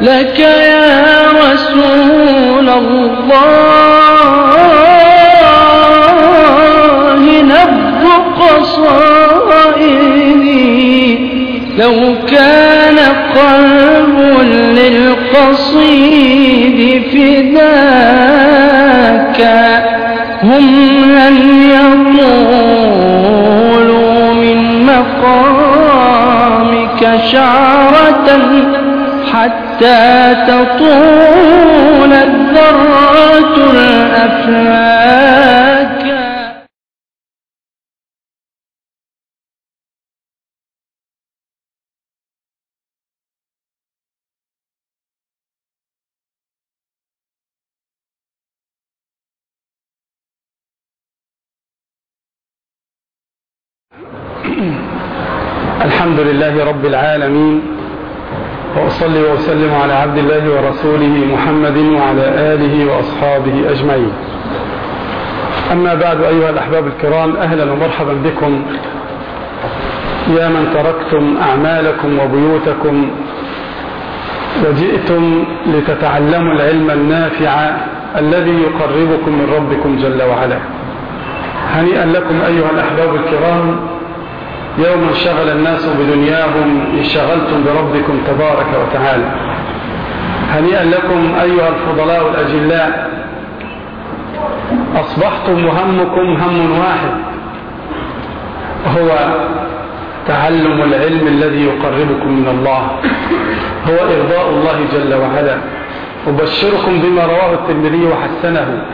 لك يا رسول الله نبض قصائدي لو كان قلب للقصيد فداك هم لن يطولوا من مقامك شعرة حتى تطول الذرة الأفلاك. الحمد لله رب العالمين. وأصلي وأسلم على عبد الله ورسوله محمد وعلى آله وأصحابه أجمعين. أما بعد أيها الأحباب الكرام أهلا ومرحبا بكم. يا من تركتم أعمالكم وبيوتكم وجئتم لتتعلموا العلم النافع الذي يقربكم من ربكم جل وعلا. هنيئا لكم أيها الأحباب الكرام يوم انشغل الناس بدنياهم انشغلتم بربكم تبارك وتعالى. هنيئا لكم أيها الفضلاء الأجلاء. أصبحتم وهمكم هم واحد. هو تعلم العلم الذي يقربكم من الله. هو إرضاء الله جل وعلا. أبشركم بما رواه الترمذي وحسنه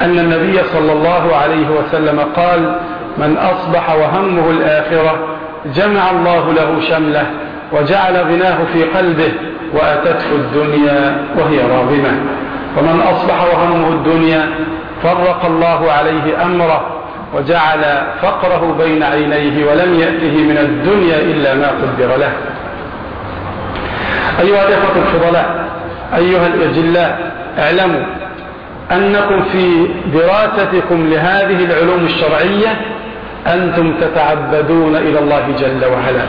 أن النبي صلى الله عليه وسلم قال من أصبح وهمه الآخرة جمع الله له شمله وجعل غناه في قلبه وأتته الدنيا وهي راغمة. ومن أصبح وهمه الدنيا فرق الله عليه أمره وجعل فقره بين عينيه ولم يأته من الدنيا إلا ما قدر له. أيها الإخوة الفضلاء أيها الأجلاء اعلموا أنكم في دراستكم لهذه العلوم الشرعية أنتم تتعبدون إلى الله جل وعلا.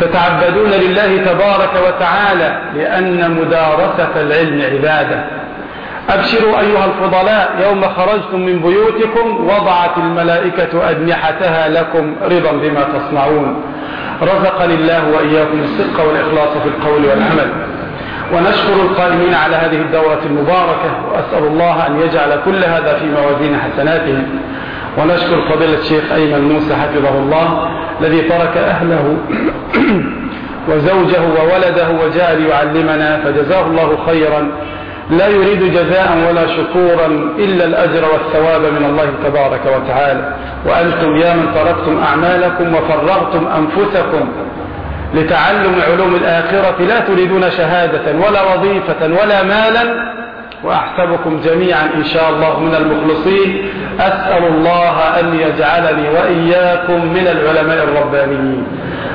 تتعبدون لله تبارك وتعالى لأن مدارسة العلم عبادة. أبشروا أيها الفضلاء يوم خرجتم من بيوتكم وضعت الملائكة أجنحتها لكم رضا بما تصنعون. رزقني الله وإياكم الصدق والإخلاص في القول والعمل. ونشكر القائمين على هذه الدورة المباركة وأسأل الله أن يجعل كل هذا في موازين حسناتهم. ونشكر فضيلة الشيخ أيمن موسى حفظه الله الذي ترك أهله وزوجه وولده وجاء ليعلمنا فجزاه الله خيرا. لا يريد جزاء ولا شكورا إلا الأجر والثواب من الله تبارك وتعالى. وأنتم يا من تركتم أعمالكم وفرغتم أنفسكم لتعلم علوم الآخرة لا تريدون شهادة ولا وظيفة ولا مالا وأحسبكم جميعا إن شاء الله من المخلصين. أسأل الله أن يجعلني وإياكم من العلماء الربانيين.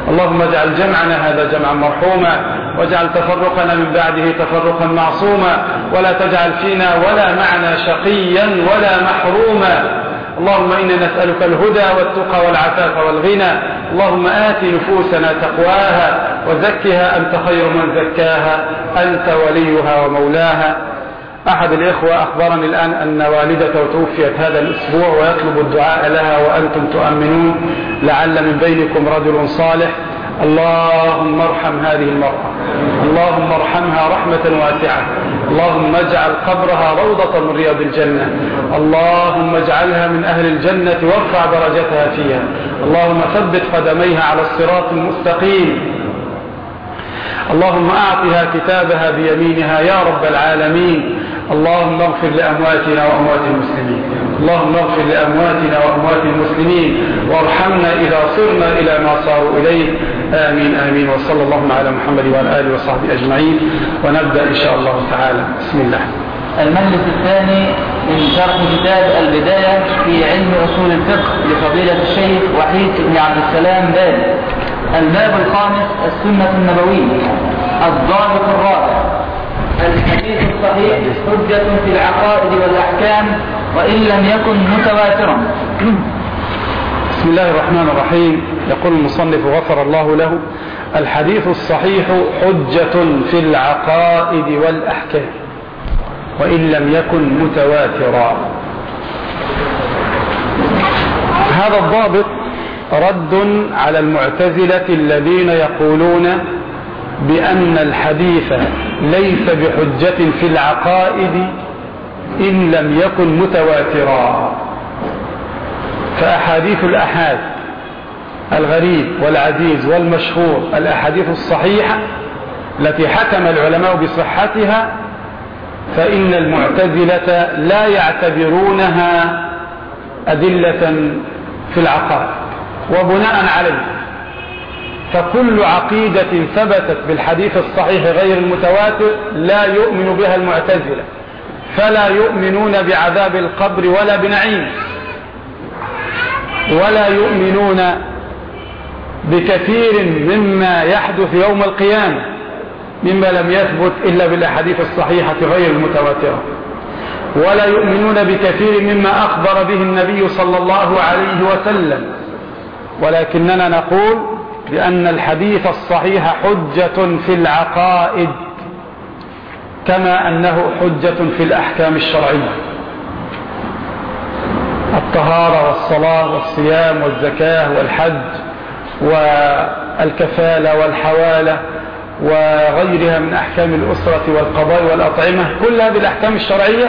اللهم اجعل جمعنا هذا جمعا مرحوما واجعل تفرقنا من بعده تفرقا معصوما ولا تجعل فينا ولا معنا شقيا ولا محروما. اللهم إنا نسألك الهدى والتقى والعفاف والغنى. اللهم آت نفوسنا تقواها وزكها أنت خير من زكاها. أنت وليها ومولاها. أحد الإخوة أخبرني الآن أن والدته توفيت هذا الأسبوع ويطلب الدعاء لها وأنتم تؤمنون لعل من بينكم رجل صالح. اللهم ارحم هذه المرأة. اللهم ارحمها رحمة واسعة. اللهم اجعل قبرها روضة من رياض الجنة. اللهم اجعلها من أهل الجنة وارفع درجتها فيها. اللهم ثبت قدميها على الصراط المستقيم. اللهم أعطها كتابها بيمينها يا رب العالمين. اللهم اغفر لأمواتنا وأموات المسلمين. اللهم اغفر لأمواتنا وأموات المسلمين. وارحمنا إذا صرنا إلى ما صاروا إليه. آمين آمين. وصلى اللهم على محمد وعلى آله وصحبه أجمعين. ونبدأ إن شاء الله تعالى. بسم الله. المجلس الثاني من شرح كتاب البداية في علم أصول الفقه لفضيلة الشيخ وحيد بن عبد السلام بال الباب الخامس السنة النبوية الضابط الرابع. الحديث الصحيح حجة في العقائد والأحكام وإن لم يكن متواترا. بسم الله الرحمن الرحيم. يقول المصنف غفر الله له الحديث الصحيح حجة في العقائد والأحكام وإن لم يكن متواترا. هذا الضابط رد على المعتزلة الذين يقولون بأن الحديث ليس بحجة في العقائد إن لم يكن متواترا. فأحاديث الأحاد الغريب والعزيز والمشهور الأحاديث الصحيحة التي حكم العلماء بصحتها فإن المعتزلة لا يعتبرونها أدلة في العقائد. وبناء عليه. فكل عقيدة ثبتت بالحديث الصحيح غير المتواتر لا يؤمن بها المعتزلة فلا يؤمنون بعذاب القبر ولا بنعيم ولا يؤمنون بكثير مما يحدث يوم القيامة مما لم يثبت إلا بالأحاديث الصحيحة غير المتواترة. ولا يؤمنون بكثير مما أخبر به النبي صلى الله عليه وسلم. ولكننا نقول بأن الحديث الصحيح حجة في العقائد كما أنه حجة في الأحكام الشرعية. الطهارة والصلاة والصيام والزكاة والحج والكفالة والحوالة وغيرها من أحكام الأسرة والقضاء والأطعمة كل هذه الأحكام الشرعية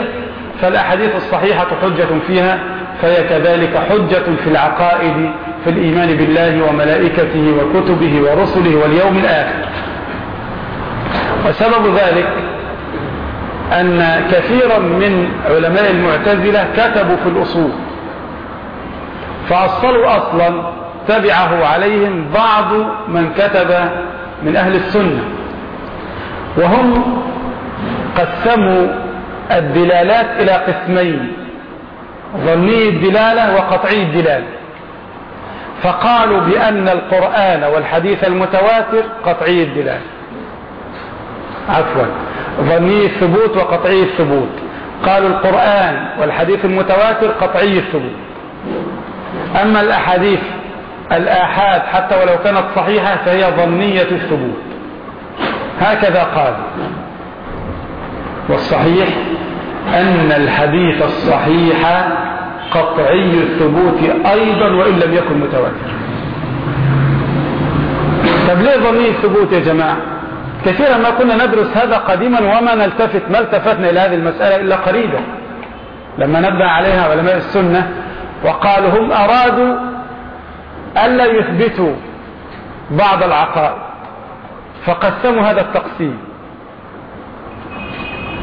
فالأحاديث الصحيحة حجة فيها فهي كذلك حجة في العقائد في الإيمان بالله وملائكته وكتبه ورسله واليوم الآخر. وسبب ذلك أن كثيرا من علماء المعتزلة كتبوا في الأصول فأصلوا أصلا تبعه عليهم بعض من كتب من أهل السنة وهم قسموا الدلالات إلى قسمين ظني الدلالة وقطعي الدلالة. فقالوا بأن القرآن والحديث المتواتر قطعي الدلالة عفوا. ظني الثبوت وقطعي الثبوت. قالوا القرآن والحديث المتواتر قطعي الثبوت. أما الأحاديث الآحاد حتى ولو كانت صحيحة فهي ظنية الثبوت. هكذا قال والصحيح أن الحديث الصحيح قطعي الثبوت أيضا وإن لم يكن متواتر طب ليه ظني الثبوت يا جماعة؟ كثيرا ما كنا ندرس هذا قديما وما نلتفت ما التفتنا إلى هذه المسألة إلا قريبا. لما نبه عليها علماء السنة وقالوا هم أرادوا ألا يثبتوا بعض العقائد فقسموا هذا التقسيم.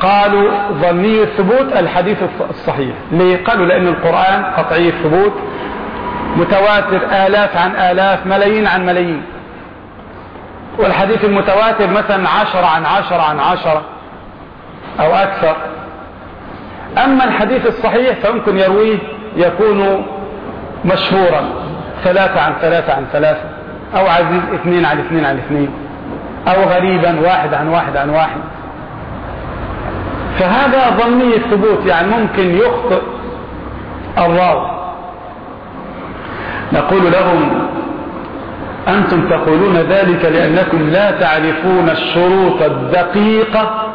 قالوا ظني الثبوت الحديث الصحيح. ليه؟ قالوا لأن القرآن قطعي الثبوت متواتر آلاف عن آلاف ملايين عن ملايين. والحديث المتواتر مثلا عشرة عن عشرة عن عشرة أو أكثر. أما الحديث الصحيح فيمكن يرويه يكون مشهورا ثلاثة عن ثلاثة عن ثلاثة أو عزيز اثنين عن اثنين عن اثنين أو غريبا واحد عن واحد عن واحد. فهذا ظني الثبوت يعني ممكن يخطئ الراوي. نقول لهم أنتم تقولون ذلك لأنكم لا تعرفون الشروط الدقيقة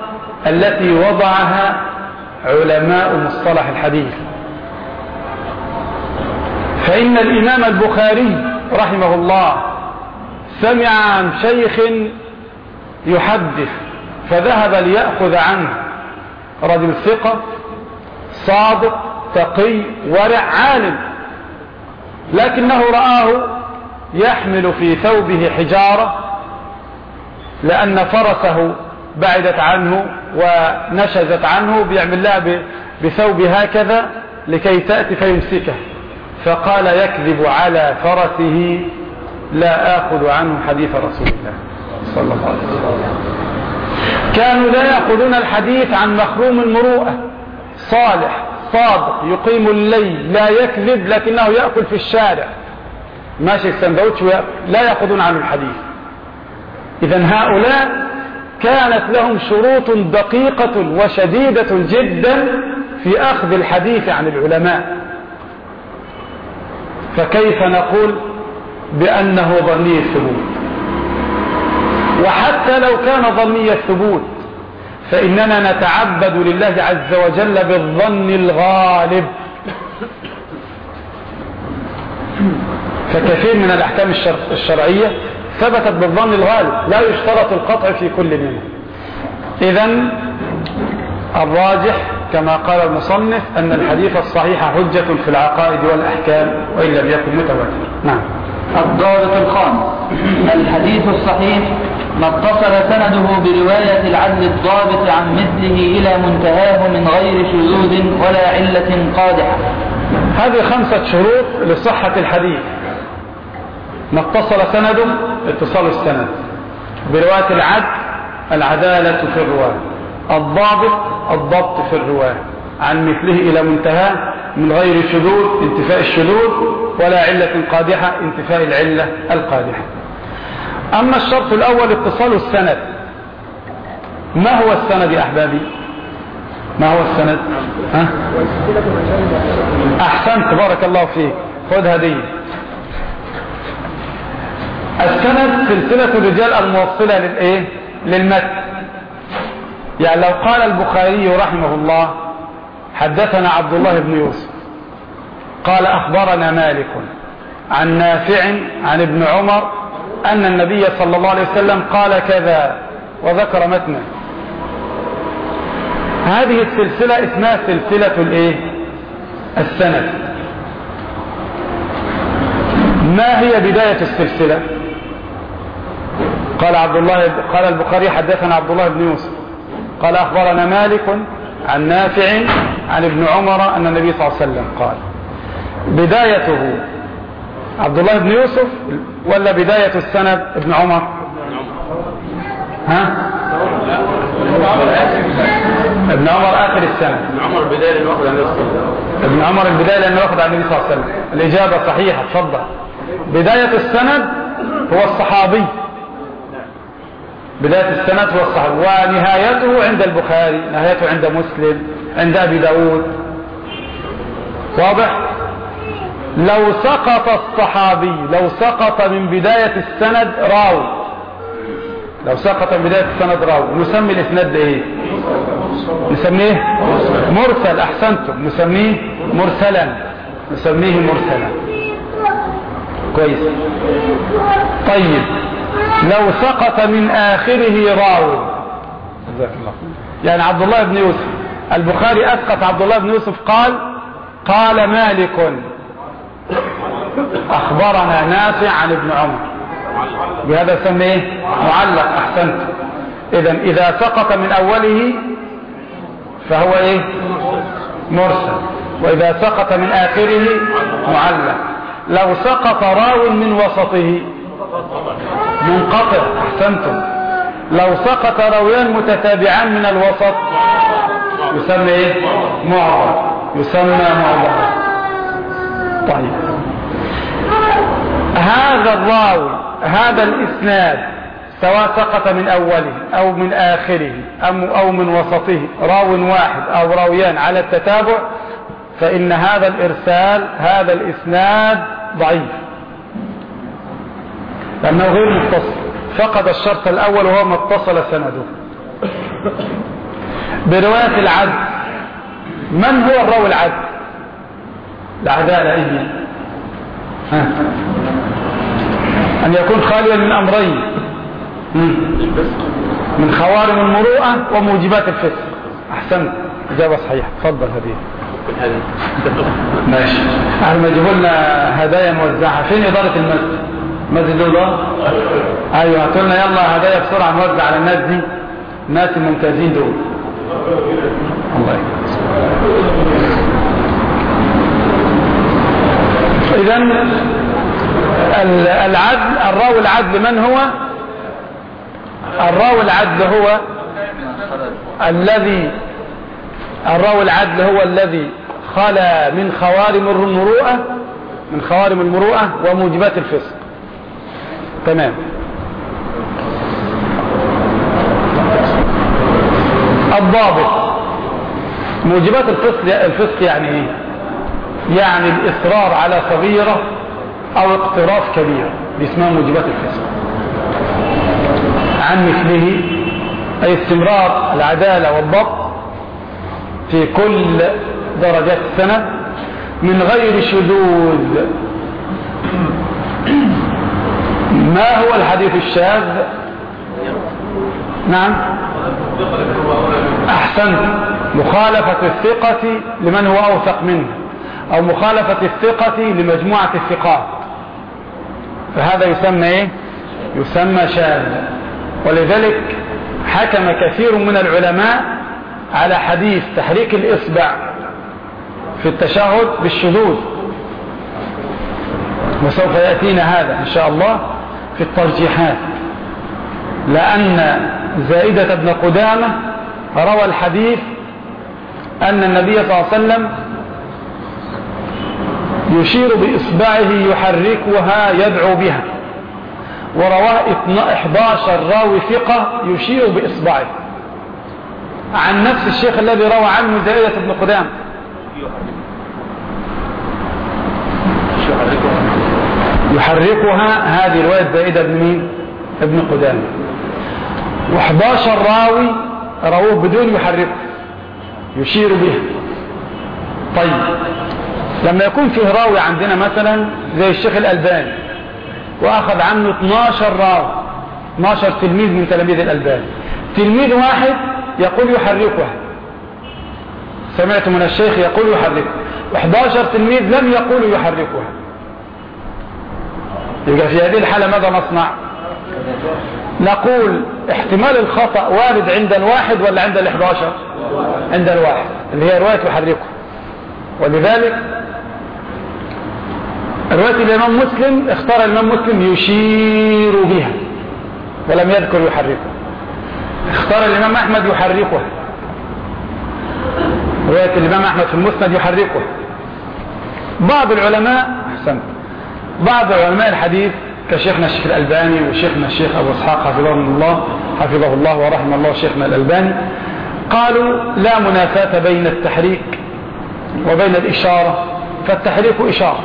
التي وضعها علماء مصطلح الحديث. فإن الإمام البخاري رحمه الله سمع عن شيخ يحدث فذهب ليأخذ عنه. رجل ثقة صادق تقي ورع عالم. لكنه رآه يحمل في ثوبه حجارة لأن فرسه بعدت عنه ونشزت عنه بيعمل لها بثوب هكذا لكي تأتي فيمسكه. فقال يكذب على فرسه لا آخذ عنه حديث رسول الله. صلى الله عليه وسلم. كانوا لا يأخذون الحديث عن مخروم مروءة صالح صادق يقيم الليل لا يكذب لكنه يأكل في الشارع. ماشي السندوتش لا يأخذون عنه الحديث. إذا هؤلاء كانت لهم شروط دقيقة وشديدة جدا في أخذ الحديث عن العلماء. فكيف نقول بأنه ظني الثبوت وحتى لو كان ظني الثبوت فإننا نتعبد لله عز وجل بالظن الغالب. فكثير من الأحكام الشرعية ثبتت بالظن الغالب لا يشترط القطع في كل منها. إذا الراجح كما قال المصنف أن الحديث الصحيح حجة في العقائد والأحكام وإن لم يكن متواتر. نعم. الضابط الخامس. الحديث الصحيح ما اتصل سنده برواية العدل الضابط عن مثله إلى منتهاه من غير شذوذ ولا علة قادحة. هذه خمسة شروط لصحة الحديث. ما اتصل سنده اتصال السند. برواية العدل العدالة في الرواية. الضابط الضبط في الرواية. عن مثله إلى منتهاه من غير شذوذ انتفاء الشذوذ ولا علة قادحة انتفاء العلة القادحة. أما الشرط الأول اتصال السند. ما هو السند يا أحبابي؟ ما هو السند؟ ها؟ أحسنت بارك الله فيك. خذ هدية السند سلسلة الرجال الموصلة للإيه؟ للمتن يعني لو قال البخاري رحمه الله حدثنا عبد الله بن يوسف قال أخبرنا مالك عن نافع عن ابن عمر أن النبي صلى الله عليه وسلم قال كذا وذكر متنا هذه السلسلة اسمها سلسلة الإيه؟ السند. ما هي بداية السلسلة؟ قال عبد الله قال البخاري حدثنا عبد الله بن يوسف. قال أخبرنا مالك عن نافع عن ابن عمر أن النبي صلى الله عليه وسلم قال. بدايته عبد الله بن يوسف ولا بداية السند ابن عمر؟ ها؟ ابن عمر آخر السنة ابن عمر البداية اللي واخد عن ابن عمر البداية لأنه واخد عن النبي صلى الله عليه وسلم. الإجابة صحيحة تفضل. بداية السند هو الصحابي. بداية السند هو الصحابي. ونهايته عند البخاري نهايته عند مسلم عند أبي داود. واضح؟ لو سقط الصحابي لو سقط من بداية السند راوي لو سقط من بداية السند راوي نسمي الإسناد إيه؟ نسميه مرسل. أحسنتم. نسميه مرسلا. نسميه مرسلا. كويس. طيب. لو سقط من آخره راوي جزاك الله يعني عبد الله بن يوسف. البخاري أسقط عبد الله بن يوسف قال قال مالك. أخبرنا نافع عن ابن عمر. بهذا يسمى إيه معلق أحسنت. اذا إذا سقط من أوله فهو إيه؟ مرسل. وإذا سقط من آخره معلق. لو سقط راو من وسطه منقطع احسنتم لو سقط راويان متتابعان من الوسط يسمى إيه؟ معضل يسمى معضل طيب. هذا الراوي هذا الإسناد سواء سقط من أوله أو من آخره أو من وسطه راو واحد أو راويان على التتابع فإن هذا الإرسال هذا الإسناد ضعيف. لأنه غير متصل. فقد الشرط الأول وهو ما اتصل سنده. برواية العدل. من هو الراوي العدل؟ العدالة إيه ها؟ أن يكون خاليا من أمرين. من خوارم المروءة وموجبات الفسق. أحسنت. إجابة صحيحة. تفضل هدية. ماشي. إحنا ما يجيبوا لنا هدايا موزعة. فين إدارة المسجد؟ مسجد الله؟ أيوة. هاتوا لنا يلا هدايا بسرعة نوزع على الناس دي. الناس الممتازين دول. الله إذا العدل الراوي العدل من هو؟ الراوي العدل هو الذي الراوي العدل هو الذي خلا من خوارم المروءة من خوارم المروءة وموجبات الفسق. تمام. الضابط. موجبات الفسق الفسق يعني إيه؟ يعني الإصرار على صغيرة أو اقتراف كبير دي اسمها موجبات الفسق عن مثله أي استمرار العدالة والضبط في كل درجات السنة من غير شذوذ. ما هو الحديث الشاذ؟ نعم. أحسنت. مخالفة الثقة لمن هو أوثق منه. أو مخالفة الثقة لمجموعة الثقات. فهذا يسمى إيه؟ يسمى شاذ. ولذلك حكم كثير من العلماء على حديث تحريك الإصبع في التشهد بالشذوذ. وسوف يأتينا هذا إن شاء الله في الترجيحات. لأن زائدة بن قدامة روى الحديث أن النبي صلى الله عليه وسلم يشير بإصبعه يحركها يدعو بها. ورواه 11 راوي ثقة يشير بإصبعه. عن نفس الشيخ الذي روى عنه زائدة بن قدامة يحركها هذه رواية زائدة بن مين؟ ابن قدامة و11 راوي رووه بدون يحركه يشير بها. طيب. لما يكون فيه راوي عندنا مثلا زي الشيخ الألباني وأخذ عنه 12 راوي 12 تلميذ من تلاميذ الألباني. تلميذ واحد يقول يحركها سمعت من الشيخ يقول يحركها 11 تلميذ لم يقولوا يحركها يبقى في هذه الحالة ماذا نصنع؟ نقول احتمال الخطأ وارد عند الواحد ولا عند الإحداشر؟ عند الواحد اللي هي رواية يحركه. ولذلك رواية الإمام مسلم اختار الإمام مسلم يشير بها ولم يذكر يحركه اختار الإمام أحمد يحركه رواية الإمام أحمد في المسند يحركه بعض العلماء أحسنت. بعض علماء الحديث كشيخنا الشيخ الألباني وشيخنا الشيخ أبو إسحاق حفظه الله حفظه الله ورحمه الله شيخنا الألباني قالوا لا منافاة بين التحريك وبين الإشارة فالتحريك إشارة.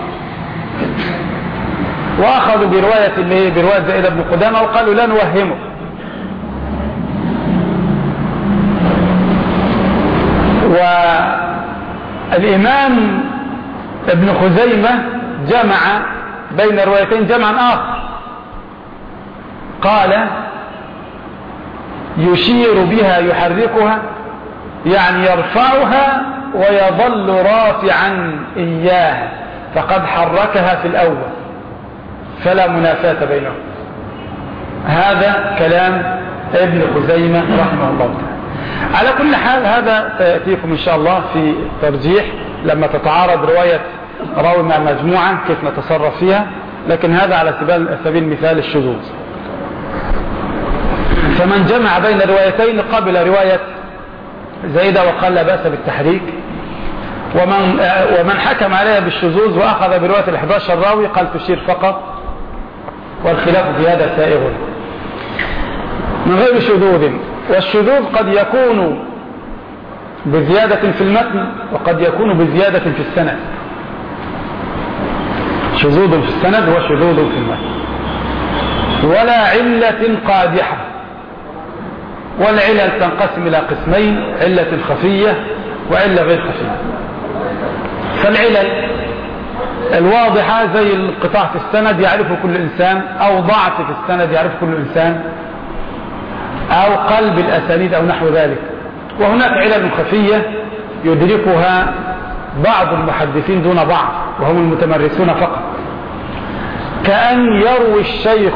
وأخذوا برواية اللي برواية زائد بن قدامة وقالوا لا نوهمه والإمام ابن خزيمة جمع بين الروايتين جمعا آخر. قال يشير بها يحركها يعني يرفعها ويظل رافعا إياه فقد حركها في الأول. فلا منافاة بينهم. هذا كلام ابن خزيمة رحمه الله تعالى. على كل حال هذا سيأتيكم إن شاء الله في ترجيح لما تتعارض رواية راوي مع مجموعة كيف نتصرف فيها لكن هذا على سبيل المثال الشذوذ. فمن جمع بين الروايتين قبل رواية زيدة وقال لا بأس بالتحريك ومن, ومن حكم عليها بالشذوذ وأخذ برواية ال11 راوي قال تشير فقط والخلاف في هذا سائغ. من غير شذوذ والشذوذ قد يكون بزيادة في المتن وقد يكون بزيادة في السند. شذوذ في السند وشذوذ في المتن. ولا علة قادحة. والعلل تنقسم إلى قسمين علة خفية وعلة غير خفية. فالعلل الواضحة زي القطاع في السند يعرفه كل إنسان أو ضعف في السند يعرفه كل إنسان أو قلب الأسانيد أو نحو ذلك. وهناك علل خفية يدركها بعض المحدثين دون بعض وهم المتمرسون فقط. كأن يروي الشيخ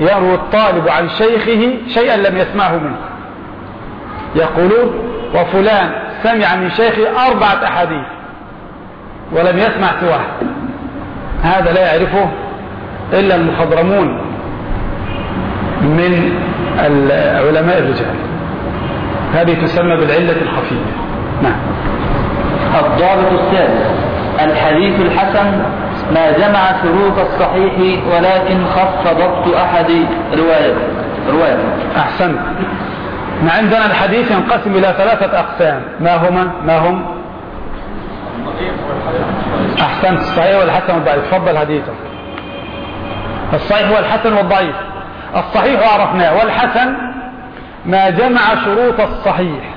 يروي الطالب عن شيخه شيئا لم يسمعه منه. يقولون وفلان سمع من شيخه أربعة أحاديث. ولم يسمع سواها هذا لا يعرفه إلا المخضرمون من علماء الرجال. هذه تسمى بالعلة الخفية. نعم. الضابط الثالث الحديث الحسن ما جمع شروط الصحيح ولكن خف ضبط أحد روايته روايته أحسنت. ما عندنا الحديث ينقسم إلى ثلاثة أقسام. ما هما؟ ما هم؟ أحسنت. الصحيح والحسن والضعيف؟ تفضل حديثك الصحيح هو الحسن والضعيف. الصحيح عرفناه. والحسن ما جمع شروط الصحيح.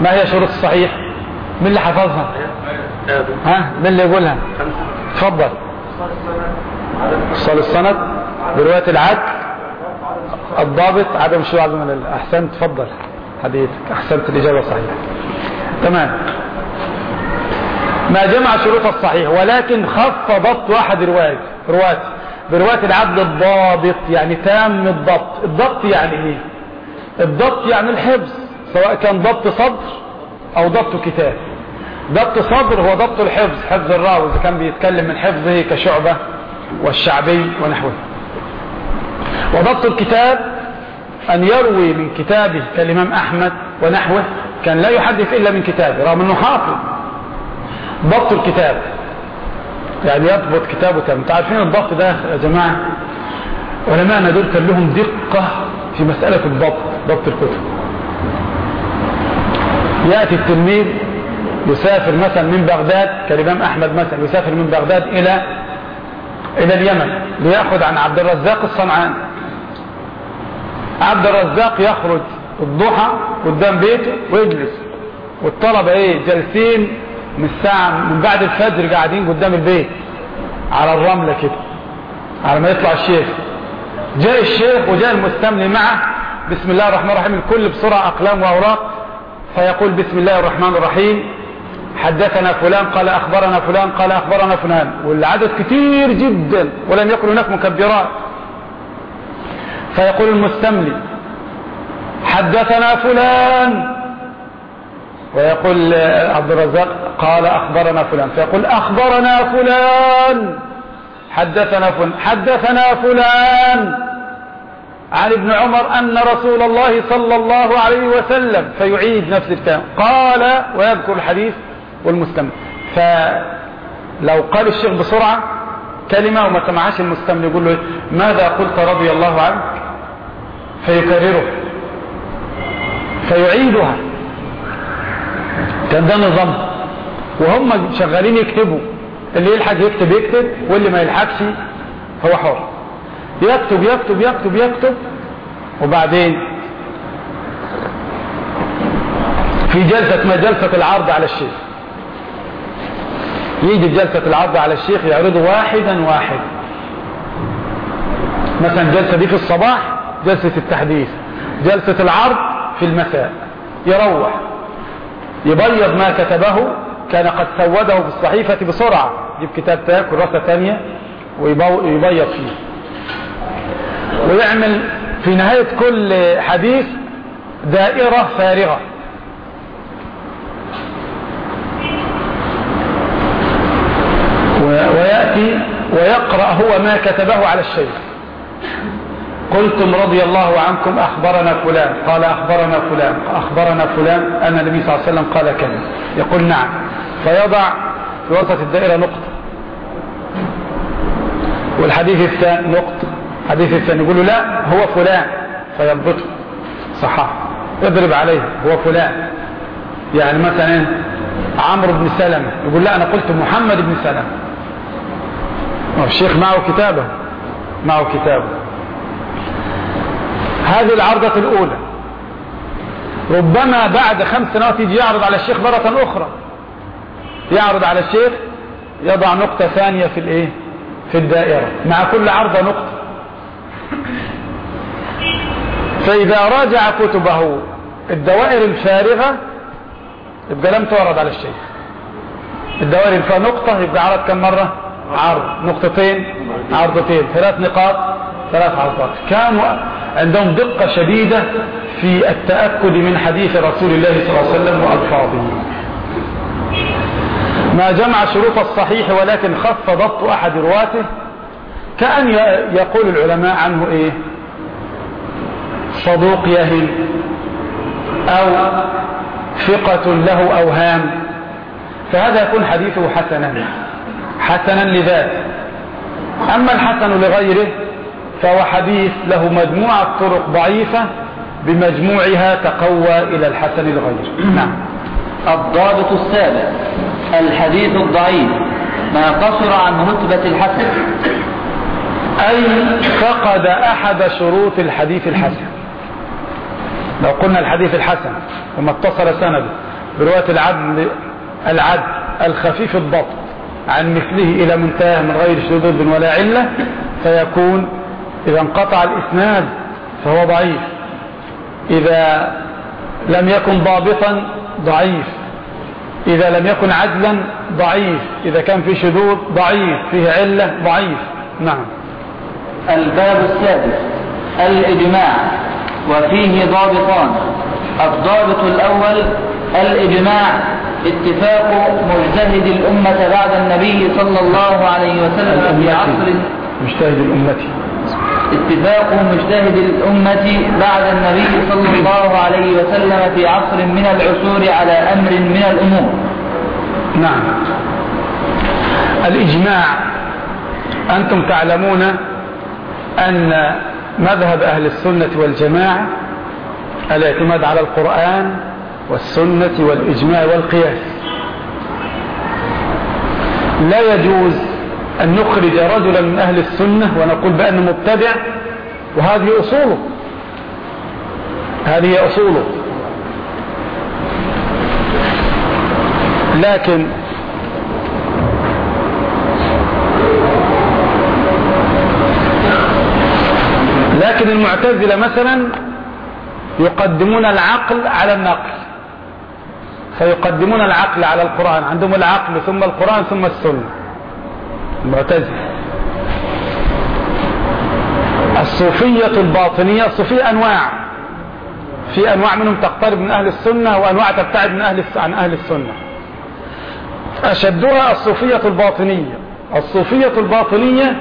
ما هي شروط الصحيح؟ من اللي حفظها؟ ها؟ من اللي يقولها؟ تفضل. اتصال السند. برواية العدل. الضابط عدم شروع عدم احسنت تفضل. حديثك أحسنت الإجابة صحيحة. تمام. ما جمع شروط الصحيح ولكن خف ضبط واحد رواية رواة برواية العدل الضابط يعني تام الضبط. الضبط يعني إيه؟ الضبط يعني الحفظ سواء كان ضبط صدر أو ضبط كتاب. ضبط صدر هو ضبط الحفظ حفظ الراوي إذا كان بيتكلم من حفظه كشعبة والشعبي ونحوه. وضبط الكتاب أن يروي من كتابه كالإمام أحمد ونحوه كان لا يحدث إلا من كتابه رغم أنه حافظ. ضبط الكتاب. يعني يضبط كتابه تام أنتوا عارفين الضبط ده يا جماعة؟ علماءنا دول كان لهم دقة في مسألة الضبط ضبط الكتب. يأتي التلميذ يسافر مثلا من بغداد كالإمام أحمد مثلا يسافر من بغداد إلى إلى اليمن ليأخذ عن عبد الرزاق الصنعاني. عبد الرزاق يخرج الضحى قدام بيته ويجلس. والطلبة إيه؟ جالسين من الساعة من بعد الفجر قاعدين قدام البيت على الرملة كده على ما يطلع الشيخ. جاء الشيخ وجاء المستملي معه بسم الله الرحمن الرحيم الكل بسرعة أقلام وأوراق فيقول بسم الله الرحمن الرحيم حدثنا فلان قال أخبرنا فلان قال أخبرنا فلان والعدد كتير جدا ولم يكن هناك مكبرات. فيقول المستملي حدثنا فلان ويقول عبد الرزاق قال أخبرنا فلان. فيقول أخبرنا فلان. حدثنا فلان. حدثنا فلان. عن ابن عمر أن رسول الله صلى الله عليه وسلم فيعيد نفس الكلام. قال ويذكر الحديث والمستمع فلو قال الشيخ بسرعة كلمة وما سمعهاش المستمع يقول له ماذا قلت رضي الله عنك؟ فيكرره. فيعيدها. كان ده نظام. وهم شغالين يكتبوا. اللي يلحق يكتب يكتب واللي ما يلحقش هو حر. يكتب يكتب يكتب يكتب. وبعدين في جلسة ما جلسة العرض على الشيخ. يجي جلسة العرض على الشيخ يعرضه واحدا واحدا مثلا جلسة دي في الصباح جلسة التحديث. جلسة العرض في المساء. يروح. يبيض ما كتبه كان قد سوده في الصحيفة بسرعة. يجيب كتاب تاني كراسة ثانية ويبيض فيه. ويعمل في نهاية كل حديث دائرة فارغة. ويأتي ويقرأ هو ما كتبه على الشيخ. قلتم رضي الله عنكم أخبرنا فلان قال أخبرنا فلان أخبرنا فلان أن النبي صلى الله عليه وسلم قال كذا. يقول نعم. فيضع في وسط الدائرة نقطة. والحديث الثاني نقطة. الحديث الثاني يقول له لا هو فلان. فيضبطه صحح اضرب عليه هو فلان. يعني مثلا عمرو بن سلمة. يقول لا أنا قلت محمد بن سلمة. الشيخ معه كتابه. معه كتابه. هذه العرضة الأولى. ربما بعد خمس سنوات يجي يعرض على الشيخ مرة أخرى. يعرض على الشيخ يضع نقطة ثانية في الإيه؟ في الدائرة. مع كل عرضة نقطة. فإذا راجع كتبه الدوائر الفارغة يبقى لم تعرض على الشيخ. الدوائر فيها نقطة يبقى عرض كم مرة؟ عرض. نقطتين عرضتين. ثلاث نقاط ثلاث عرضات. كانوا عندهم دقة شديدة في التأكد من حديث رسول الله صلى الله عليه وسلم وألفاظه. ما جمع شروط الصحيح ولكن خف ضبط أحد رواته كأن يقول العلماء عنه إيه؟ صدوق يهل أو ثقة له أوهام. فهذا يكون حديثه حسنا حسنا لذاته. أما الحسن لغيره فهو حديث له مجموعة طرق ضعيفة بمجموعها تقوى إلى الحسن لغيره نعم. الضابط السابع الحديث الضعيف ما قصر عن رتبة الحسن. أي فقد أحد شروط الحديث الحسن. لو قلنا الحديث الحسن وما اتصل سنده برواية العدل العدل الخفيف الضبط عن مثله إلى منتهى من غير شذوذ ولا علة فيكون إذا انقطع الإسناد فهو ضعيف. إذا لم يكن ضابطا ضعيف. إذا لم يكن عدلا ضعيف. إذا كان في شذوذ ضعيف. فيه علة ضعيف. نعم. الباب السادس الإجماع. وفيه ضابطان. الضابط الأول الإجماع اتفاق مجتهد الأمة بعد النبي صلى الله عليه وسلم في عصر مجتهد الأمة. اتفاق مجتهد الأمة بعد النبي صلى الله عليه وسلم في عصر من العصور على أمر من الأمور. نعم. الإجماع أنتم تعلمون أن مذهب أهل السنة والجماعة الاعتماد على القرآن والسنة والإجماع والقياس. لا يجوز أن نخرج رجلا من أهل السنة ونقول بأنه مبتدع وهذه أصوله. هذه أصوله. لكن لكن المعتزلة مثلا يقدمون العقل على النقل. فيقدمون العقل على القرآن. عندهم العقل ثم القرآن ثم السنة. المعتزلة الصوفية الباطنية الصوفية أنواع. في أنواع منهم تقترب من أهل السنة وأنواع تبتعد من أهل عن أهل السنة. أشدها الصوفية الباطنية. الصوفية الباطنية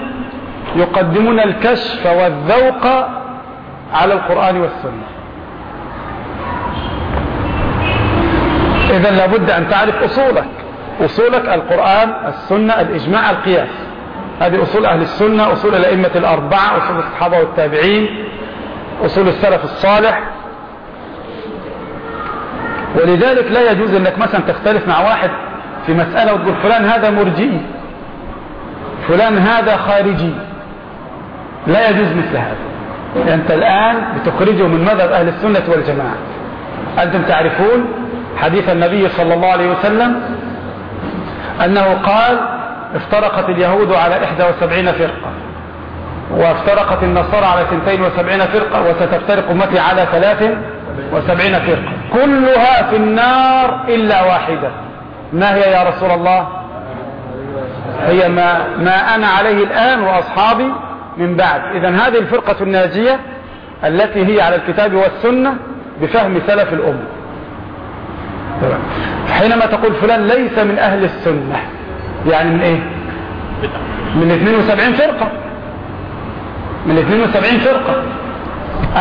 يقدمون الكشف والذوق على القرآن والسنة. إذا لابد أن تعرف أصولك. أصولك القرآن السنة الإجماع القياس. هذه أصول أهل السنة أصول الأئمة الأربعة أصول الصحابة والتابعين أصول السلف الصالح. ولذلك لا يجوز أنك مثلا تختلف مع واحد في مسألة وتقول فلان هذا مرجئي فلان هذا خارجي. لا يجوز مثل هذا. أنت الآن بتخرجه من مذهب أهل السنة والجماعة. أنتم تعرفون حديث النبي صلى الله عليه وسلم أنه قال افترقت اليهود على 71 فرقة وافترقت النصارى على 72 فرقة وستفترق أمتي على 73 فرقة. كلها في النار إلا واحدة. ما هي يا رسول الله؟ هي ما, ما أنا عليه الآن وأصحابي من بعد. إذا هذه الفرقة الناجية التي هي على الكتاب والسنة بفهم سلف الأمة. حينما تقول فلان ليس من أهل السنة يعني من إيه؟ من 72 فرقة. من 72 فرقة.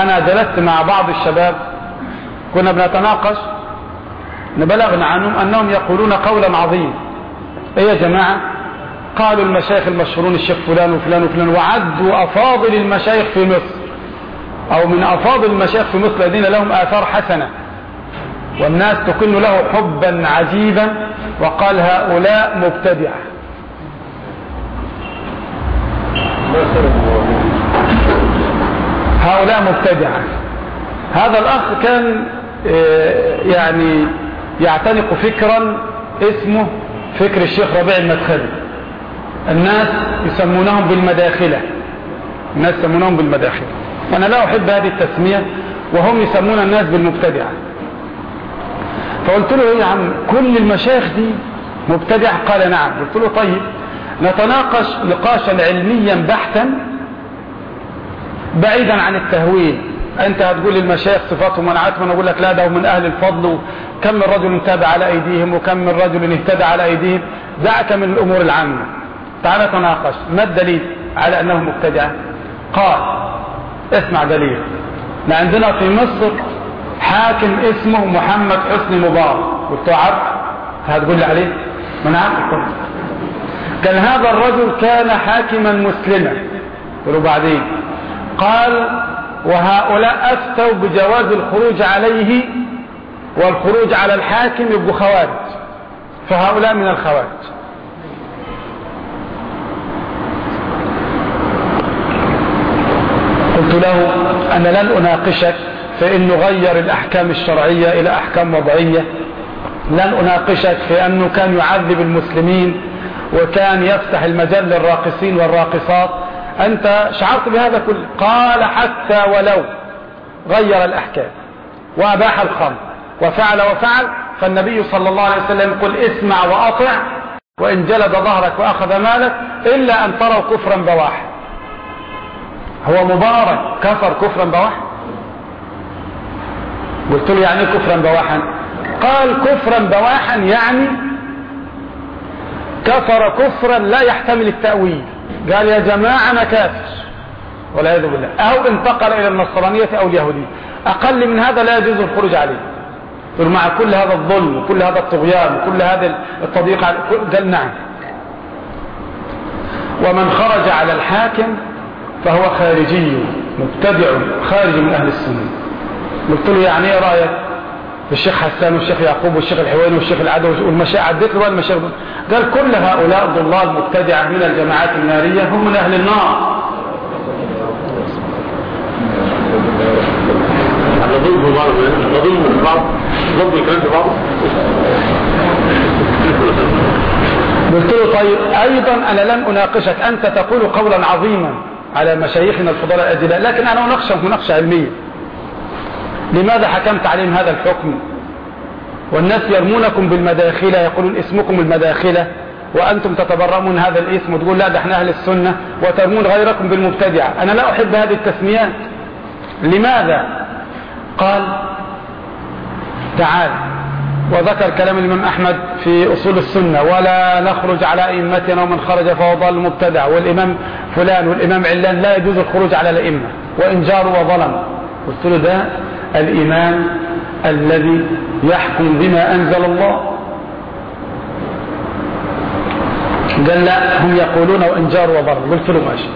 أنا جلست مع بعض الشباب كنا بنتناقش نبلغنا عنهم أنهم يقولون قولا عظيم إيه يا جماعة؟ قالوا المشايخ المشهورون الشيخ فلان وفلان وفلان وعدوا أفاضل المشايخ في مصر أو من أفاضل المشايخ في مصر الذين لهم آثار حسنة. والناس تكن له حبا عجيبا وقال هؤلاء مبتدعة. هؤلاء مبتدعة. هذا الأخ كان يعني يعتنق فكرا اسمه فكر الشيخ ربيع المدخلي. الناس يسمونهم بالمداخلة. الناس يسمونهم بالمداخلة. أنا لا أحب هذه التسمية وهم يسمون الناس بالمبتدعة. فقلت له يا عم كل المشايخ دي مبتدع؟ قال نعم. قلت له طيب نتناقش نقاشا علميا بحتا بعيدا عن التهويل. أنت هتقول للمشايخ صفاتهم ونعاتهم أنا أقول لك لا ده من أهل الفضل وكم من رجل تاب على أيديهم وكم من رجل اهتدى على أيديهم. دعك من الأمور العامة. تعال نتناقش ما الدليل على انه مبتدع قال اسمع دليل. عندنا في مصر حاكم اسمه محمد حسني مبارك. قلت عارف هتقول لي عليه. أنا عارف؟ كان هذا الرجل كان حاكما مسلما. قلت بعدين؟ قال وهؤلاء أفتوا بجواز الخروج عليه والخروج على الحاكم يبقوا خوارج. فهؤلاء من الخوارج. قلت له أنا لن أناقشك. أنه غير الأحكام الشرعية إلى أحكام وضعية لن أناقشك في أنه كان يعذب المسلمين وكان يفتح المجال للراقصين والراقصات. أنت شعرت بهذا كله؟ قال حتى ولو غير الأحكام وأباح الخمر وفعل وفعل فالنبي صلى الله عليه وسلم يقول اسمع وأطع وإن جلد ظهرك وأخذ مالك إلا أن تروا كفرا بواحا هو مبارك كفر كفرا بواحا قلت له يعني كفرا بواحا؟ قال كفرا بواحا يعني كفر كفرا لا يحتمل التأويل. قال يا جماعة أنا كافر. والعياذ بالله. أو انتقل إلى النصرانية أو اليهودية. أقل من هذا لا يجوز الخروج عليه. مع كل هذا الظلم وكل هذا الطغيان وكل هذا التضييق قال نعم. ومن خرج على الحاكم فهو خارجي مبتدع خارج من أهل السنة. قلت له يعني إيه رأيك؟ الشيخ حسان والشيخ يعقوب والشيخ الحويني والشيخ العدو والمشايخ عديت له المشايخ قال كل هؤلاء ضلال مبتدعة من الجماعات النارية هم من أهل النار. قلت له طيب أيضا أنا لن أناقشك. أنت تقول قولا عظيما على مشايخنا الفضلاء الأجلاء لكن أنا أناقشك مناقشة علمية. لماذا حكمت عليهم هذا الحكم؟ والناس يرمونكم بالمداخلة يقولون اسمكم المداخلة وأنتم تتبرمون هذا الاسم وتقول لا ده إحنا أهل السنة وترمون غيركم بالمبتدعة. أنا لا أحب هذه التسميات. لماذا؟ قال تعال وذكر كلام الإمام أحمد في أصول السنة ولا نخرج على أئمتنا ومن خرج فهو ضال مبتدع. والإمام فلان والإمام علان لا يجوز الخروج على الأئمة وإن جاروا وظلموا. قلت له ده الإمام الذي يحكم بما أنزل الله. قال لا هم يقولون وإن جاروا وظلموا قلت له ماشي.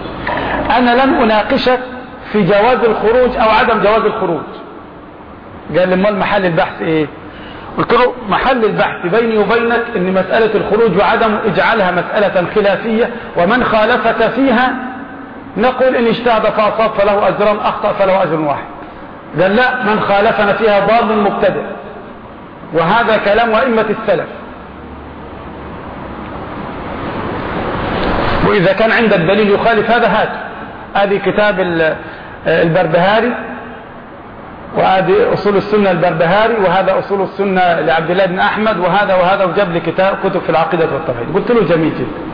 أنا لن أناقشك في جواز الخروج أو عدم جواز الخروج. قال لي امال محل البحث؟ إيه؟ قلت له محل البحث بيني وبينك إن مسألة الخروج وعدم اجعلها مسألة خلافية ومن خالفك فيها نقول إن اجتهد فاصاب فله أجران أخطأ فله أجر واحد. قال لا من خالفنا فيها ضال مبتدع. وهذا كلام أئمة السلف. وإذا كان عندك دليل يخالف هذا هات. هذه كتاب البربهاري وهذه أصول السنة البربهاري وهذا أصول السنة لعبد الله بن أحمد وهذا وهذا وجاب لي كتاب كتب في العقيدة والتوحيد. قلت له جميل جدا.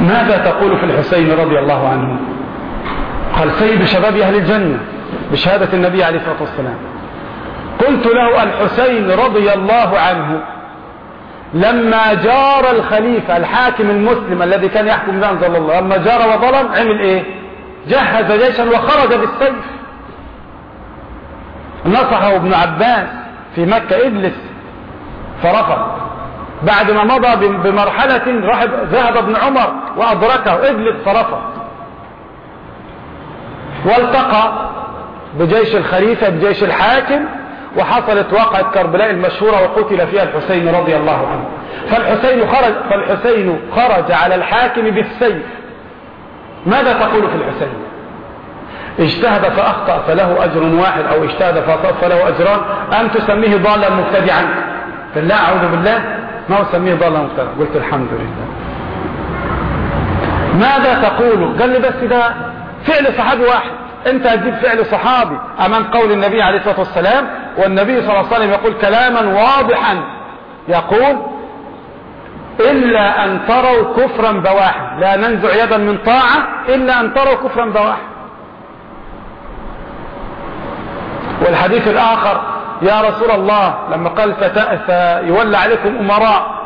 ماذا تقول في الحسين رضي الله عنه؟ قال سيد شباب أهل الجنة. بشهادة النبي عليه الصلاة والسلام. قلت له الحسين رضي الله عنه لما جار الخليفة الحاكم المسلم الذي كان يحكم بأنزل الله لما جار وظلم عمل إيه؟ جهز جيشا وخرج بالسيف. نصحه ابن عباس في مكة اجلس فرفض. بعد ما مضى بمرحلة ذهب ابن عمر وأدركه اجلس فرفض. والتقى بجيش الخليفة بجيش الحاكم وحصلت واقعة كربلاء المشهورة وقتل فيها الحسين رضي الله عنه. فالحسين خرج, فالحسين خرج على الحاكم بالسيف. ماذا تقول في الحسين؟ اجتهد فأخطأ فله أجر واحد أو اجتهد فأخطأ فله أجران. أم تسميه ضالا مبتدعا؟ بالله أعوذ بالله. ما أسميه ضالا مبتدعا؟ قلت الحمد لله. ماذا تقول؟ قال لي بس ده فعل صحابي واحد. انت هتجيب فعل صحابي امام قول النبي عليه الصلاة والسلام والنبي صلى الله عليه وسلم يقول كلاما واضحا. يقول إلا أن تروا كفرا بواحا لا ننزع يدا من طاعة إلا أن تروا كفرا بواحا والحديث الآخر يا رسول الله لما قال سيولى عليكم أمراء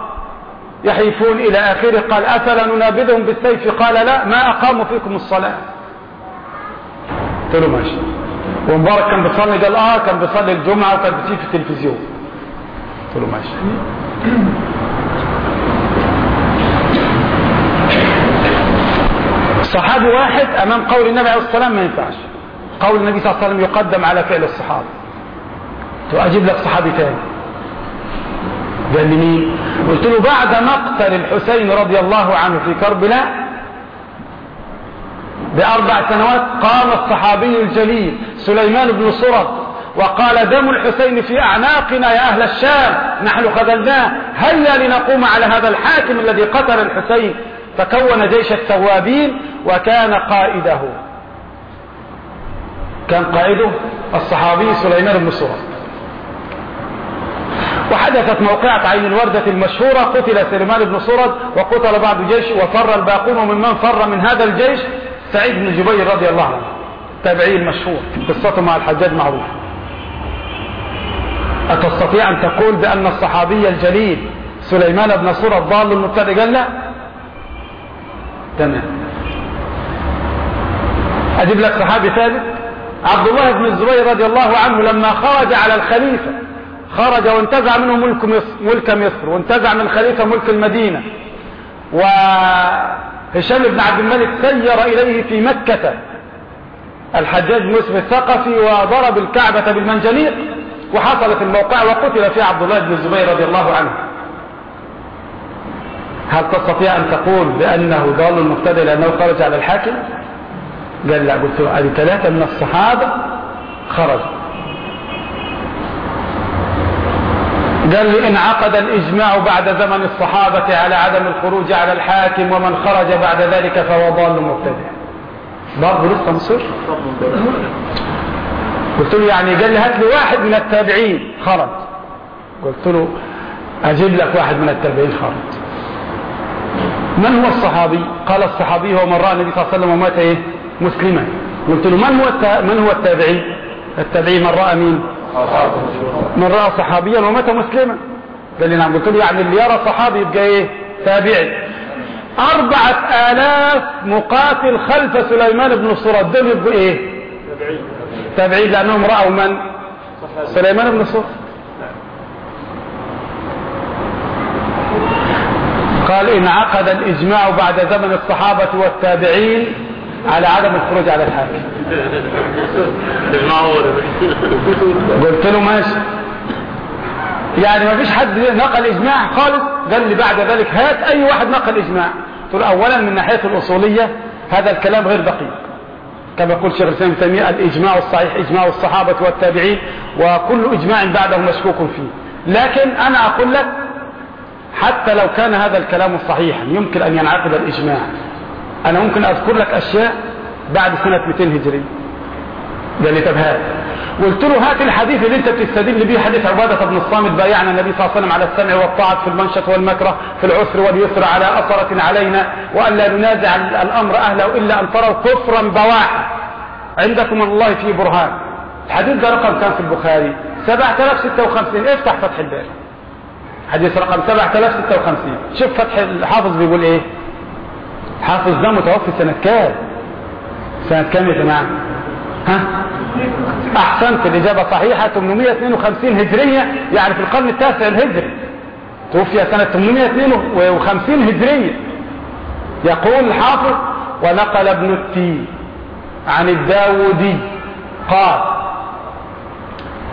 يحيفون إلى آخره قال أفلا ننابذهم بالسيف؟ قال لا ما أقاموا فيكم الصلاة. قلت له ماشي. ومبارك كان بيصلي قال آه كان بيصلي الجمعة وكان بتيجي في التلفزيون. قلت له ماشي. صحابي واحد أمام قول النبي عليه الصلاة والسلام ما ينفعش. قول النبي صلى الله عليه وسلم يقدم على فعل الصحابة. أجيب لك صحابي ثاني قال لي مين؟ قلت له بعد مقتل الحسين رضي الله عنه في كربلاء بأربع سنوات قام الصحابي الجليل سليمان بن صرد وقال دم الحسين في أعناقنا يا أهل الشام نحن خذلناه هيا لنقوم على هذا الحاكم الذي قتل الحسين. فكون جيش التوابين وكان قائده. كان قائده الصحابي سليمان بن صرد وحدثت موقعة عين الوردة المشهورة قتل سليمان بن صرد وقتل بعض الجيش وفر الباقون وممن فر من هذا الجيش. سعيد بن جبير رضي الله عنه تابعي المشهور قصته مع الحجاج معروفة أتستطيع أن تقول بأن الصحابي الجليل سليمان بن صرد ضال المبتدئ؟ قال لا. تمام. أجيب لك صحابي ثالث عبد الله بن الزبير رضي الله عنه لما خرج على الخليفة خرج وانتزع منه ملك مصر, ملك مصر وانتزع من الخليفة ملك المدينة. وهشام بن عبد الملك سير إليه في مكة. الحجاج مسلم الثقفي وضرب الكعبة بالمنجنيق وحصلت الموقع وقتل فيه عبد الله بن الزبير رضي الله عنه. هل تستطيع أن تقول بأنه ضال المبتدئ لأنه خرج على الحاكم؟ قال لا قلت له ثلاثة من الصحابة خرجوا. قال لي انعقد الإجماع بعد زمن الصحابة على عدم الخروج على الحاكم ومن خرج بعد ذلك فهو ضال مبتدئ برضه لسه مصر قلت له يعني قال لي هات لي واحد من التابعين خرج؟ قلت له أجيب لك واحد من التابعين خرج. من هو الصحابي؟ قال الصحابي هو من رأى النبي صلى الله عليه وسلم ومات إيه؟ مسلما. قلت له من هو من هو التابعي؟ التابعي من رأى مين؟ من رأى صحابيا ومات مسلما. قال لي نعم. قلت له يعني اللي يرى صحابي يبقى إيه؟ تابعي. أربعة آلاف مقاتل خلف سليمان بن صرد دول يبقوا إيه؟ تابعين لأنهم رأوا من؟ سليمان بن صرد قال انعقد الإجماع بعد زمن الصحابة والتابعين على عدم الخروج على الحاكم قلت له ماشي. يعني ما فيش حد نقل إجماع. خالص قال لي بعد ذلك هات أي واحد نقل إجماع. قلت له أولا من ناحية الأصولية هذا الكلام غير دقيق. كما يقول شيخ الإسلام تيمية الإجماع الصحيح إجماع الصحابة والتابعين وكل إجماع بعده مشكوك فيه. لكن أنا أقول لك حتى لو كان هذا الكلام صحيحا يمكن أن ينعقد الإجماع. أنا ممكن أذكر لك أشياء بعد سنة 200 هجري. قال لي طب هات. قلت له هات الحديث اللي أنت بتستدل به حديث عبادة بن الصامت بايعنا النبي صلى الله عليه وسلم على السمع والطاعة في المنشط والمكره في العسر واليسر على أثرة علينا وأن لا ننازع الأمر أهله إلا أن تروا كفرا بواحا عندكم الله فيه برهان. الحديث ده رقم كان في البخاري. 7056 افتح فتح الباري حديث رقم 7056 شوف فتح الحافظ بيقول إيه؟ حافظ ده متوفي سنة كام؟ سنة كام يا جماعة؟ ها؟ أحسنت الإجابة صحيحة 852 هجرية يعني في القرن التاسع الهجري توفي سنة 852 هجرية. يقول الحافظ ونقل ابن التي عن الداودي قال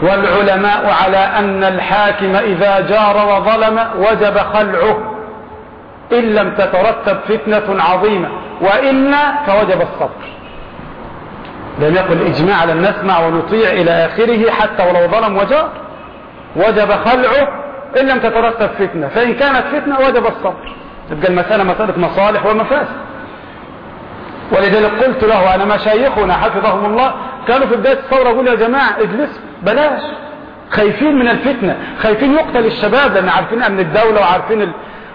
والعلماء على أن الحاكم إذا جار وظلم وجب خلعه. إن لم تترتب فتنة عظيمة وإلا فوجب الصبر. لم يقل إجماع على نسمع ونطيع إلى آخره حتى ولو ظلم وجار وجب خلعه إن لم تترتب فتنة. فإن كانت فتنة وجب الصبر. تبقى المسألة مسألة مصالح ومفاسد. ولذلك قلت له أنا مشايخنا حفظهم الله كانوا في بداية الثورة يقول يا جماعة اجلسوا بلاش. خايفين من الفتنة خايفين يقتل الشباب لأن عارفين أمن الدولة وعارفين.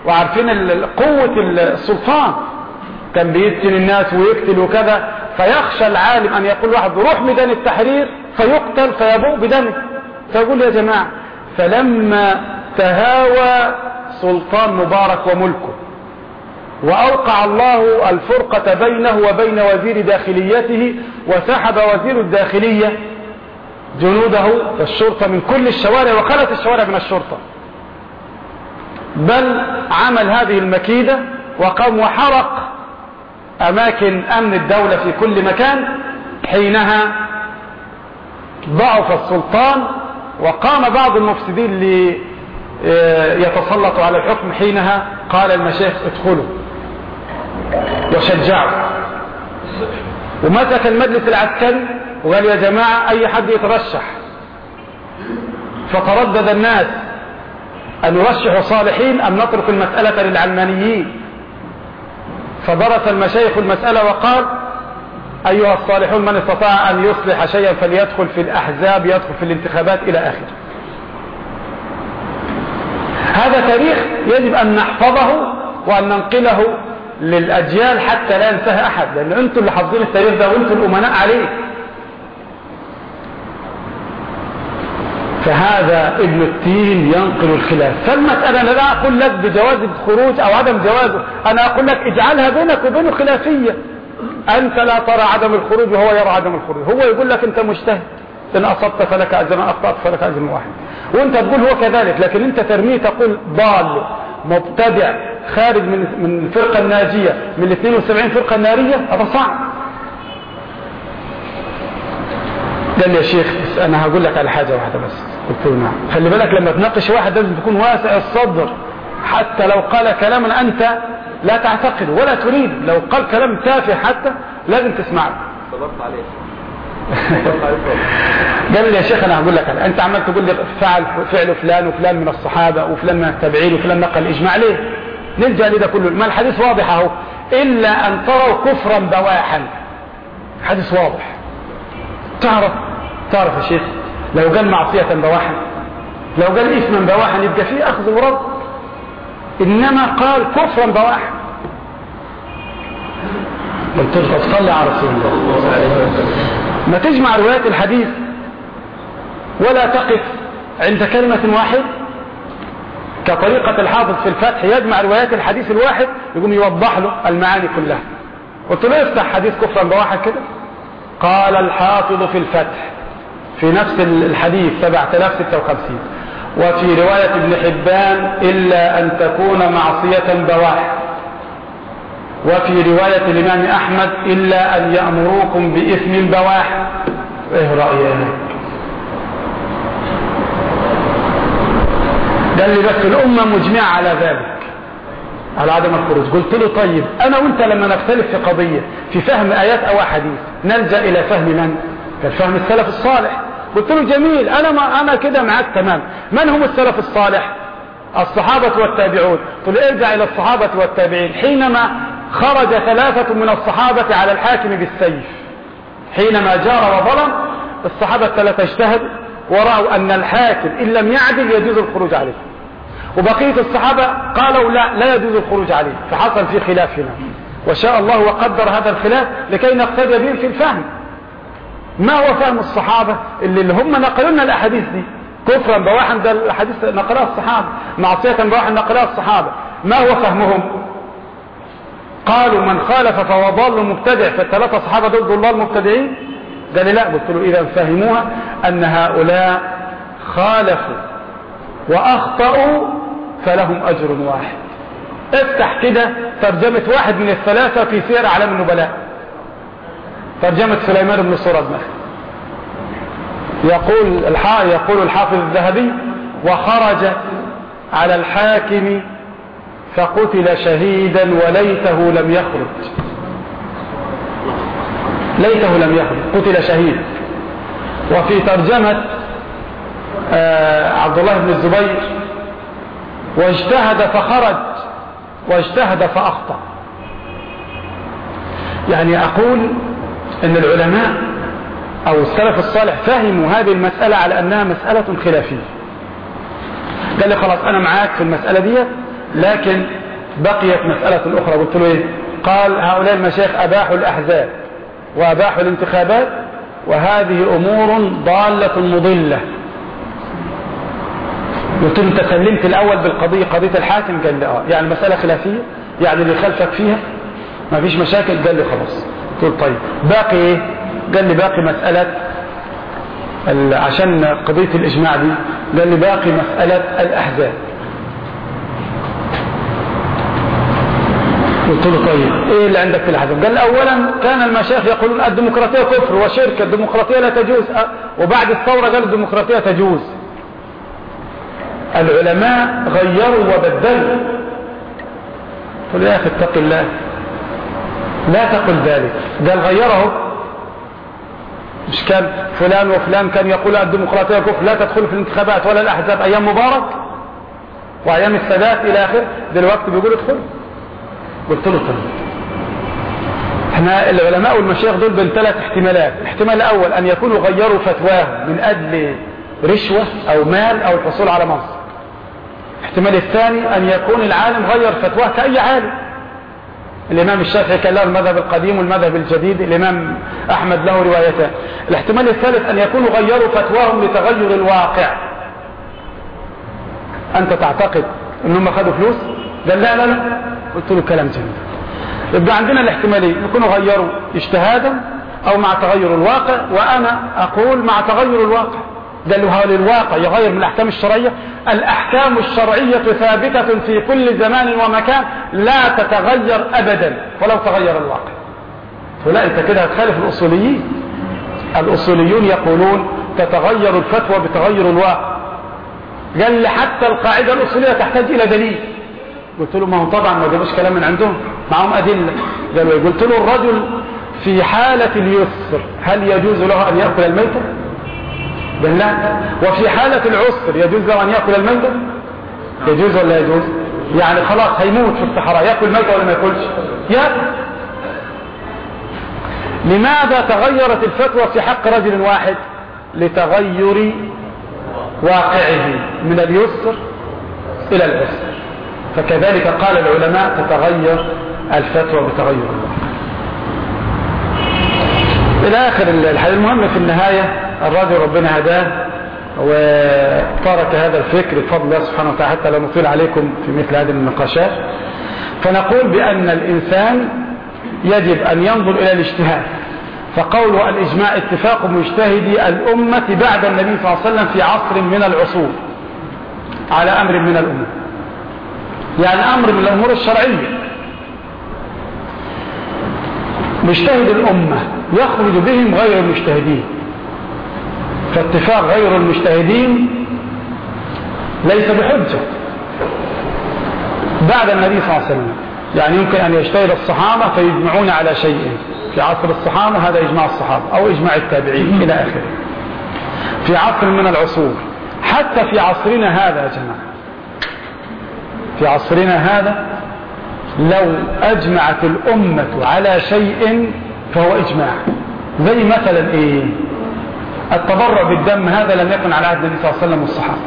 وعارفين. قوة السلطان كان بيفتن الناس ويقتل وكذا فيخشى العالم أن يقول واحد روح ميدان التحرير فيقتل فيبوء بدمه فيقول يا جماعة فلما تهاوى سلطان مبارك وملكه وأوقع الله الفرقة بينه وبين وزير داخليته وسحب وزير الداخلية جنوده الشرطة من كل الشوارع وخلت الشوارع من الشرطة بل عمل هذه المكيدة وقام وحرق أماكن أمن الدولة في كل مكان حينها ضعف السلطان وقام بعض المفسدين ليتسلطوا على الحكم حينها قال المشايخ ادخلوا. وشجعوا. ومسك المجلس العسكري وقال يا جماعة أي حد يترشح؟ فتردد الناس. أن يرشحوا صالحين أم نترك المسألة للعلمانيين؟ فدرس المشايخ المسألة وقال أيها الصالحون من استطاع أن يصلح شيئا فليدخل في الأحزاب يدخل في الانتخابات إلى آخره. هذا تاريخ يجب أن نحفظه وأن ننقله للأجيال حتى لا ينساه أحد لأن أنتم اللي حافظين التاريخ ده وأنتم الأمناء عليه. فهذا ابن التين ينقل الخلاف. فالمسألة أنا لا أقول لك بجواز الخروج أو عدم جوازه أنا أقول لك اجعلها بينك وبينه خلافية أنت لا ترى عدم الخروج وهو يرى عدم الخروج. هو يقول لك أنت مجتهد. إن أصبت فلك أجر أخطأت فلك أجر واحد. وأنت تقول هو كذلك لكن أنت ترميه تقول ضال مبتدع خارج من من الفرقة الناجية من ال 72 فرقة نارية هذا صعب. قال لي يا شيخ بس أنا هقول لك على حاجة واحدة بس. قلت له نعم. خلي بالك لما تناقش واحد لازم تكون واسع الصدر. حتى لو قال كلاما أنت لا تعتقد ولا تريد لو قال كلام تافه حتى لازم تسمعه. صبرت عليه. قال لي يا شيخ أنا هقول لك أنا. أنت عمال تقول لي فعل فعل فلان وفلان من الصحابة وفلان من التابعين وفلان نقل الإجماع. ليه؟ نلجأ لده كله. ما الحديث واضح أهو. إلا أن تروا كفرا بواحا. حديث واضح. تعرف تعرف يا شيخ لو قال معصية بواحا لو قال إثما بواحا يبقى فيه أخذ ورد. إنما قال كفرا بواحا قلت له صلي على رسول الله. ما تجمع روايات الحديث. ولا تقف عند كلمة واحد. كطريقة الحافظ في الفتح يجمع روايات الحديث الواحد يقوم يوضح له المعاني كلها. قلت له افتح حديث كفرا بواحد كده. قال الحافظ في الفتح. في نفس الحديث 7056 وفي رواية ابن حبان إلا أن تكون معصية بواح وفي رواية الإمام أحمد إلا أن يأمروكم بإثم بواح إيه رأيك قال لي بس الأمة مجمعة على ذلك على عدم الخروج. قلت له طيب أنا وأنت لما نختلف في قضية في فهم آيات أو أحاديث نلجأ إلى فهم من؟ فهم السلف الصالح. قلت له جميل أنا ما أنا كده معاك تمام. من هم السلف الصالح؟ الصحابة والتابعون. قلت له ارجع إلى الصحابة والتابعين. حينما خرج ثلاثة من الصحابة على الحاكم بالسيف حينما جار وظلم الصحابة الثلاثة اجتهدوا ورأوا أن الحاكم إن لم يعدل يجوز الخروج عليه. وبقية الصحابة قالوا لا لا يجوز الخروج عليه. فحصل في خلاف هنا. وشاء الله وقدر هذا الخلاف لكي نقتدي بهم في الفهم. ما هو فهم الصحابة اللي, اللي هم نقلوا لنا الأحاديث دي؟ كفرا بواحا ده الحديث نقلها الصحابة معصية بواحا نقلها الصحابة. ما هو فهمهم؟ قالوا من خالف فهو ضال مبتدع فالثلاثة صحابة دول ضلال مبتدعين؟ قال لي لا. قلت له إذا فهموها أن هؤلاء خالفوا وأخطأوا فلهم أجر واحد. افتح كده ترجمة واحد من الثلاثة في سير أعلام النبلاء. ترجمة سليمان بن سورة النخل يقول يقول الحافظ الذهبي وخرج على الحاكم فقتل شهيدا وليته لم يخرج. ليته لم يخرج قتل شهيد. وفي ترجمة عبد الله بن الزبير واجتهد فخرج واجتهد فأخطأ. يعني أقول أن العلماء أو السلف الصالح فهموا هذه المسألة على أنها مسألة خلافية. قال لي خلاص أنا معاك في المسألة دي لكن بقيت مسألة أخرى. قلت له إيه؟ قال هؤلاء المشايخ أباحوا الأحزاب وأباحوا الانتخابات وهذه أمور ضالة مضلة. قلت له أنت سلمت الأول بالقضية قضية الحاكم؟ قال لي آه. يعني مسألة خلافية؟ يعني اللي خلفك فيها؟ ما فيش مشاكل؟ قال لي خلاص. قلت له طيب باقي إيه؟ قال لي باقي مسألة عشان قضية الإجماع دي قال لي باقي مسألة الأحزاب. قلت له طيب إيه اللي عندك في الأحزاب؟ قال اولا كان المشايخ يقولون الديمقراطية كفر وشرك الديمقراطية لا تجوز. وبعد الثورة قالوا الديمقراطية تجوز. العلماء غيروا وبدلوا. قل يا أخي اتق الله. لا تقل ذلك. قال غيره مش كان فلان وفلان كان يقول الديمقراطية كفر. لا تدخل في الانتخابات ولا الأحزاب. أيام مبارك وأيام السادات إلى آخر. دلوقتي بيقول ادخل. قلت له طيب. إحنا العلماء والمشايخ دول بين ثلاث احتمالات. الاحتمال الأول أن يكونوا غيروا فتواهم من أجل رشوة أو مال أو الحصول على منصب. الاحتمال الثاني أن يكون العالم غير فتواه كأي عالم. الإمام الشافعي كان له المذهب القديم والمذهب الجديد الإمام أحمد له روايتان الاحتمال الثالث أن يكونوا غيروا فتواهم لتغير الواقع. أنت تعتقد أنهم خدوا فلوس؟ قال لا لا لا. قلت له كلام جميل. يبقى عندنا الاحتمالين يكونوا غيروا اجتهادا أو مع تغير الواقع وأنا أقول مع تغير الواقع. قال له هل الواقع يغير من الأحكام الشرعية. الأحكام الشرعية ثابتة في كل زمان ومكان لا تتغير أبدا ولو تغير الواقع. فلا أنت كده هتخالف الأصوليين. الأصوليون يقولون تتغير الفتوى بتغير الواقع. قال لي حتى القاعدة الأصولية تحتاج إلى دليل. قلت له ما هو طبعا ما جابوش كلام من عندهم. معهم أدلة. قلت له الرجل في حالة اليسر هل يجوز له أن يأكل الميتة؟ قال لا وفي حالة العسر يجوز له أن يأكل الميتة يجوز ولا يجوز؟ يعني خلاص هيموت في الصحراء يأكل ميتة ولا ما يأكلش؟ يأكل. لماذا تغيرت الفتوى في حق رجل واحد؟ لتغير واقعه من اليسر إلى العسر. فكذلك قال العلماء تتغير الفتوى بتغير الواقع. إلى آخر الحديث المهم في النهاية الرجل ربنا هداه وترك هذا الفكر بفضل الله سبحانه وتعالى حتى لا نطيل عليكم في مثل هذه النقاشات. فنقول بأن الإنسان يجب أن ينظر إلى الاجتهاد. فقول الإجماع اتفاق مجتهدي الأمة بعد النبي صلى الله عليه وسلم في عصر من العصور على أمر من الأمة. يعني أمر من الأمور الشرعية. مجتهد الأمة يخرج بهم غير المجتهدين. فاتفاق غير المجتهدين ليس بحجة. بعد النبي صلى الله عليه وسلم يعني يمكن أن يجتهد الصحابة فيجمعون على شيء. في عصر الصحابة هذا إجماع الصحابة أو إجماع التابعين إلى آخره. في عصر من العصور حتى في عصرنا هذا يا جماعة. في عصرنا هذا لو أجمعت الأمة على شيء فهو إجماع. زي مثلا إيه؟ التبرع بالدم هذا لم يكن على عهد النبي صلى الله عليه وسلم والصحابة.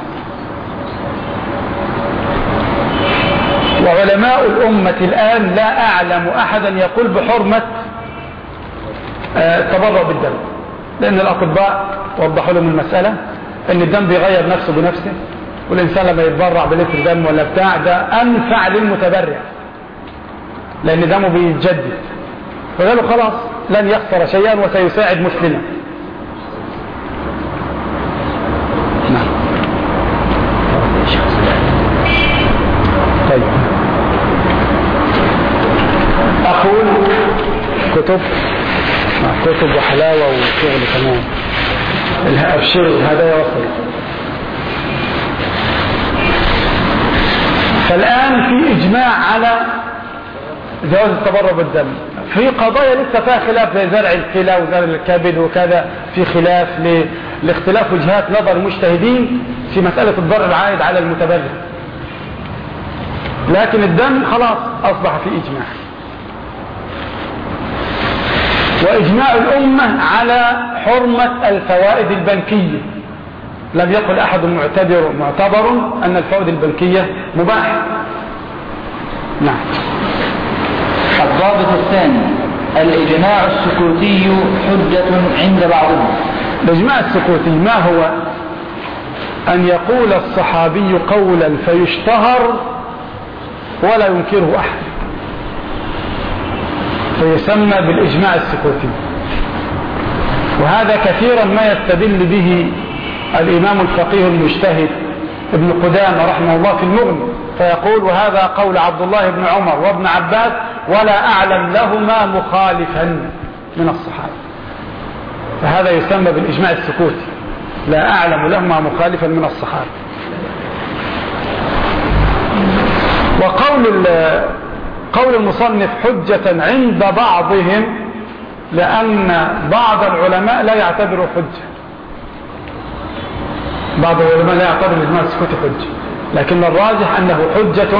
وعلماء الأمة الآن لا أعلم أحدا يقول بحرمة التبرع بالدم. لأن الأطباء وضحوا لهم المسألة أن الدم بيغير نفسه بنفسه والإنسان لما يتبرع بلتر دم ولا بتاع ده أنفع للمتبرع لأن دمه بيتجدد. فقالوا خلاص لن يخسر شيئا وسيساعد مسلما نعم طيب أقول كتب كتب وحلاوة وشغل كمان. الأبشر الهدايا وصل فالآن في إجماع على جواز التبرع بالدم. في قضايا لسه فيها خلاف زي زرع الكلى وزرع الكبد وكذا في خلاف. لاختلاف وجهات نظر المجتهدين في مسألة الضرر العائد على المتبرع. لكن الدم خلاص أصبح في إجماع. وإجماع الأمة على حرمة الفوائد البنكية. لم يقل أحد معتبر معتبر أن الفوائد البنكية مباحة نعم. الضابط الثاني الإجماع السكوتي حجة عند بعضهم. الإجماع السكوتي ما هو؟ أن يقول الصحابي قولا فيشتهر ولا ينكره أحد. فيسمى بالإجماع السكوتي. وهذا كثيرا ما يستدل به الإمام الفقيه المجتهد ابن قدامة رحمه الله في المغني فيقول وهذا قول عبد الله بن عمر وابن عباس ولا أعلم لهما مخالفا من الصحابة فهذا يسمى بالإجماع السكوتي لا أعلم لهما مخالفا من الصحابة وقول قول المصنف حجة عند بعضهم لأن بعض العلماء لا يعتبره حجة. بعض العلماء لا يعتبر الإجماع السكوت حجة لكن الراجح أنه حجة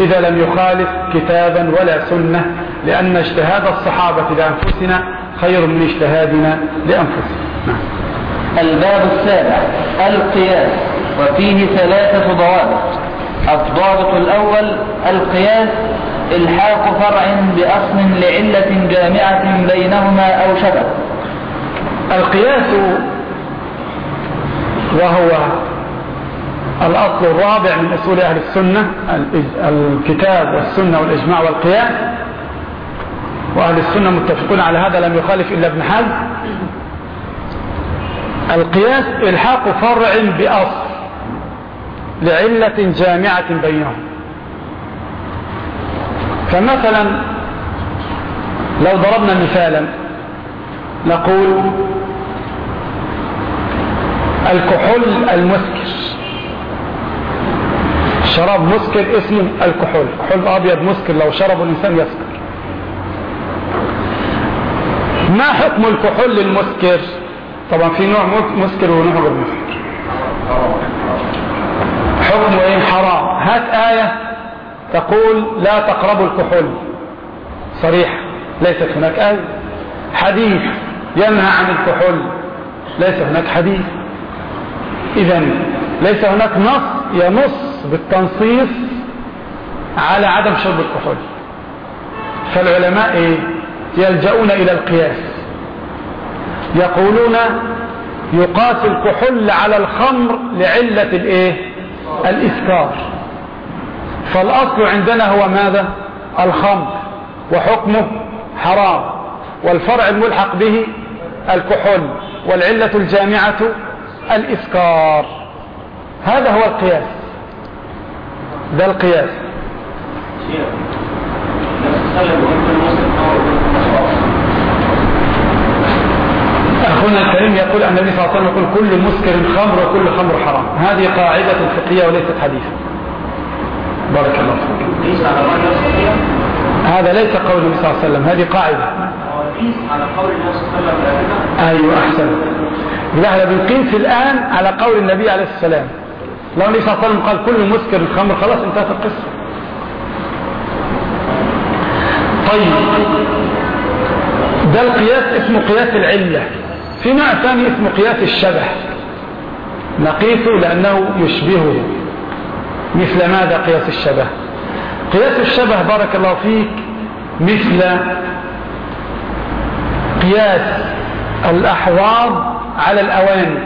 إذا لم يخالف كتابا ولا سنة لأن اجتهاد الصحابة لأنفسنا خير من اجتهادنا لأنفسنا. نعم. الباب السابع القياس وفيه ثلاثة ضوابط. الضابط الأول القياس الحاق فرع بأصل لعلة جامعة بينهما أو شبه. القياس وهو الأصل الرابع من أصول أهل السنة الكتاب والسنة والإجماع والقياس. وأهل السنة متفقون على هذا لم يخالف إلا ابن حزم. القياس إلحاق فرع بأصل لعلة جامعة بينهم. فمثلا لو ضربنا مثالا نقول الكحول المسكر. شراب مسكر اسمه الكحول. كحول أبيض مسكر لو شربه الإنسان يسكر. ما حكم الكحول المسكر؟ طبعا في نوع مسكر ونوع غير مسكر. حكمه إيه حرام. هات آية تقول لا تقربوا الكحول. صريح ليست هناك آية. حديث ينهى عن الكحول. ليس هناك حديث. اذا ليس هناك نص ينص بالتنصيص على عدم شرب الكحول. فالعلماء إيه يلجؤون إلى القياس. يقولون يقاس الكحول على الخمر لعلة الإيه؟ الاسكار فالأصل عندنا هو ماذا؟ الخمر وحكمه حرام والفرع الملحق به الكحول والعلة الجامعة الإسكار هذا هو القياس. ده القياس. أخونا الكريم يقول النبي صلى الله عليه وسلم يقول كل مسكر خمر وكل خمر حرام. هذه قاعدة فقهية وليست حديثا بارك الله فيك. هذا ليس قول النبي صلى الله عليه وسلم هذه قاعدة. على قول النبي صلى الله عليه وسلم أيوه أحسن. لا إحنا بنقيس الآن على قول النبي عليه السلام لو النبي صلى الله عليه وسلم قال كل مسكر الخمر خلاص انتهت القصة. طيب. ده القياس اسمه قياس العلة. في نوع ثاني اسمه قياس الشبه. نقيسه لأنه يشبهه. مثل ماذا قياس الشبه؟ قياس الشبه بارك الله فيك مثل قياس الأحواض على الأواني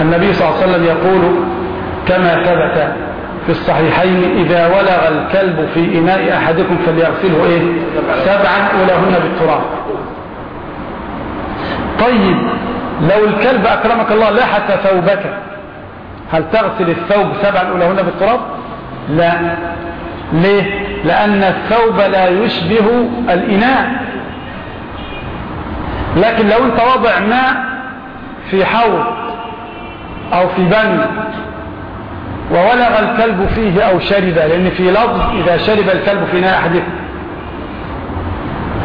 النبي صلى الله عليه وسلم يقول كما ثبت في الصحيحين إذا ولغ الكلب في إناء أحدكم فليغسله إيه؟ سبعا أولهن بالتراب. طيب لو الكلب أكرمك الله لحس ثوبك هل تغسل الثوب سبعا أولهن بالتراب؟ لا. ليه؟ لأن الثوب لا يشبه الإناء. لكن لو أنت وضع ماء في حوض أو في بني وولغ الكلب فيه أو شرب لأن في لفظ إذا شرب الكلب في إناء أحدكم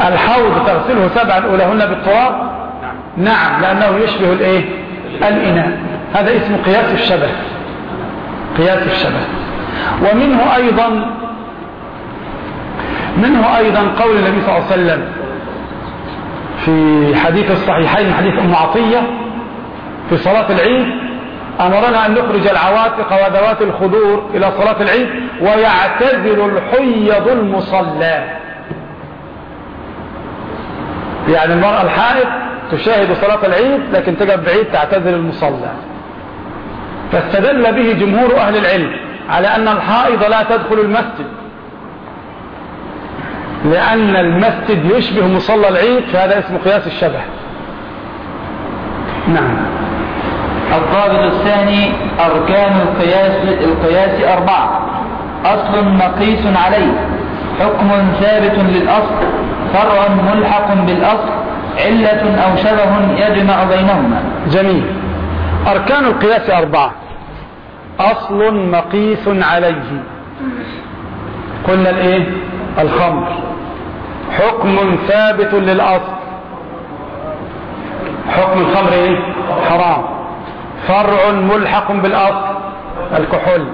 الحوض تغسله سبعا أولهن بالتراب نعم. لأنه يشبه الإيه؟ الإناء. هذا اسمه قياس الشبه. قياس الشبه. ومنه أيضا منه أيضا قول النبي صلى الله عليه وسلم في حديث الصحيحين حديث أم عطية في صلاة العيد أمرنا أن نخرج العواتق وذوات الخدور إلى صلاة العيد ويعتذر الحيض المصلى يعني المرأة الحائض تشاهد صلاة العيد لكن تقف بعيد تعتذر المصلى. فاستدل به جمهور أهل العلم على أن الحائض لا تدخل المسجد. لأن المسجد يشبه مصلى العيد فهذا اسمه قياس الشبه. نعم. الضابط الثاني أركان القياس, القياس أربعة. أصل مقيس عليه. حكم ثابت للأصل. فرع ملحق بالأصل. علة أو شبه يجمع بينهما. جميل. أركان القياس أربعة. أصل مقيس عليه. قلنا الإيه؟ الخمر. حكم ثابت للأصل. حكم الخمر إيه؟ حرام. فرع ملحق بالأصل الكحول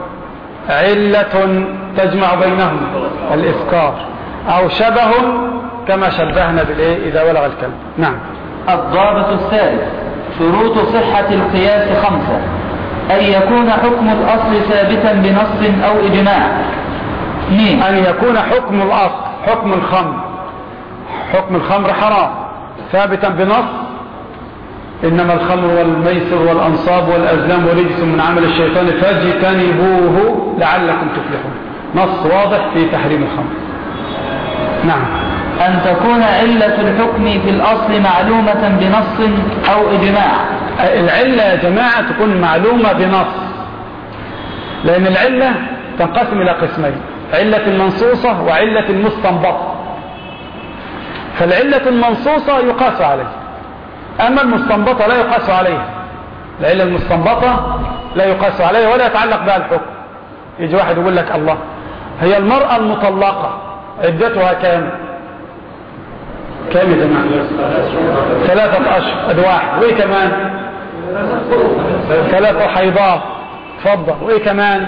علة تجمع بينهم الإسكار أو شبه كما شبهنا بالإيه؟ إذا ولغ الكلب. نعم. الضابط الثالث شروط صحة القياس خمسة أن يكون حكم الأصل ثابتا بنص أو إجماع. اثنين أن يكون حكم الأصل حكم الخمر حكم الخمر حرام ثابتا بنص إنما الخمر والميسر والأنصاب والأزلام ورجس من عمل الشيطان فاجتنبوه لعلكم تفلحون. نص واضح في تحريم الخمر. نعم. أن تكون علة الحكم في الأصل معلومة بنص أو إجماع. العلة يا جماعة تكون معلومة بنص. لأن العلة تنقسم إلى قسمين علة المنصوصة وعلة المستنبطة فالعلة المنصوصة يقاس عليها. أما المستنبطة لا يقاس عليها. العلة المستنبطة لا يقاس عليها ولا يتعلق بها الحكم. يجي واحد يقول لك الله هي المرأة المطلقة عدتها كام؟ كام يا جماعة؟ ثلاثة أشهر أدي واحد وإيه كمان؟ ثلاثة حيضات. تفضل. وإيه كمان؟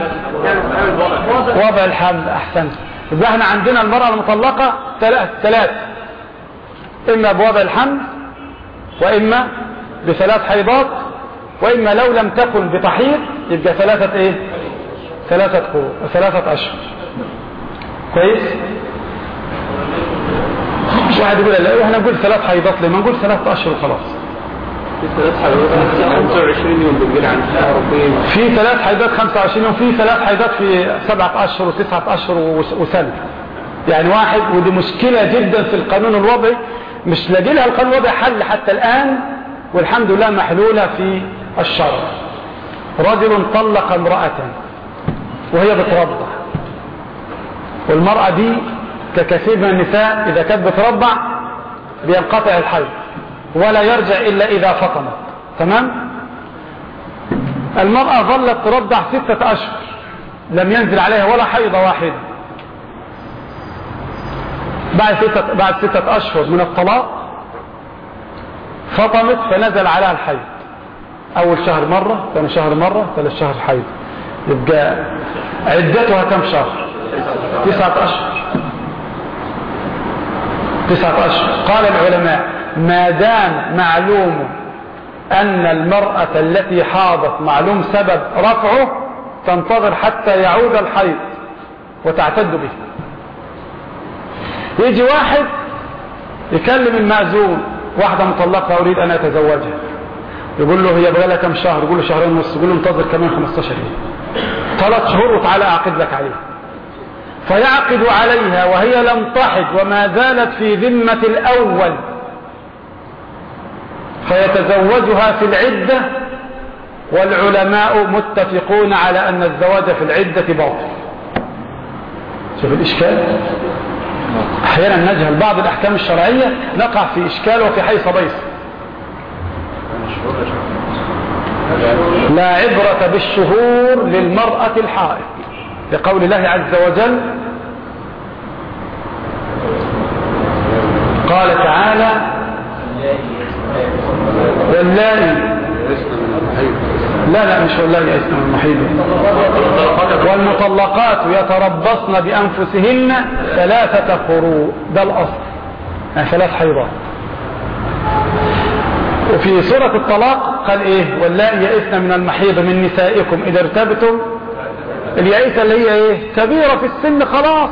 وضع الحمل. أحسن يبقى إحنا عندنا المرأة المطلقة ثلاث ثلاث. إما بوضع الحمل وإما بثلاث حيضات وإما لو لم تكن بتحيض يبقى ثلاثة إيه؟ ثلاثة قروء ثلاثة أشهر. كويس؟ مش واحد يقول لا إحنا نقول ثلاث حيضات ليه؟ ما نقول ثلاثة أشهر وخلاص. في ثلاث حيوانات 25 يوم بالجيل عن ربنا في ثلاث حيضات 25 يوم في ثلاث حيضات في سبعة أشهر وتسعة أشهر وس- وسنة يعني واحد ودي مشكلة جدا في القانون الوضعي مش لاقي لها القانون الوضعي حل حتى الآن والحمد لله محلولة في الشرع رجل طلق امرأة وهي بترضع والمرأة دي ككثير من النساء إذا كانت بترضع بينقطع الحيض ولا يرجع إلا إذا فطمت تمام؟ المرأة ظلت ترضع ستة أشهر لم ينزل عليها ولا حيضة واحدة. بعد ستة, بعد ستة أشهر من الطلاق فطمت فنزل عليها الحيض. أول شهر مرة ثاني شهر مرة ثالث شهر حيض. يبقى عدتها كم شهر؟ تسعة أشهر. تسعة أشهر. قال العلماء ما دام معلوم أن المرأة التي حاضت معلوم سبب رفعه تنتظر حتى يعود الحيض وتعتد به. يجي واحد يكلم المأذون واحدة مطلقة أريد أن أتزوجها. يقول له هي بقى لها كم شهر؟ يقول له شهرين ونص. يقول له انتظر كمان 15 يوم. ثلاث شهور وتعالى أعقد لك عليها. فيعقد عليها وهي لم تحض وما زالت في ذمة الأول. فيتزوجها في العدة والعلماء متفقون على أن الزواج في العدة باطل شوف الإشكال. أحيانا نجهل بعض الأحكام الشرعية نقع في إشكال وفي حيث بيص لا عبرة بالشهور للمرأة الحائض. لقول الله عز وجل قال تعالى واللائي لا لا مش واللائي يئسن من المحيض والمطلقات يتربصن بأنفسهن ثلاثة قروء ده الأصل. يعني ثلاث حيضات. وفي سورة الطلاق قال إيه؟ واللائي يئسن من المحيض من نسائكم إذا ارتبتم. اليائسة اللي هي إيه؟ كبيرة في السن خلاص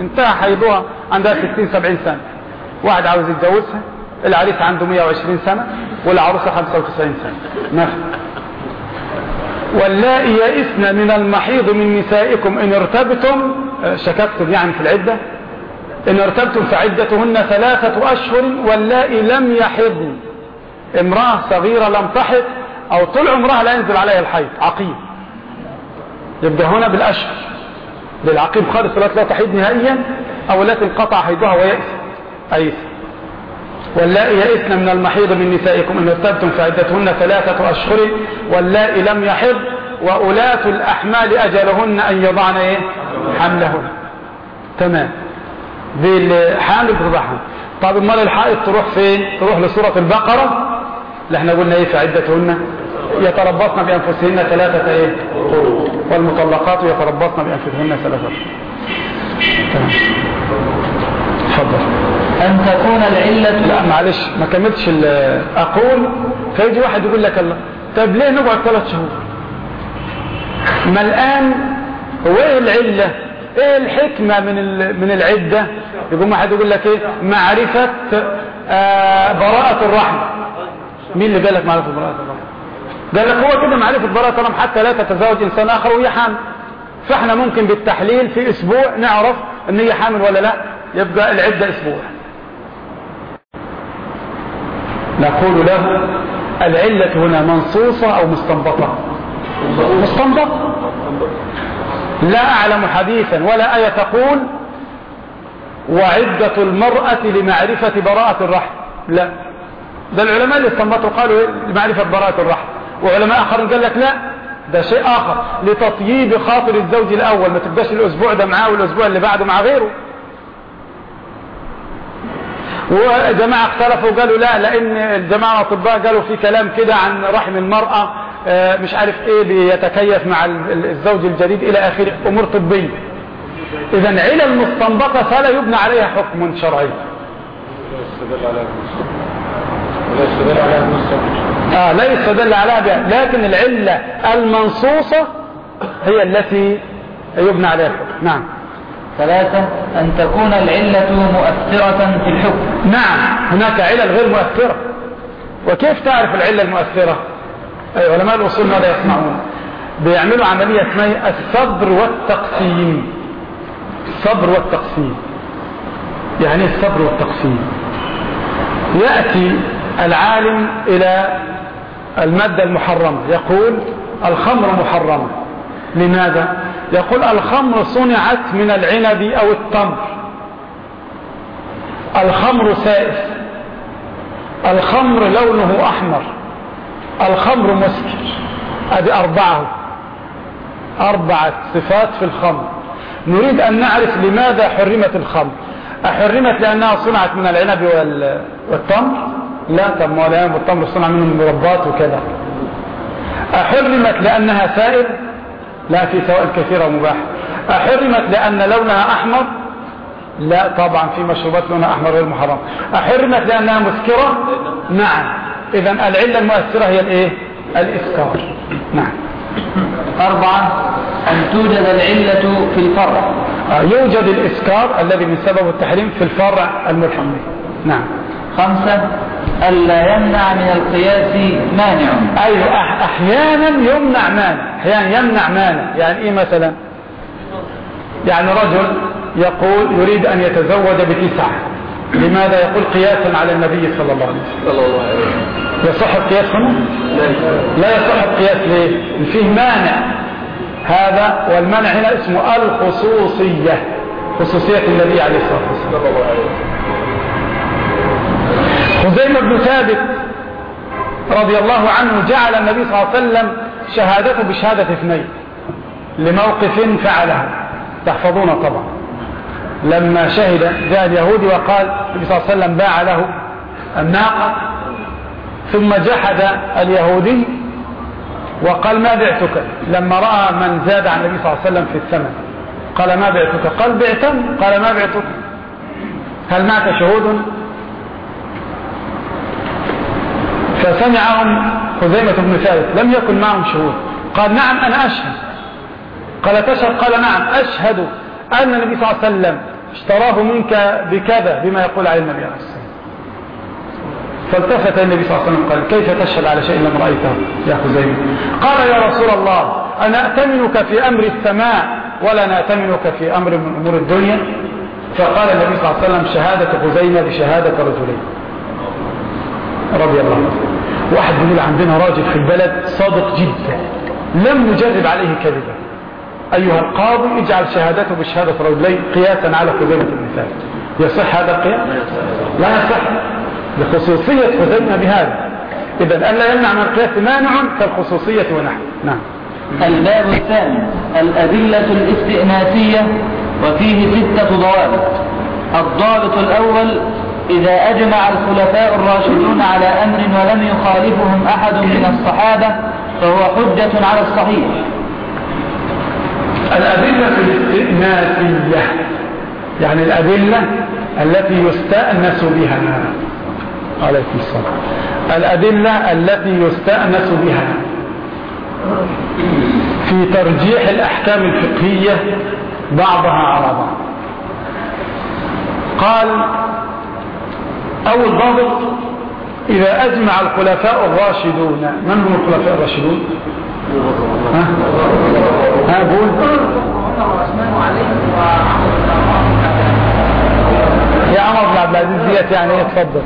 انتهى حيضها عندها 60 70 سنة. واحد عاوز يتجوزها العريس عنده 120 سنة والعروسة 95 سنة. مثلا واللائي يئسن من المحيض من نسائكم. إن ارتبتم آه، شككتم يعني في العدة. إن ارتبتم فعدتهن ثلاثة أشهر واللائي لم يحضن امرأة صغيرة لم تحض أو طول عمرها لا ينزل عليها الحيض. عقيم. يبقى هنا بالأشهر. للعقيم خالص لا تحيض نهائيا أو التي انقطع حيضها ويأس أيس. واللائي يئسن من المحيض من نسائكم إن ارتبتم فعدتهن ثلاثة أشهر واللائي لم يحض وأولاة الأحمال أجلهن أن يضعن إيه؟ حملهن. تمام. بالحامل بتضحى طب أمال الحائض تروح فين؟ تروح لسورة البقرة؟ اللي إحنا قلنا إيه؟ في عدتهن يتربصن بأنفسهن ثلاثة إيه؟ والمطلقات يتربصن بأنفسهن ثلاثة. تمام. اتفضل أن تكون العلة لا معلش ما كملتش أقول فيجي واحد يقول لك الله طب ليه نقعد ثلاث شهور؟ ما الآن هو إيه العلة؟ إيه الحكمة من من العدة؟ يقوم واحد يقول لك إيه؟ معرفة آه براءة الرحم مين اللي قال لك معرفة براءة الرحم قال لك هو كده معرفة براءة الرحم حتى لا تتزوج إنسان آخر وهي حامل فإحنا ممكن بالتحليل في أسبوع نعرف ان هي حامل ولا لا يبقى العدة أسبوع. نقول له العلة هنا منصوصة أو مستنبطة؟ مستنبطة لا أعلم حديثا ولا آية تقول وعدة المرأة لمعرفة براءة الرحم. لا. ده العلماء اللي استنبطوا قالوا؟ لمعرفة براءة الرحم. وعلماء آخرين قال لك لا ده شيء آخر لتطييب خاطر الزوج الأول. ما تبقاش الأسبوع ده معاه والأسبوع اللي بعده مع غيره. وجماعة اختلفوا وقالوا لا لأن الجماعة الأطباء قالوا في كلام كده عن رحم المرأة آه، مش عارف إيه بيتكيف مع ال- الزوج الجديد إلى آخره أمور طبية. اذا علل مستنبطة فلا يبنى عليها حكم شرعي. آه لا يستدل عليها بها لكن العلة المنصوصة هي التي يبنى عليها الحكم نعم. ثلاثة أن تكون العلة مؤثرة في الحكم. نعم هناك علل غير مؤثرة. وكيف تعرف العلة المؤثرة؟ أي علماء الأصول ماذا يصنعون؟ بيعملوا عملية اسمها الصبر والتقسيم. الصبر والتقسيم. يعني الصبر والتقسيم. يأتي العالم إلى المادة المحرمة. يقول الخمر محرمة لماذا؟ يقول الخمر صنعت من العنب أو التمر. الخمر سائف. الخمر لونه أحمر. الخمر مسكر. هذه أربعة. أربعة صفات في الخمر. نريد أن نعرف لماذا حرمت الخمر. أحرمت لأنها صنعت من العنب وال- والتمر؟ لا طب ما العنب والتمر صنع منهم المربات وكذا. أحرمت لأنها سائل؟ لا في سوائل كثيرة ومباحة. أحرمت لأن لونها أحمر؟ لا طبعا في مشروبات لونها أحمر غير محرم. أحرمت لأنها مسكرة؟ نعم. إذا العلة المؤثرة هي الإيه؟ الإسكار. نعم. أربعة أن توجد العلة في الفرع. آه، يوجد الإسكار الذي من سبب التحريم في الفرع الملحم نعم. خمسة ألا يمنع من القياس مانع. أي أح- أحيانا يمنع مانع. أحيانا يمنع مانع. يعني إيه مثلا؟ يعني رجل يقول يريد أن يتزوج بتسعة لماذا يقول قياسا على النبي صلى الله عليه وسلم؟ صلى الله عليه وسلم. يصح القياس هنا؟ لا. يصح. لا يصح القياس ليه؟ فيه مانع. هذا والمنع هنا اسمه الخصوصية. خصوصية النبي عليه الصلاة والسلام. خزيمة بن ثابت رضي الله عنه جعل النبي صلى الله عليه وسلم شهادته بشهادة اثنين لموقف فعلها. تحفظون طبعا لما شهد جاء اليهودي وقال النبي صلى الله عليه وسلم باع له الناقة ثم جحد اليهودي وقال ما بعتك؟ لما رأى من زاد عن النبي صلى الله عليه وسلم في الثمن. قال ما بعتك؟ قال بعتم. قال ما بعتك؟ هل معك شهود؟ فسمعهم خزيمة بن ثابت لم يكن معهم شهود. قال نعم أنا أشهد. قال تشهد؟ قال نعم أشهد أن النبي صلى الله عليه وسلم اشتراه منك بكذا بما يقول عليه النبي عليه الصلاة فالتفت النبي صلى الله عليه وسلم قال كيف تشهد على شيء لم رأيته يا خزيمة؟ قال يا رسول الله أنا أتمنك في أمر السماء ولا نأتمنك في أمر من أمور الدنيا؟ فقال النبي صلى الله عليه وسلم شهادة خزيمة بشهادة رجلين. رضي الله عنه. واحد بيقول عندنا راجل في البلد صادق جدا لم نجرب عليه كذبا. أيها القاضي اجعل شهادته بشهادة رجلين قياسا على خزيمة ثابت يصح هذا القياس؟ لا يصح. لخصوصية خزيمة بهذا. إذا ألا يمنع من القياس مانع كالخصوصية ونحن. نعم. الباب الثاني الأدلة الاستئناسية وفيه ستة ضوابط. الضابط الأول إذا أجمع الخلفاء الراشدون على أمر ولم يخالفهم أحد من الصحابة فهو حجة على الصحيح. الأدلة الاستئناسية يعني الأدلة التي يستأنس بها. عليكم السلام. الأدلة التي يستأنس بها في ترجيح الأحكام الفقهية بعضها على بعض. قال أول ضابط إذا أجمع الخلفاء الراشدون. من هم الخلفاء الراشدون؟ ها؟ ها قول. يا عمر بن عبد العزيز ديت يعني إيه؟ اتفضل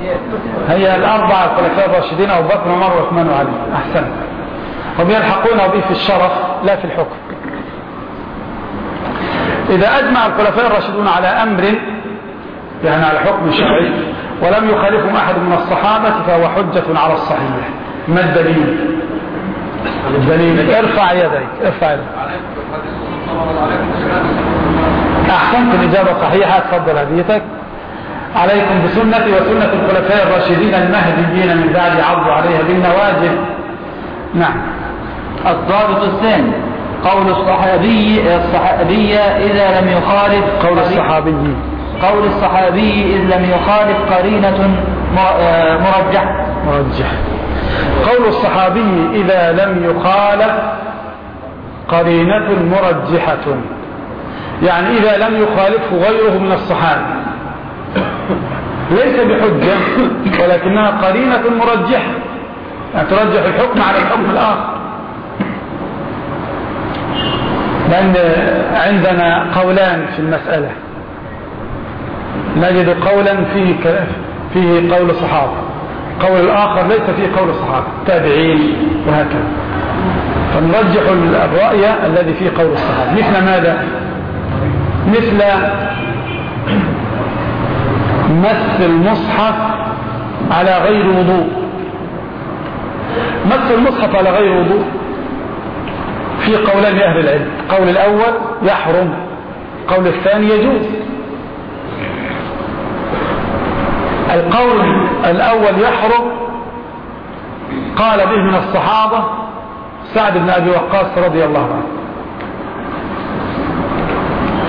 هي الأربعة الخلفاء الراشدين أبو بكر وعمر وعثمان وعلي. أحسن. هم يلحقون به في الشرف لا في الحكم. إذا أجمع الخلفاء الراشدون على أمر يعني على حكم شرعي ولم يخالفهم أحد من الصحابة فهو حجة على الصحيح. ما الدليل؟ الدليل. ارفع يديك ارفع يديك. أحسنت الإجابة صحيحه تفضل هديتك عليكم بسنتي وسنة الخلفاء الراشدين المهديين من بعد عضوا عليها بالنواجذ. نعم. الضابط الثاني قول الصحابي الصحابية إذا لم يخالف قول الصحابي. قول الصحابي إذ لم يخالف قرينة مرجحة مرجح. قول الصحابي إذا لم يخالف قرينة مرجحة. يعني إذا لم يخالفه غيره من الصحابة. ليس بحجة ولكنها قرينة مرجحة. يعني ترجح الحكم على الحكم الآخر. لأن عندنا قولان في المسألة. نجد قولا فيه فيه قول صحابة قول الآخر ليس فيه قول صحابة تابعين وهكذا. فنرجح الرأي الذي فيه قول الصحابة. مثل ماذا؟ مثل مس المصحف على غير وضوء. مس المصحف على غير وضوء. في قولان لأهل العلم. القول الأول يحرم القول الثاني يجوز. القول الأول يحرم. قال به من الصحابة سعد بن أبي وقاص رضي الله عنه.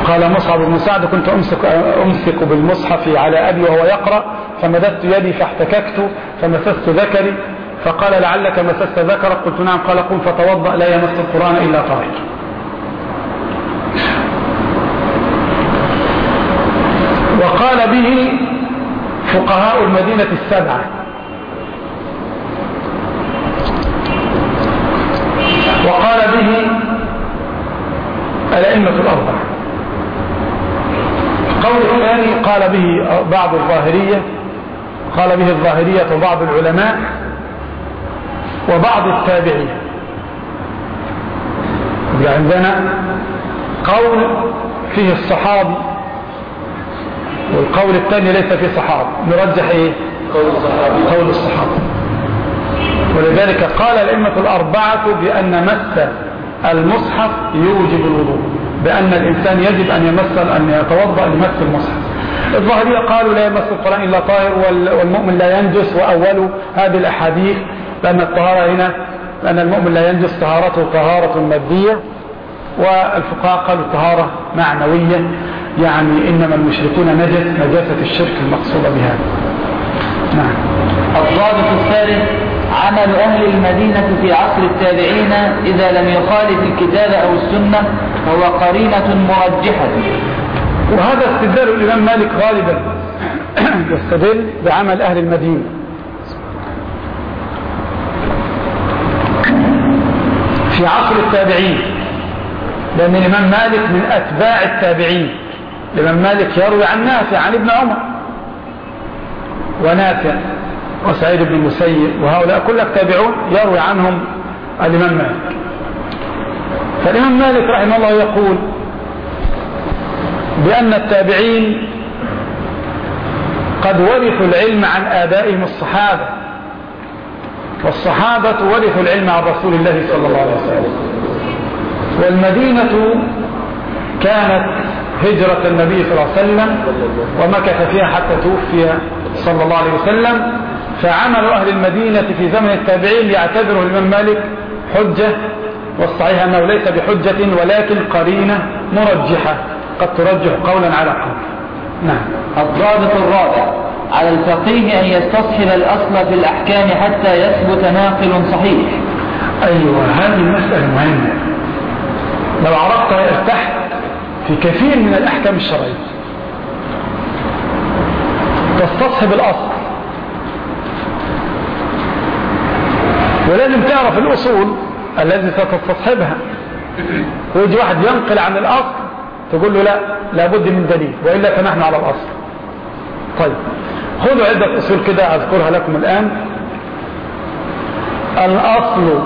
قال مصعب بن سعد كنت أمسك, أمسك بالمصحف على أبي وهو يقرأ فمددت يدي فاحتككت فمسست ذكري فقال لعلك مسست ذكرك؟ قلت نعم. قال قم فتوضأ لا يمس القرآن إلا طاهر. وقال به فقهاء المدينة السبعة. وقال به الأئمة الأربعة. القول الثاني قال به بعض الظاهرية قال به الظاهرية وبعض العلماء وبعض التابعين. عندنا قول فيه الصحابي والقول الثاني ليس فيه صحابي. نرجح إيه؟ قول الصحابي. ولذلك قال الأئمة الأربعة بأن مس المصحف يوجب الوضوء بأن الإنسان يجب أن يمس أن يتوضأ لمس المصحف. الظاهرية قالوا لا يمس القرآن إلا طاهر والمؤمن لا ينجس وأولوا هذه الأحاديث لأن الطهارة هنا لأن المؤمن لا ينجس طهارته طهارة مادية والفقهاء قالوا طهارة معنوية. يعني إنما المشركون نجس نجاسة الشرك المقصودة بها نعم. الضابط الثالث عمل أهل المدينة في عصر التابعين إذا لم يخالف الكتاب أو السنة فهو قرينة مرجحة. وهذا استدلال الإمام مالك غالبا. يستدل بعمل أهل المدينة. في عصر التابعين. لأن الإمام مالك من أتباع التابعين. الإمام مالك يروي عن نافع عن ابن عمر. ونافع وسعيد بن المسيب وهؤلاء كلها تابعون يروي عنهم الإمام مالك. فالإمام مالك رحمه الله يقول بأن التابعين قد ورثوا العلم عن آبائهم الصحابة والصحابة ورثوا العلم عن رسول الله صلى الله عليه وسلم. والمدينة كانت هجرة النبي صلى الله عليه وسلم ومكث فيها حتى توفي صلى الله عليه وسلم. فعمل أهل المدينة في زمن التابعين يعتبره الإمام مالك حجة والصحيح أنه ليس بحجة ولكن قرينة مرجحة قد ترجح قولا على قول. نعم. الضابط الرابع على الفقيه أن يستصحب الأصل في الأحكام حتى يثبت ناقل صحيح. أيوة هذه المسألة مهمة. لو عرفتها ارتحت في كثير من الأحكام الشرعية. تستصحب الأصل. ولازم تعرف الأصول التي ستستصحبها. ويجي واحد ينقل عن الأصل تقول له لا لابد من دليل وإلا فنحن على الأصل. طيب خذوا عدة أصول كده أذكرها لكم الآن. الأصل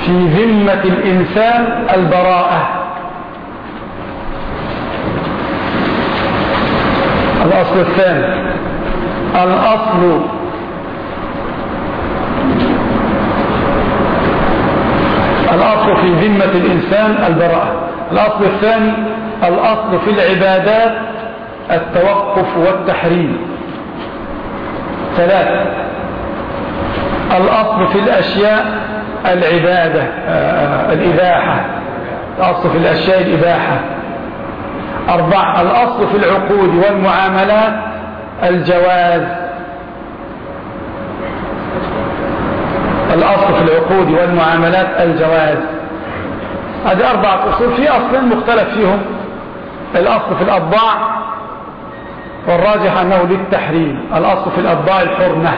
في ذمة الإنسان البراءة. الأصل الثاني الأصل. الأصل في ذمة الإنسان البراءة. الأصل الثاني الأصل في العبادات التوقف والتحريم. ثلاثة. الأصل في الأشياء العبادة آه، الإباحة. الأصل في الأشياء الإباحة. أربعة الأصل في العقود والمعاملات الجواز. الأصل في العقود والمعاملات الجواز. هذه أربعة أصول في أصلين مختلف فيهم. الأصل في الأطباع والراجح أنه للتحريم. الأصل في الأطباع الحرمة.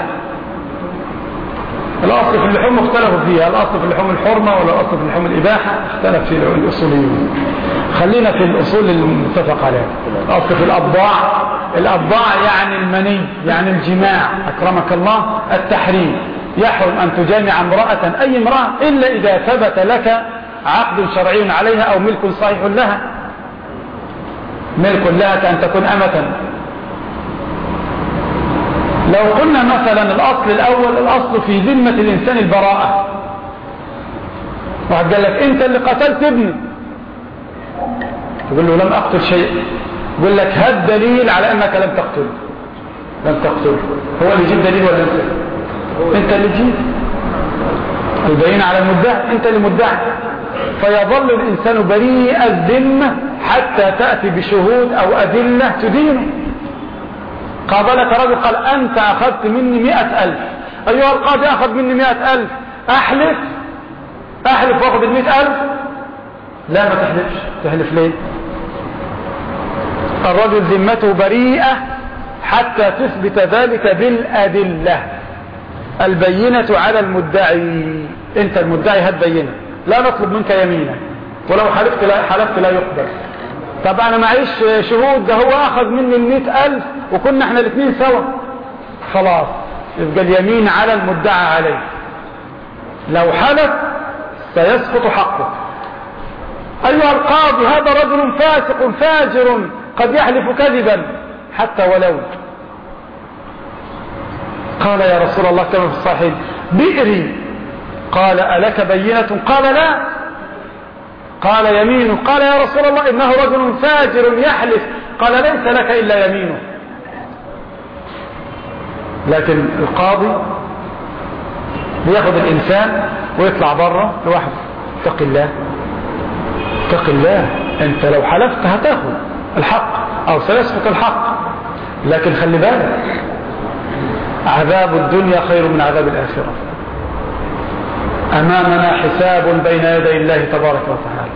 الأصل في اللحوم اختلفوا فيها الأصل في اللحوم الحرمة ولا الأصل في اللحوم الإباحة اختلف في الأصوليون. خلينا في الأصول المتفق عليها. الأصل في الأطباع الأطباع يعني المني يعني الجماع أكرمك الله التحريم. يحرم أن تجامع امرأة أي امرأة إلا إذا ثبت لك عقد شرعي عليها أو ملك صحيح لها. ملك لها كأن تكون أمة. لو قلنا مثلا الأصل الأول الأصل في ذمة الإنسان البراءة. واحد قال لك أنت اللي قتلت ابني. تقول له لم أقتل شيء. يقول لك هات دليل على أنك لم تقتل. لم تقتل. هو اللي يجيب دليل ولا أنت؟ أنت اللي تجيب. البين على المدعي أنت اللي مدعي فيظل الإنسان بريء الذمة حتى تأتي بشهود أو أدلة تدينه. قابلك رجل قال أنت أخذت مني مئة ألف. أيها القاضي أخذ مني مئة ألف. أحلف؟ أحلف وأخذ المئة ألف؟ لا ما تحلفش. تحلف ليه؟ الرجل ذمته بريئة حتى تثبت ذلك بالأدلة. البينة على المدعي. أنت المدعي هات بينة. لا نطلب منك يمينا. ولو حلفت لا, حلفت لا يقبل. طب أنا معيش شهود ده هو أخذ مني المئة ألف وكنا إحنا الاثنين سوا. خلاص يبقى اليمين على المدعى عليه. لو حلف سيسقط حقه. أيها القاضي هذا رجل فاسق فاجر قد يحلف كذبا حتى ولو. قال يا رسول الله كما في الصحيح بئري. قال ألك بينة؟ قال لا. قال يمين قال يا رسول الله إنه رجل فاجر يحلف. قال ليس لك إلا يمينه لكن القاضي بياخد الإنسان ويطلع بره لوحده اتق الله. اتق الله. أنت لو حلفت هتاخد الحق أو سيسقط الحق. لكن خلي بالك عذاب الدنيا خير من عذاب الآخرة. أمامنا حساب بين يدي الله تبارك وتعالى.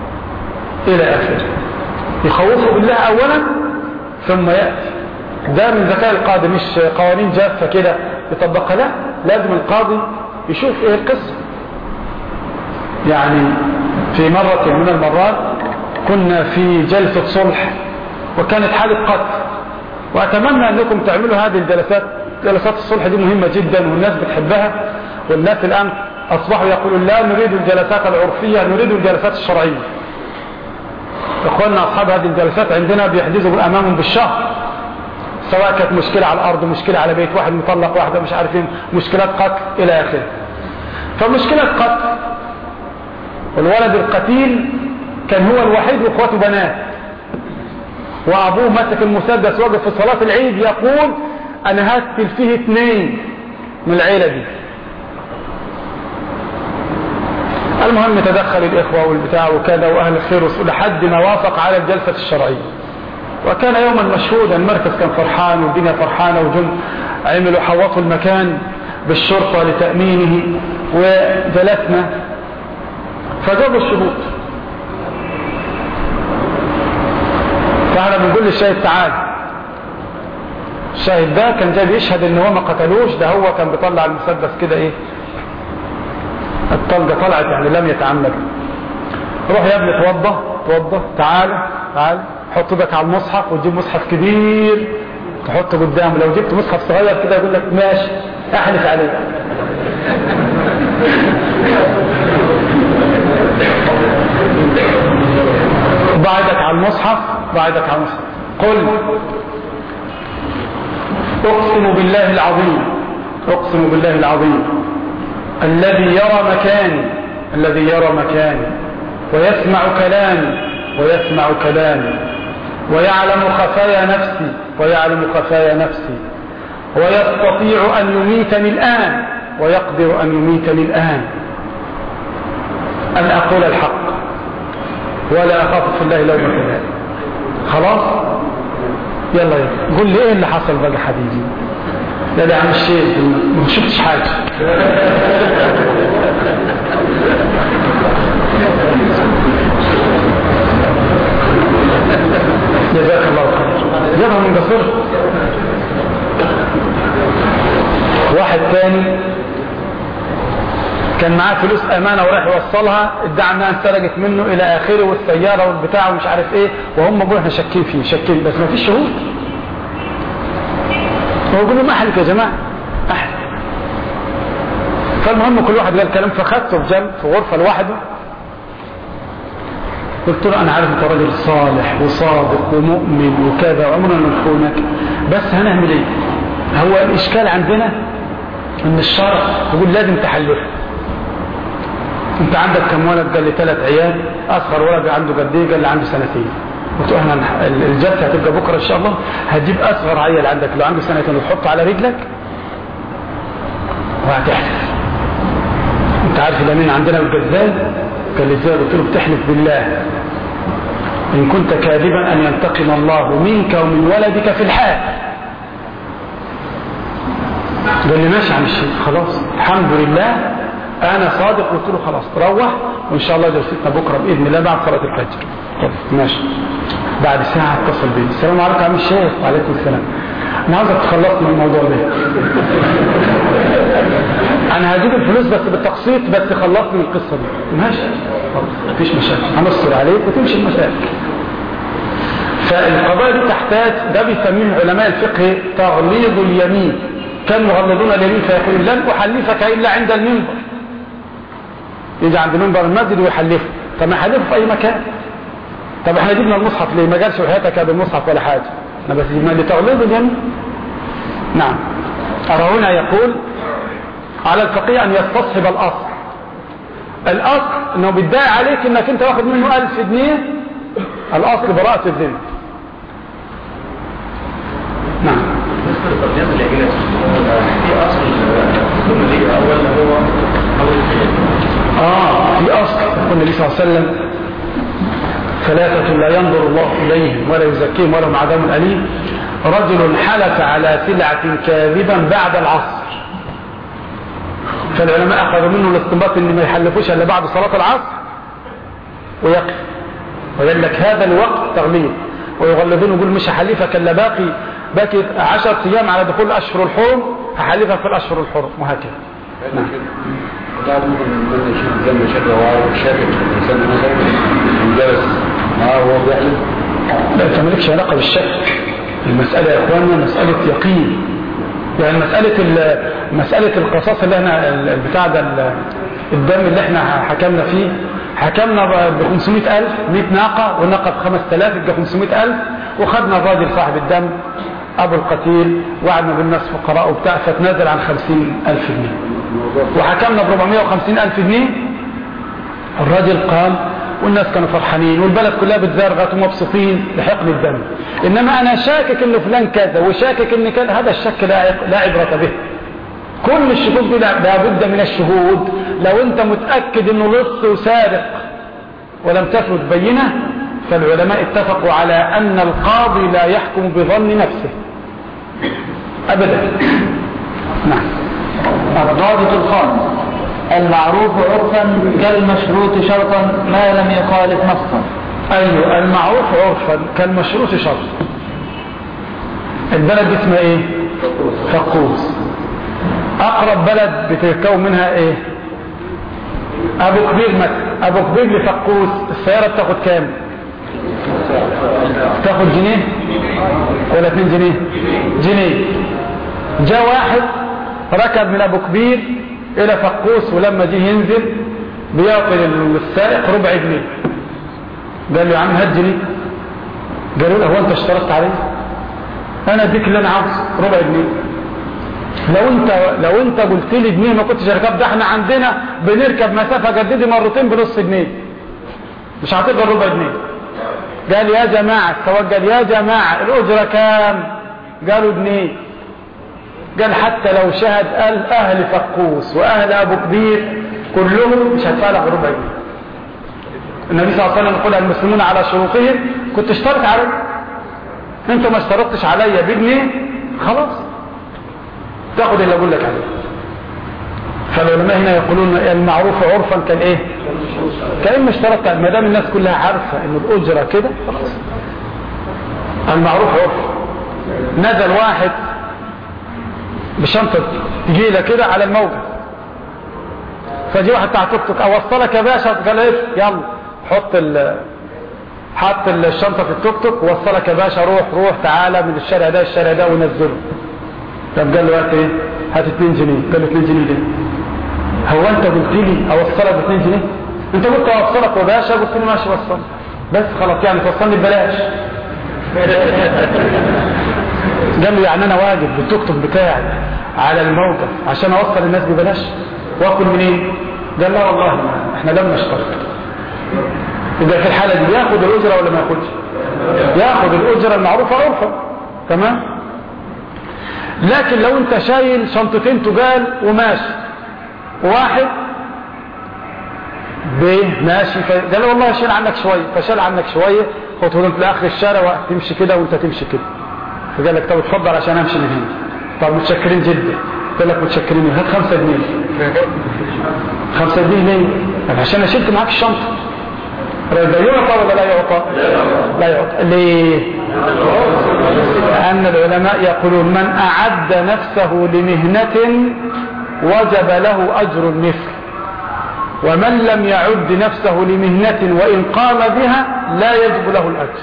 إلى آخره. يخوفه بالله أولا ثم يأتي. ده من ذكاء القاضي مش قوانين جافة كده يطبقها. لا لازم القاضي يشوف إيه القصة. يعني في مرة من المرات كنا في جلسة صلح وكانت حالة قتل. وأتمنى أنكم تعملوا هذه الجلسات. جلسات الصلح دي مهمة جدا والناس بتحبها. والناس الآن أصبحوا يقولون لا نريد الجلسات العرفية نريد الجلسات الشرعية. إخواننا أصحاب هذه الجلسات عندنا بيحدثوا أمامهم بالشهر سواء كانت مشكلة على الأرض مشكلة على بيت واحد مطلق واحدة مش عارفين مشكلات قتل إلى آخره. فمشكلة قتل. والولد القتيل كان هو الوحيد وإخواته بنات. وأبوه مسك المسدس وقف في صلاة العيد يقول أنا هقتل فيه اثنين من العيلة دي. المهم تدخل الإخوة والبتاع وكذا وأهل الخير لحد ما وافق على الجلسة الشرعية. وكان يوما مشهودا المركز كان فرحان والدنيا فرحانة وجم عملوا حوطوا المكان بالشرطة لتأمينه وجلسنا. فجابوا الشهود. فاحنا بنقول للشاهد تعال. الشاهد ده كان جاي بيشهد إن هو ما قتلوش ده هو كان بيطلع المسدس كده إيه؟ الطلقة طلعت يعني لم يتعمد. روح يا ابني توضى توضى تعال تعال حط إيدك على المصحف وتجيب مصحف كبير تحطه قدامه لو جبت مصحف صغير كده يقول لك ماشي احلف عليه. ضع يدك على المصحف ضع يدك على المصحف. قل أقسم بالله العظيم أقسم بالله العظيم. الذي يرى مكاني الذي يرى مكاني ويسمع كلامي ويسمع كلامي ويعلم خفايا نفسي ويعلم خفايا نفسي ويستطيع أن يميتني الآن ويقدر أن يميتني الآن. أن أقول الحق. ولا أخاف في الله لومة لائم خلاص؟ يلا يلا. قول لي إيه اللي حصل بقى حبيبي؟ لا يا عم الشيخ ما شفتش حاجة. جزاك الله خير. يلا من قصر واحد تاني. كان معاه فلوس أمانة وراح يوصلها ادعى انها انسرقت منه إلى آخره والسيارة والبتاع ومش عارف إيه وهم إحنا شاكين فيه شاكين بس ما فيش شهود. هو يقول لهم احلف يا جماعة؟ احلف فالمهم كل واحد قال كلام فخدته في جنب في غرفة لوحده. قلت له أنا عارف أنت راجل صالح وصادق ومؤمن وكذا وعمرنا نخونك. بس هنعمل إيه؟ هو الإشكال عندنا إن الشرع يقول لازم تحلفه أنت عندك كم ولد؟ قال لي ثلاث عيال. أصغر ولد عنده قد إيه؟ قال لي عنده سنتين. قلت له إحنا الجلسة هتبقى بكرة إن شاء الله. هتجيب أصغر عيل عندك. لو عنده سنتين وتحطه على رجلك وهتحلف أنت عارف الامين عندنا الجزال؟ قال لي إزاي قلت له بتحلف بالله. إن كنت كاذبا أن ينتقم الله منك ومن ولدك في الحال. قال لي ماشي يا عم الشيخ خلاص. الحمد لله أنا صادق. قلت له خلاص روح. وإن شاء الله جلستنا بكرة بإذن الله بعد صلاة الفجر. طب ماشي. بعد ساعة اتصل بي. السلام عليكم عم الشيخ. وعليكم السلام. أنا عاوزك تخلصني من الموضوع ده. أنا هجيب الفلوس بس بالتقسيط بس خلصني من القصة دي. ماشي. مفيش مشاكل. هنصر عليك وتمشي المشاكل. فالقضايا دي تحتاج ده بيسميه علماء الفقه تغليظ اليمين. كانوا يغلظون اليمين فيقولون لن أحلفك إلا عند المنبر. يجي عند منبر المسجد ويحلفه. طب ما يحلفه في أي مكان. طب إحنا جبنا المصحف ليه؟ ما قالش وحياتك هذا المصحف ولا حاجة. إحنا بس جبنا لتغليظ اليمين نعم. أرى هنا يقول على الفقيه أن يستصحب الأصل. الأصل إنه بيدعي عليك إنك أنت واخد منه ألف جنيه. الأصل براءة الذمة نعم. آه في أصل النبي صلى الله عليه وسلم. ثلاثة لا ينظر الله إليهم ولا يزكيهم ولهم عذاب أليم. رجل حلف على سلعة كاذبا بعد العصر. فالعلماء أخذوا منه الاستنباط إن ما يحلفوش إلا بعد صلاة العصر. ويقف. ويقول لك هذا الوقت تغليظ. ويغلظون يقول مش هحلفك الا باقي. باقي 10 أيام على دخول أشهر الحرم هحلفك في الأشهر الحرم وهكذا. نعم. شكله وعارف مثلا جالس معاه وهو بيحلف لا أنت مالكش علاقة بالشك. المسألة يا إخواننا مسألة يقين. يعني مسألة ال- مسألة القصاص اللي إحنا البتاع ده ال- الدم اللي إحنا حكمنا فيه. حكمنا ب 500000 100 ناقة والناقه ب 5000 يبقى 500000 وخدنا الراجل صاحب الدم أبو القتيل وعدنا بالناس فقراء وبتاع فتنازل عن 50000 جنيه. وحكمنا ب 450000 جنيه. الراجل قال والناس كانوا فرحانين والبلد كلها بتزرغت ومبسوطين لحقن الدم. إنما أنا شاكك ان فلان كذا وشاكك إن كذا هذا الشك لا عبرة به. كل الشكوك دي لابد من الشهود. لو أنت متأكد إنه لص وسارق ولم تثبت بينة فالعلماء اتفقوا على أن القاضي لا يحكم بظن نفسه. ابدا. نعم. الضابط الخامس. المعروف عرفا كالمشروط شرطا ما لم يخالف نصا. أيوه المعروف عرفا كالمشروط شرط البلد اسمها إيه؟ فقوس. أقرب بلد بتتكون منها إيه؟ أبو كبير مثلا أبو كبير لفقوس. السيارة بتاخد كام؟ تاخد جنيه؟ ولا اتنين جنيه؟ جنيه. جاء واحد ركب من أبو كبير إلى فقوس ولما جه ينزل بيعطي السائق ربع جنيه. قال له يا عم هات جنيه. قالوا له هو انت اشترطت عليه؟ أنا اديك اللي أنا عاوز ربع جنيه. لو انت لو أنت قلت لي جنيه ما كنتش ركبت ده إحنا عندنا بنركب مسافة جددي مرتين بنص جنيه. مش هتقدر ربع جنيه. قال يا جماعة قال يا جماعة الأجرة كام؟ قالوا جنيه. قال حتى لو شهد قال أهل فقوس وأهل أبو كبير كلهم مش هدفع لك ربع جنيه. النبي صلى الله عليه وسلم يقول المسلمون على شروطهم كنت اشترط علي انت ما اشترطتش عليا بجنيه خلاص. تاخد اللي أقول لك عليه. فالعلماء هنا يقولون المعروف عرفا كان إيه؟ كأن اشترطت ما دام الناس كلها عارفة إن الأجرة كده خلاص. المعروف عرف. نزل واحد بشنطة تجيله كده على الموقف فجي واحد بتاع توك توك اوصلك يا باشا؟ قال إيه يلا. حط ال حط الشنطة في التوك توك ووصلك يا باشا روح روح تعالى من الشارع ده الشارع ده ونزله. طب قال له وقت إيه؟ هات 2 جنيه. قال له 2 جنيه ليه؟ هو أنت قلت لي أوصلك ب 2 جنيه؟ أنت قلت أوصلك يا باشا. قلت لي ماشي وصل. بس خلاص يعني توصلني ببلاش. قال له يعني أنا واجب بالتوك توك بتاعي على الموقف عشان أوصل الناس ببلاش وأكل منين؟ قال لا والله ما. إحنا لم نشترط. يبقى في الحالة دي ياخد الأجرة ولا ما ياخدش ياخد الأجرة المعروفة عرفا تمام؟ لكن لو أنت شايل شنطتين تجال وماشي. واحد ماشي. قال والله شيل عنك شوية. فشال عنك شوية خطوه انت لاخر الشارع وتمشي كده وأنت تمشي كده. فقال لك طب اتفضل عشان أمشي من هنا. طب متشكرين جدا. قال لك متشكرين. هات خمسة جنيه. خمسة جنيه ليه؟ عشان أنا شلت معاك الشنطة. ده يعطى ولا لا يعطى. لا يعطى. ليه؟ لأن العلماء يقولون من أعد نفسه لمهنة وجب له أجر المثل. ومن لم يعد نفسه لمهنة وإن قام بها لا يجب له الأجر.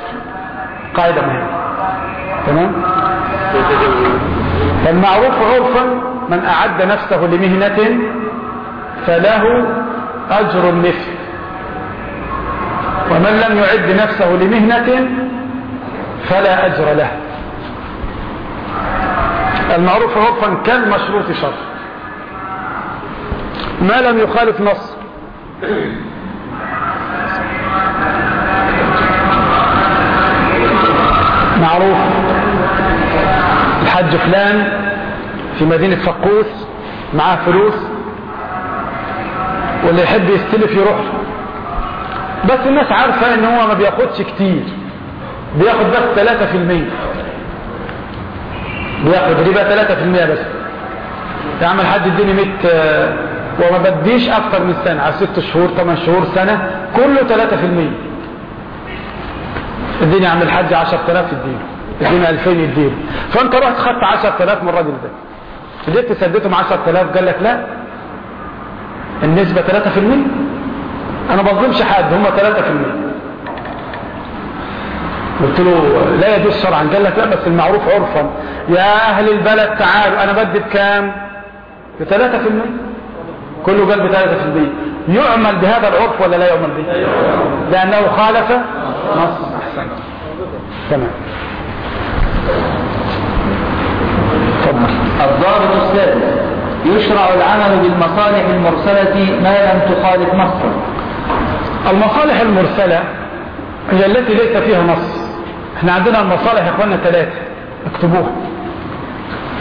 قاعدة مهمة. تمام؟ فالمعروف عرفا من أعد نفسه لمهنة فله أجر المثل. ومن لم يعد نفسه لمهنة فلا أجر له. المعروف عرفا كالمشروط شرط. ما لم يخالف نص. معروف. الحج فلان في مدينة فقوس معاه فلوس واللي يحب يستلف يروح. بس الناس عارفة إن هو ما بياخدش كتير. بياخد بس 3% بياخد ربا 3% بس. تعمل حد اديني 100 وما بديش أكتر من سنة. على 6 شهور 8 شهور سنة كله 3% اديني عم الحج 10000 اديله اديني 2000 اديله فأنت رحت خدت 10000 من الراجل ده. جيت تسددهم 10000 قال لك لا. النسبة 3% أنا ما بظلمش حد هم 3% قلت له لا يجوز شرعا. قال لك لا بس المعروف عرفا. يا أهل البلد تعالوا. أنا بدي بكام؟ ب 3% كله قال ب 3% يعمل بهذا العرف ولا لا يعمل به؟ لأنه خالف نص. احسن تمام تفضل الضابط السادس يشرع العمل بالمصالح المرسلة ما لم تخالف نصا المصالح المرسلة هي التي ليس فيها نص. إحنا عندنا المصالح يا اخوانا ثلاثة اكتبوها.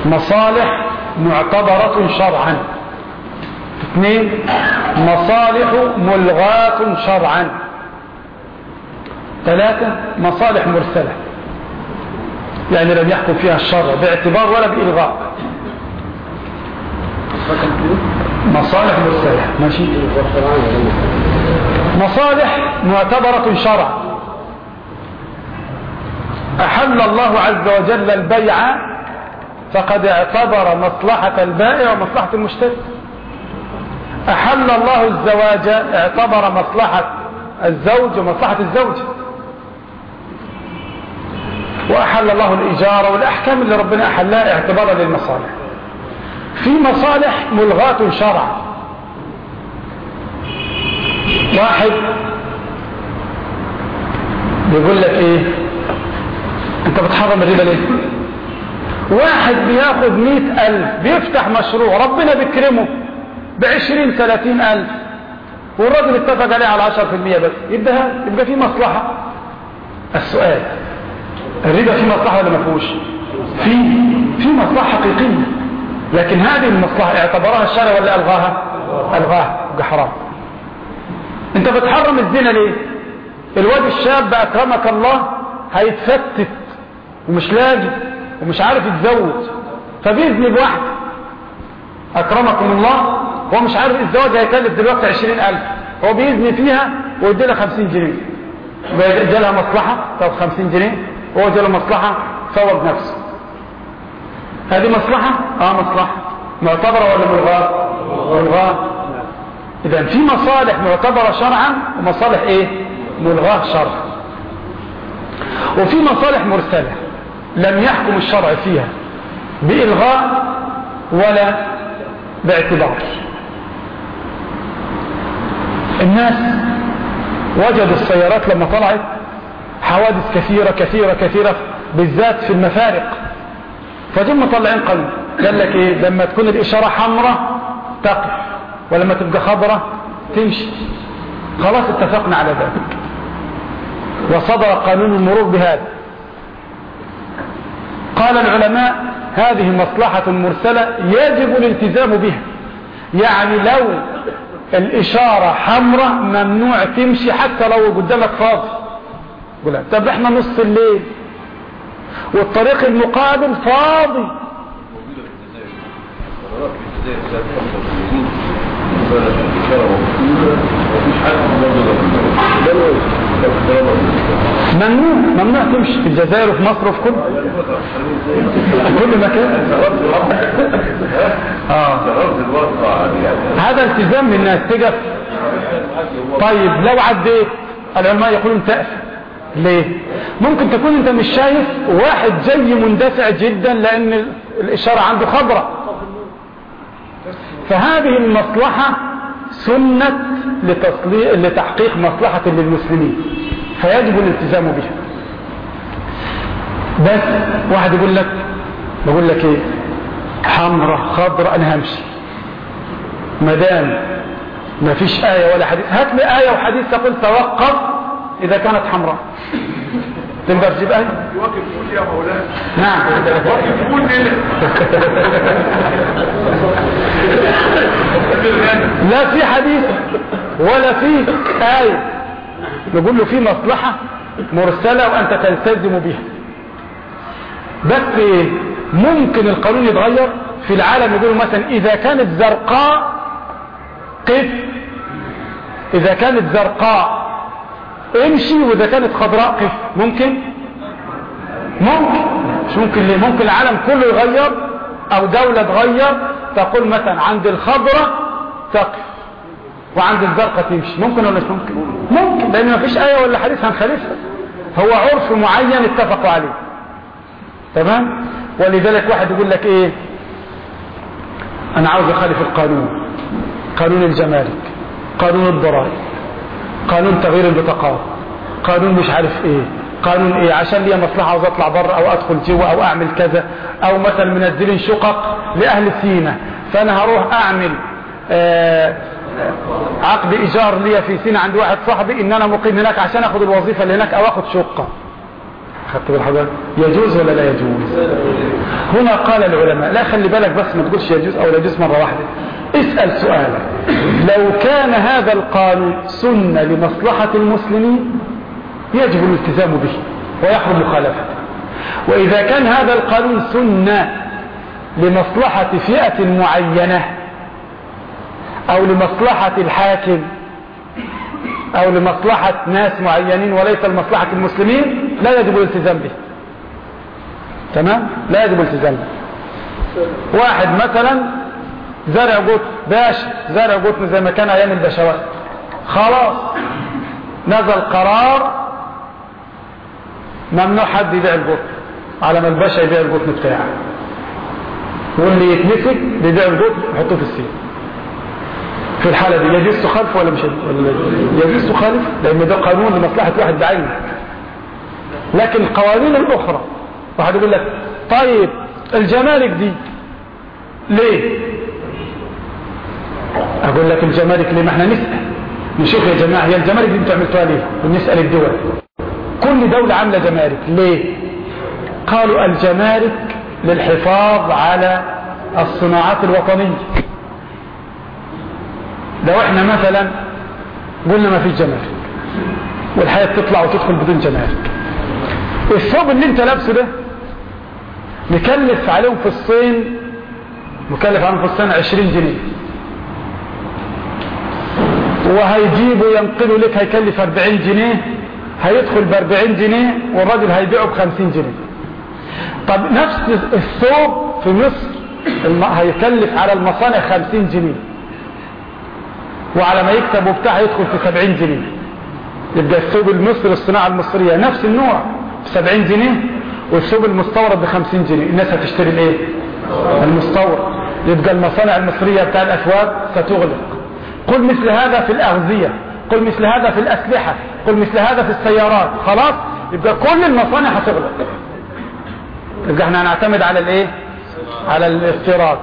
مصالح معتبرة شرعا. اثنين مصالح ملغاة شرعا. ثلاثة مصالح مرسلة. يعني لم يحكم فيها الشرع باعتبار ولا بإلغاء. مصالح مرسلة ماشي. مصالح معتبرة شرعا أحل الله عز وجل البيع فقد اعتبر مصلحة البائع ومصلحة المشتري. أحل الله الزواج اعتبر مصلحة الزوج ومصلحة الزوج وأحل الله الإجارة والأحكام اللي ربنا أحلها اعتبارا للمصالح. في مصالح ملغاة شرعا. واحد بيقول لك إيه؟ أنت بتحرم الربا ليه؟ واحد بياخد مئة ألف بيفتح مشروع ربنا بيكرمه بعشرين ثلاثين ألف. والراجل اتفق عليه على عشر في المية بس. يبقى يبقى في مصلحة. السؤال الربا في مصلحة ولا ما فيهوش؟ في في مصلحة حقيقية. لكن هذه المصلحة اعتبرها الشرع ولا ألغاها؟ ألغاها حرام. أنت بتحرم الزنا ليه؟ الواد الشاب أكرمك الله هيتفتت ومش لاقي ومش عارف يتزوج. فبيزني بواحد أكرمكم الله هو مش عارف الزواج هيكلف دلوقتي عشرين ألف. هو بيزني فيها ويدي لها خمسين جنيه. جالها مصلحة طب خمسين جنيه. جاله مصلحة فوق نفسه. هذه مصلحة؟ آه مصلحة. معتبرة ولا ملغاة؟ ملغاة. إذا في مصالح معتبرة شرعا ومصالح إيه؟ ملغاة شرعا. وفي مصالح مرسلة لم يحكم الشرع فيها بإلغاء ولا باعتبار. الناس وجدوا السيارات لما طلعت حوادث كثيرة كثيرة كثيرة بالذات في المفارق. فدول مطلعين قانون قال لك إيه؟ لما تكون الإشارة حمراء تقف ولما تبقى خضراء تمشي. خلاص اتفقنا على ذلك. وصدر قانون المرور بهذا. قال العلماء هذه مصلحة مرسلة يجب الالتزام بها. يعني لو الإشارة حمراء ممنوع تمشي حتى لو قدامك فاضي. قول طب إحنا نص الليل والطريق المقابل فاضي. ممنوع ممنوع تمشي في الجزائر وفي مصر وفي كل في كل مكان. آه. هذا التزام من الناس تقف. طيب لو عديت العلماء يقولون تأثم ليه؟ ممكن تكون انت مش شايف واحد جاي مندفع جدا لأن الإشارة عنده خضرة فهذه المصلحة سنة لتحقيق مصلحة للمسلمين. فيجب الالتزام بها. بس واحد يقول لك بقول لك إيه؟ حمرة خضرة أنا همشي. مدام. ما فيش آية ولا حديث. هات لي آية وحديث تقول توقف إذا كانت حمراء. تقدر تجيب آية واقف قول يا مولانا. نعم. واقف قول لا في حديث ولا في آية. نقول له في مصلحة مرسلة وأنت تلتزم بها. بس ممكن القانون يتغير في العالم يقولوا مثلا إذا كانت زرقاء قف. إذا كانت زرقاء امشي وإذا كانت خضراء قف ممكن؟ ممكن. مش ممكن ليه؟ ممكن العالم كله يغير أو دولة تغير تقول مثلا عند الخضراء تقف وعند الزرقاء تمشي. ممكن ولا مش ممكن؟ ممكن. لأن ما فيش آية ولا حديث هنخالفها هو عرف معين اتفقوا عليه. تمام؟ ولذلك واحد يقول لك إيه؟ أنا عاوز أخالف القانون. قانون الجمارك. قانون الضرائب. قانون تغيير البطاقات قانون مش عارف إيه قانون إيه عشان لي مصلحة عاوز أطلع بره أو أدخل جوه أو أعمل كذا أو مثلا منزلين شقق لأهل سينا فأنا هروح أعمل آه عقد إيجار ليا في سينا عند واحد صاحبي إن أنا مقيم هناك عشان اخد الوظيفة اللي هناك أو اخد شقة. خدت بالحضر يجوز ولا لا يجوز؟ هنا قال العلماء لا خلي بالك بس ما تقولش يجوز أو لا يجوز مرة واحدة. اسأل سؤالا لو كان هذا القانون سنة لمصلحة المسلمين يجب الالتزام به ويحرم مخالفته. وإذا كان هذا القانون سنة لمصلحة فئة معينة أو لمصلحة الحاكم أو لمصلحة ناس معينين وليس لمصلحة المسلمين لا يجب الالتزام به. تمام؟ لا يجب الالتزام به. واحد مثلا زرع قطن باشا زرع قطن زي ما كان أيام البشوات خلاص. نزل قرار ممنوع حد يبيع القطن على ما الباشا يبيع القطن بتاعه واللي يتمسك بيبيع القطن يحطوه في السين في الحالة دي يجوز تخالف ولا مش يجوز تخالف لأن ده قانون لمصلحة واحد بعينه. لكن القوانين الأخرى واحد يقول لك طيب الجمارك دي ليه؟ أقول لك الجمارك ليه ما إحنا نسأل. نشوف يا جماعة هي الجمارك دي أنتوا عملتوها ليه؟ ونسأل الدول. كل دولة عاملة جمارك. ليه؟ قالوا الجمارك للحفاظ على الصناعات الوطنية. لو إحنا مثلا قلنا ما فيش جمارك والحياة تطلع وتدخل بدون جمارك. الثوب اللي أنت لابسه ده مكلف عليهم في الصين مكلف عليهم في الصين 20 جنيه. وهيجيبوا ينقلوا لك هيكلف 40 جنيه هيدخل ب 40 جنيه والراجل هيبيعه ب 50 جنيه. طب نفس الثوب في مصر هيكلف على المصانع 50 جنيه. وعلى ما يكتب وبتاع يدخل في 70 جنيه. يبقى الثوب المصري الصناعة المصرية نفس النوع ب 70 جنيه والثوب المستورد ب 50 جنيه. الناس هتشتري الإيه؟ المستورد. يبقى المصانع المصرية بتاع الأثواب ستغلق. قل مثل هذا في الأغذية قل مثل هذا في الأسلحة قل مثل هذا في السيارات خلاص؟ يبقى كل المصانع هتغلق. يبقى إحنا هنعتمد على الإيه؟ على الاستيراد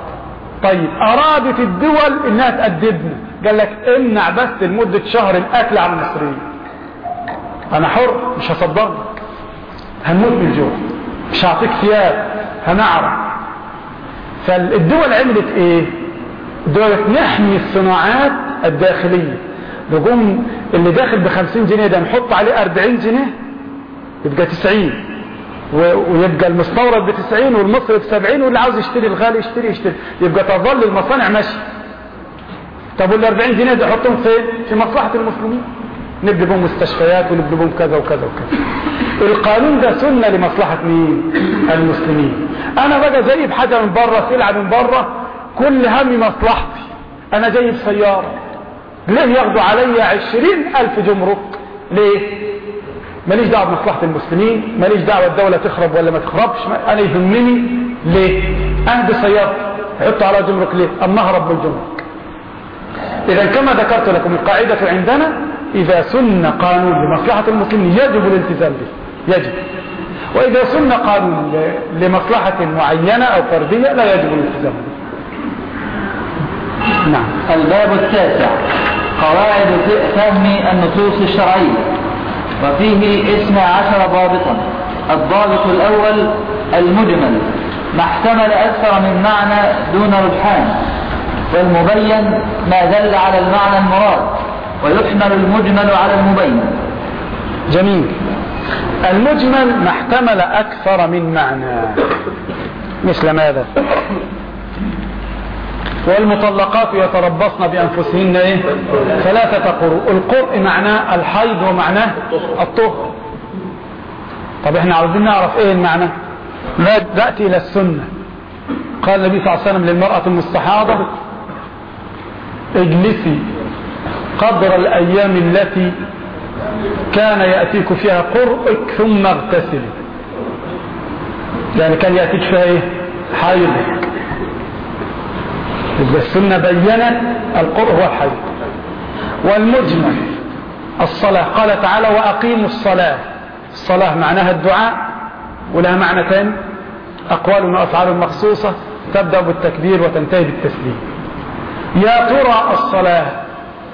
طيب أرادت الدول إنها تأدبنا قال لك امنع بس لمدة شهر الأكل على المصريين. أنا حر مش هصدرك هنموت من الجوع. مش هعطيك ثياب. هنعرف. فالدول عملت إيه؟ دول نحمي الصناعات الداخلية. نقوم اللي داخل بخمسين جنيه ده نحط عليه أربعين جنيه يبقى تسعين. ويبقى المستورد ب 90 والمصري ب 70 واللي عاوز يشتري الغالي يشتري يشتري. يبقى تظل المصانع ماشية. طب وال 40 جنيه دي أحطهم فين؟ في مصلحة المسلمين. نبني بهم مستشفيات ونبني بهم كذا وكذا وكذا. القانون ده سنة لمصلحة مين؟ المسلمين. أنا بقى جايب حاجة من بره سلعه من بره كل همي مصلحتي. أنا جايب سيارة. ليه ياخدوا عليا 20000 جمرك. ليه؟ ماليش دعوة بمصلحة المسلمين ماليش دعوة الدولة تخرب ولا ما تخربش أنا يهمني. ليه؟ اهدي سيارتي. حطوا على جمرك ليه؟ أما اهرب من الجمرك إذا كما ذكرت لكم القاعدة عندنا إذا سن قانون لمصلحة المسلمين يجب الالتزام به. يجب. وإذا سن قانون ل- لمصلحة معينة أو فردية لا يجب الالتزام به. نعم. الباب التاسع. قواعد فهم النصوص الشرعية. وفيه اثنى عشر ضابطا. الضابط الأول المجمل. ما احتمل أكثر من معنى دون رجحان والمبين ما دل على المعنى المراد. ويحمل المجمل على المبين. جميل. المجمل ما احتمل أكثر من معنى. مثل ماذا؟ والمطلقات يتربصن بأنفسهن إيه؟ ثلاثة قروء القرء معناه الحيض ومعناه الطهر. طب إحنا عاوزين نعرف إيه المعنى؟ نأتي إلى السنة. قال النبي صلى الله عليه وسلم للمرأة المستحاضة اجلسي قدر الأيام التي كان يأتيك فيها قرئك ثم اغتسل يعني كان يأتيك فيها إيه؟ حيض يبقى السنة بينت القرء هو الحيض والمجمل الصلاة. قال تعالى وأقيموا الصلاة. الصلاة معناها الدعاء ولها معنى ثاني. أقوال وأفعال مخصوصة تبدأ بالتكبير وتنتهي بالتسليم. يا ترى الصلاة.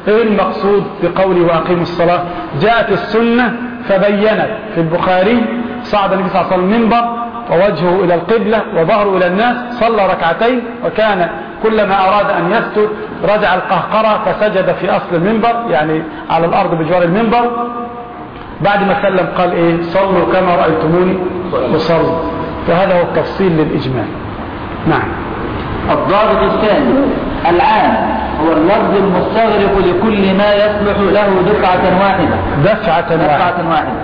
إيه المقصود بقوله وأقيموا الصلاة؟ جاءت السنة فبينت. في البخاري صعد النبي صلى الله عليه وسلم المنبر ووجهه إلى القبلة وظهره إلى الناس صلى ركعتين وكان كلما أراد أن يسجد رجع القهقرة فسجد في أصل المنبر يعني على الأرض بجوار المنبر. بعد ما سلم قال إيه؟ صلوا كما رأيتموني وصلوا وهذا هو التفصيل للإجمال نعم. الضابط الثاني العام هو اللفظ المستغرق لكل ما يصلح له دفعة واحدة. دفعة واحدة. دفعة واحدة.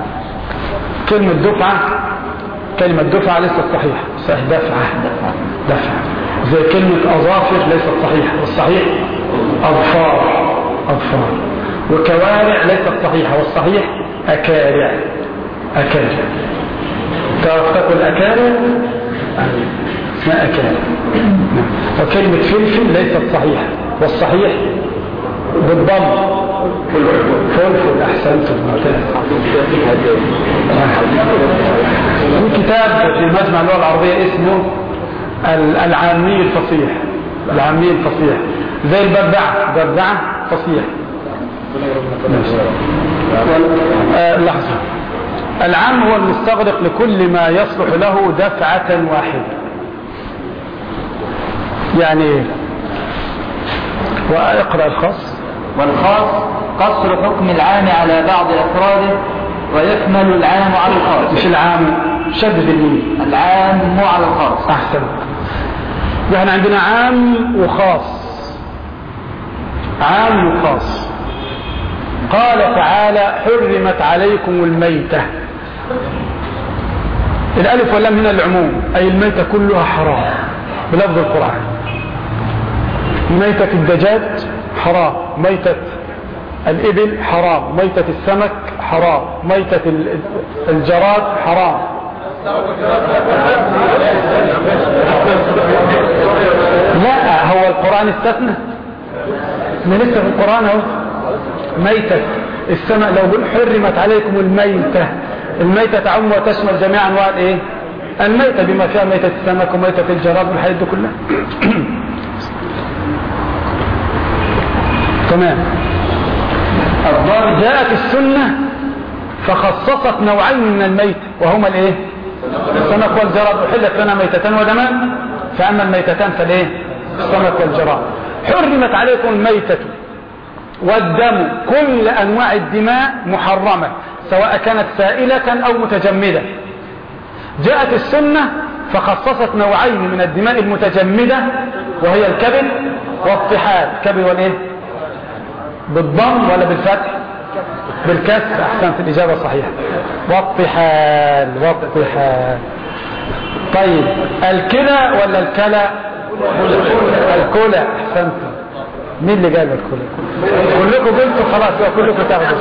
كلمة دفعة كلمة دفعة ليست صحيحة. صحيح دفعة. دفعة. زي كلمة أظافر ليست صحيحة والصحيح أظفار أظفار. وكوارع ليست صحيحة والصحيح أكارع أكارع. تعرف تاكل أكارع؟ اسمها أكارع. وكلمة فلفل ليست صحيحة والصحيح بالضم. فلفل أحسنت في كتاب في مجمع اللغة العربية اسمه العامي الفصيح. العامي الفصيح. زي البردعة بردعة فصيح. آه، لحظة. العام هو المستغرق لكل ما يصلح له دفعة واحدة. يعني إيه؟ واقرأ الخاص. والخاص قصر حكم العام على بعض أفراده ويحمل العام على الخاص. مش العام. شدد الميم العام مو على الخاص. احسن إحنا عندنا عام وخاص. عام وخاص. قال تعالى حرمت عليكم الميتة. الألف واللام هنا العموم أي الميتة كلها حرام بلفظ القرآن. ميتة الدجاج حرام ميتة الإبل حرام ميتة السمك حرام ميتة ال- الجراد حرام. لا هو القرآن استثنى؟ ما لسه في القرآن أهو. ميتة. السماء لو قل حرمت عليكم الميتة. الميتة تعم وتشمل جميع أنواع الإيه؟ الميتة بما فيها ميتة السمك وميتة الجراد والحاجات دي كلها. تمام. الضابط جاءت السنة فخصصت نوعين من الميت وهما الإيه؟ السمك والجراد. أحلت لنا ميتتان ودمان. فأما الميتتان فالإيه؟ السمك والجراد حرمت عليكم الميتة والدم كل أنواع الدماء محرمة سواء كانت سائلة أو متجمدة. جاءت السنة فخصصت نوعين من الدماء المتجمدة وهي الكبد والطحال. الكبد والإيه؟ بالضم ولا بالفتح؟ بالكسر. أحسنت الإجابة صحيحة. والطحال والطحال. طيب الكلى ولا الكلى؟ الكلى. احسنت مين اللي قال الكلى؟ كلكم قلتوا خلاص يبقى كلكم تاخدوا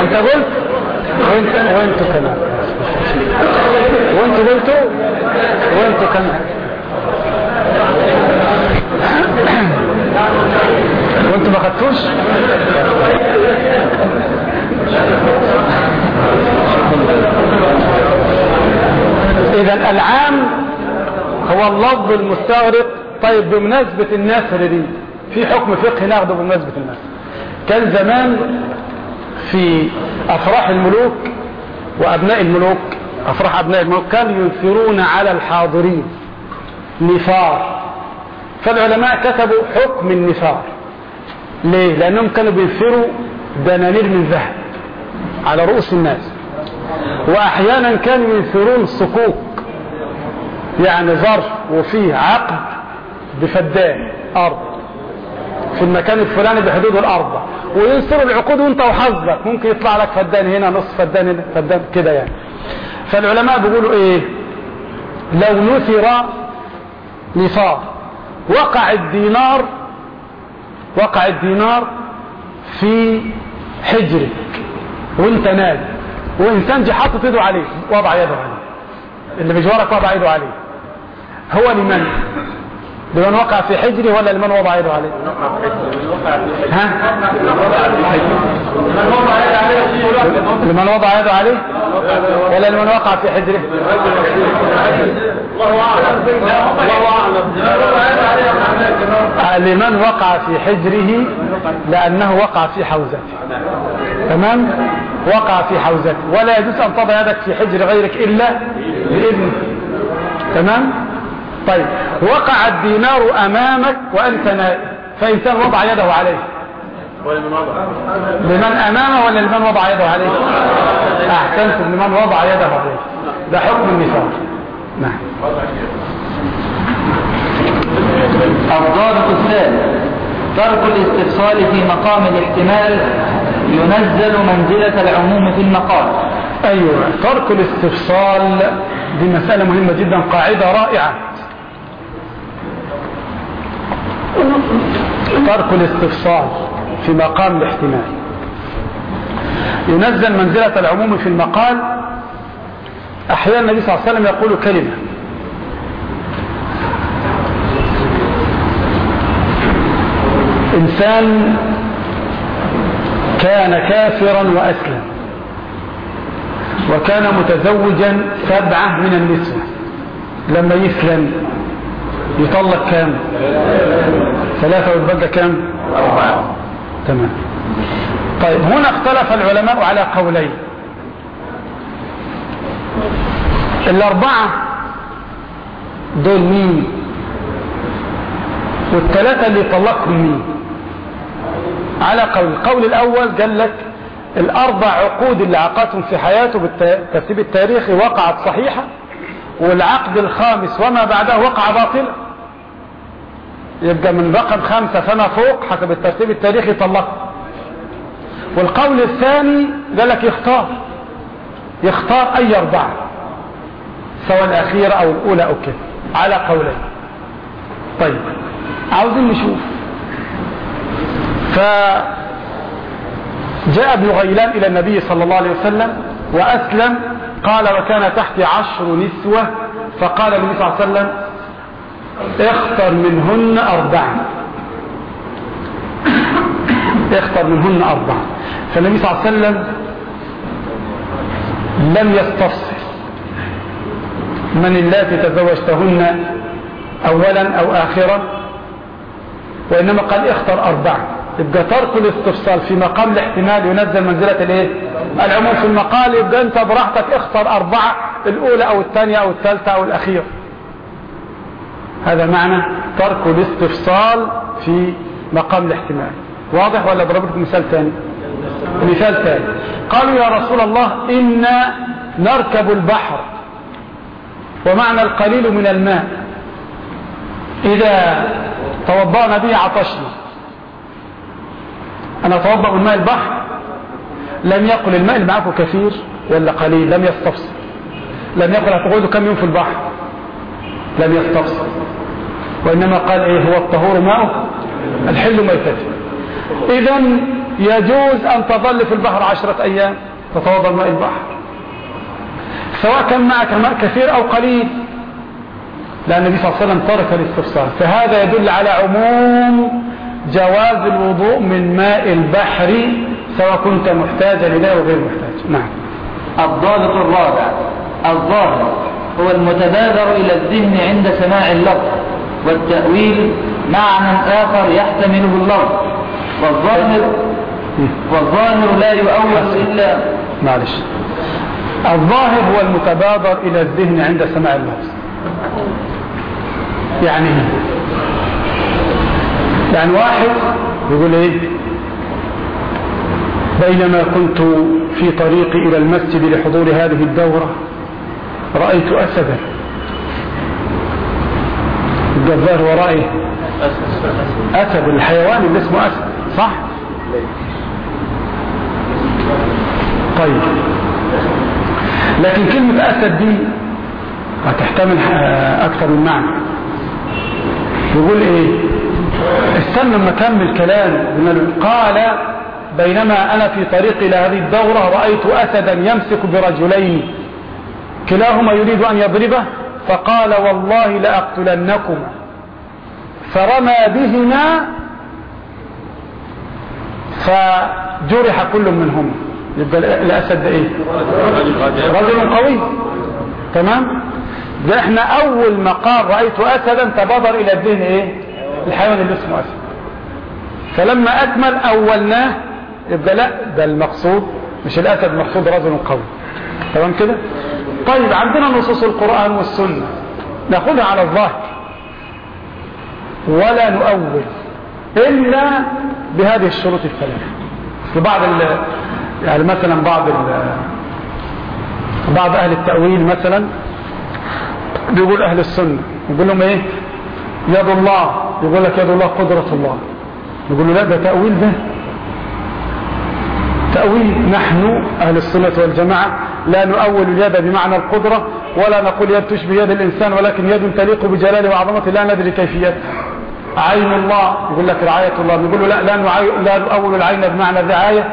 انت قلت وانت وانتوا كمان. وانتوا قلتوا وانتوا كمان. وانتوا ما خدتوش؟ إذا العام هو اللفظ المستغرق طيب بمناسبة النثر دي في حكم فقهي ناخده بمناسبة النثر كان زمان في أفراح الملوك وأبناء الملوك أفراح أبناء الملوك كانوا ينثرون على الحاضرين نفار. فالعلماء كتبوا حكم النفار. ليه؟ لأنهم كانوا بينفروا دنانير من ذهب على رؤوس الناس. وأحيانا كانوا ينفرون صكوك يعني ظرف وفيه عقد بفدان أرض. في المكان الفلاني بحدود الأرض. وينصروا العقود وانت وحظك. ممكن يطلع لك فدان هنا نص فدان هنا فدان كده يعني. فالعلماء بيقولوا إيه؟ لو نثر نفار وقع الدينار وقع الدينار في حجرك وانت نايم وانسان جه حاطط ايده عليه وضع يده عليه. اللي بجوارك وضع يده عليه. هو لمن؟ لمن وقع في حجري ولا لمن وضع يده عليه؟ ها؟ لمن وضع يده عليه ولا لمن وقع في حجره؟ آه، لمن وقع في حجره لأنه وقع في حوزته. تمام؟ وقع في حوزته. ولا يجوز أن تضع يدك في حجر غيرك إلا بإذنه. تمام؟ طيب وقع الدينار أمامك وأنت نائم فإنسان وضع يده عليه. لمن أمامه ولا لمن وضع يده عليه؟ أحسنتم لمن وضع يده عليه. ده حكم النفاق. نعم. الضابط الثالث ترك الاستفصال في مقام الاحتمال ينزل منزلة العموم في المقال. أيوة ترك الاستفصال دي مسألة مهمة جدا قاعدة رائعة. ترك الاستفصال في مقام الاحتمال. ينزل منزلة العموم في المقال. أحيانا النبي صلى الله عليه وسلم يقول كلمة. إنسان كان كافرا وأسلم. وكان متزوجا سبعة من النسوة لما يسلم. يطلق كام؟ ثلاثة ويتبقى كام؟ أربعة. تمام. طيب هنا اختلف العلماء على قولين. الأربعة دول مين؟ والثلاثة اللي طلقهم مين؟ على قول القول الأول قال لك الأربع عقود اللي عقدتهم في حياته بالترتيب التاريخي وقعت صحيحة والعقد الخامس وما بعده وقع باطلا يبقى من رقم خمسة فما فوق حسب الترتيب التاريخي طلقه والقول الثاني قال لك يختار. يختار أي أربعة. سواء الأخيرة أو الأولى أو كده. على قولين. طيب. عاوزين نشوف. فجاء ابن غيلان إلى النبي صلى الله عليه وسلم وأسلم قال وكان تحت عشر نسوة فقال النبي صلى الله عليه وسلم اختر منهن أربعة. اختر منهن أربعة. فالنبي صلى الله عليه وسلم لم يستفصل من اللاتي تزوجتهن أولا أو آخرا؟ وإنما قال اختر أربعة. يبقى ترك الاستفصال في مقام الاحتمال ينزل منزلة الايه؟ العموم في المقال. يبقى انت براحتك اختر أربعة الأولى أو الثانية أو الثالثة أو الأخيرة هذا معنى ترك الاستفصال في مقام الاحتمال. واضح ولا ضرب لكم مثال ثاني؟ مثال ثاني. قالوا يا رسول الله إنا نركب البحر ومعنى القليل من الماء. إذا توضأنا به عطشنا. أنا أتوضأ من ماء البحر. لم يقل الماء اللي معكم كثير ولا قليل. لم يستفسر. لم يقل هتقعدوا كم يوم في البحر. لم يستفسر. وإنما قال إيه هو الطهور ماءه؟ الحل ميتته إذا يجوز أن تظل في البحر عشرة أيام تتوضأ ماء البحر. سواء كان معك ماء كثير أو قليل. لأن النبي صلى الله عليه وسلم ترك الاستفسار. فهذا يدل على عموم جواز الوضوء من ماء البحر سواء كنت محتاجا إليه أو غير محتاج. نعم. الضابط الرابع. الظاهر هو المتبادر إلى الذهن عند سماع اللفظ والتأويل معنى آخر يحتمله اللفظ. والظاهر والظاهر لا يؤول إلا معلش. الظاهر هو المتبادر إلى الذهن عند سماع اللفظ. يعني يعني واحد يقول إيه؟ بينما كنت في طريقي إلى المسجد لحضور هذه الدورة رأيت أسدا. الجزار ورائي أسد. الحيوان اللي اسمه أسد صح؟ طيب. لكن كلمة أسد دي هتحتمل أكثر من معنى. يقول إيه؟ استنى لما كمل كلام قال بينما أنا في طريقي إلى هذه الدورة رأيت أسدا يمسك برجلين. كلاهما يريد أن يضربه فقال والله لأقتلنكما. فرمى بهما فجرح كل منهما. يبقى الأسد ده إيه؟ رجل قوي. تمام؟ ده إحنا أول ما قال رأيت أسدا تبادر إلى الذهن إيه؟ الحيوان اللي اسمه أسد. فلما أكمل أولناه يبقى لا ده المقصود مش الأسد المقصود رجل قوي. تمام كده؟ طيب عندنا نصوص القرآن والسنة. ناخذها على الظاهر. ولا نؤول إلا بهذه الشروط الثلاثة. في بعض ال يعني مثلا بعض ال بعض أهل التأويل مثلا بيقول أهل السنة. يقول لهم إيه؟ يد الله. يقول لك يد الله قدرة الله. يقول له لا ده تأويل ده. تأويل نحن أهل السنة والجماعة. لا نؤول اليد بمعنى القدرة ولا نقول يد تشبه يد الإنسان ولكن يد تليق بجلاله وعظمته لا ندري كيفيتها عين الله يقول لك رعاية الله. يقول له لا لا, نؤول العين بمعنى الرعاية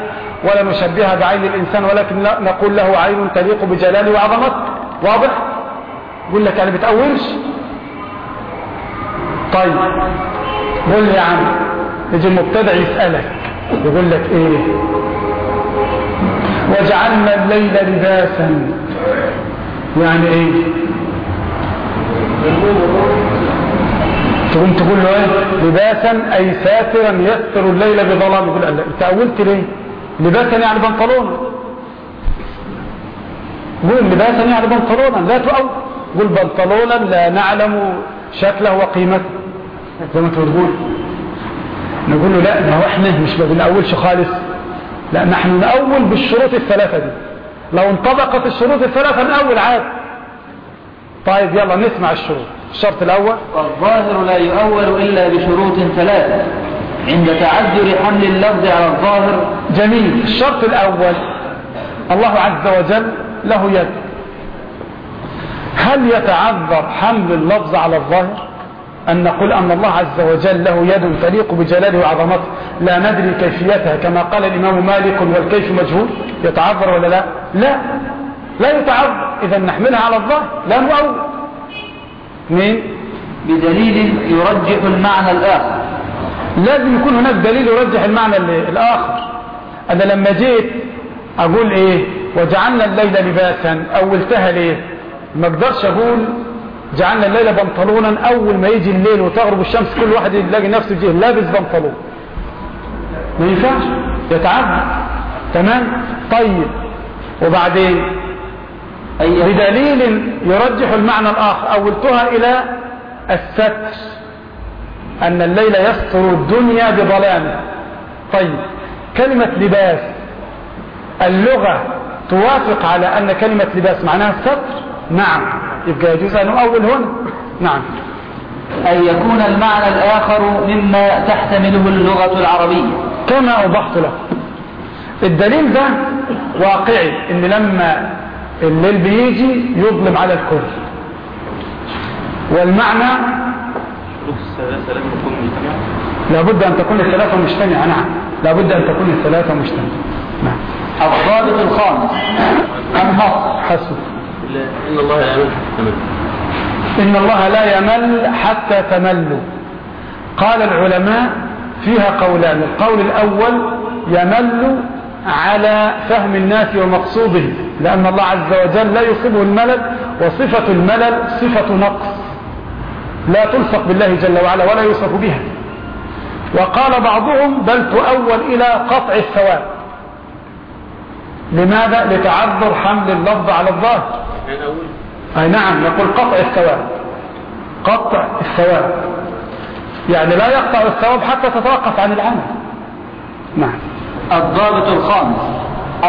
ولا نشبهها بعين الإنسان ولكن لا نقول له عين تليق بجلاله وعظمته واضح؟ يقول لك يعني بتأولش طيب. قول لي يا عم يجي المبتدع يسألك يقول لك إيه؟ وجعلنا الليل لباسا. يعني إيه؟ تقوم تقول له إيه؟ لباسا أي ساترا يستر الليل بظلام يقول لا تأولت ليه؟ لباسا يعني بنطلونا قول لباسا يعني بنطلونا لا تؤول. قول بنطلونا لا نعلم شكله وقيمته. زي ما تقول نقول له لا ما هو إحنا مش ما بنأولش خالص. لا نحن نأول بالشروط الثلاثة دي. لو انطبقت الشروط الثلاثة نأول عاد. طيب يلا نسمع الشروط. الشرط الأول. والظاهر لا يؤول إلا بشروط ثلاثة. عند تعذر حمل اللفظ على الظاهر. جميل. الشرط الأول. الله عز وجل له يد. هل يتعذر حمل اللفظ على الظاهر؟ أن نقول أن الله عز وجل له يد تليق بجلاله وعظمته. لا ندري كيفيتها كما قال الإمام مالك والكيف مجهول؟ يتعذر ولا لا؟ لا. لا يتعذر. إذا نحملها على الظاهر لا نؤول. مين؟ بدليل يرجح المعنى الآخر. لازم يكون هناك دليل يرجح المعنى ال- الآخر. أنا لما جيت أقول إيه؟ وجعلنا الليل لباسا أولتها ليه؟ ما أقدرش أقول جعلنا الليل بنطلونا. أول ما يجي الليل وتغرب الشمس كل واحد يلاقي نفسه جه لابس بنطلون. ما ينفعش. يتعب. تمام؟ طيب. وبعدين؟ بدليل يرجح المعنى الآخر. أولتها إلى الستر. أن الليل يستر الدنيا بظلامه طيب. كلمة لباس. اللغة توافق على أن كلمة لباس معناها الستر نعم. يبقى يجوز أن نؤول هنا. نعم. أن يكون المعنى الآخر مما تحتمله اللغة العربية. كما أوضحت لك الدليل ده واقعي إن لما الليل بيجي يظلم على الكل. والمعنى لابد أن تكون الثلاثة مجتمعة. نعم. لابد أن تكون الثلاثة مجتمعة. نعم. الضابط الخامس. النص حسب إن الله يعمل تمام. إن الله لا يمل حتى تملوا. قال العلماء فيها قولان. القول الأول يمل على فهم الناس ومقصوده لأن الله عز وجل لا يصيبه الملل وصفة الملل صفة نقص. لا تلصق بالله جل وعلا ولا يوصف بها. وقال بعضهم بل تؤول إلى قطع الثواب. لماذا؟ لتعذر حمل اللفظ على الظاهر. أي نعم يقول قطع الثواب. قطع الثواب. يعني لا يقطع الثواب حتى تتوقف عن العمل. نعم. الضابط الخامس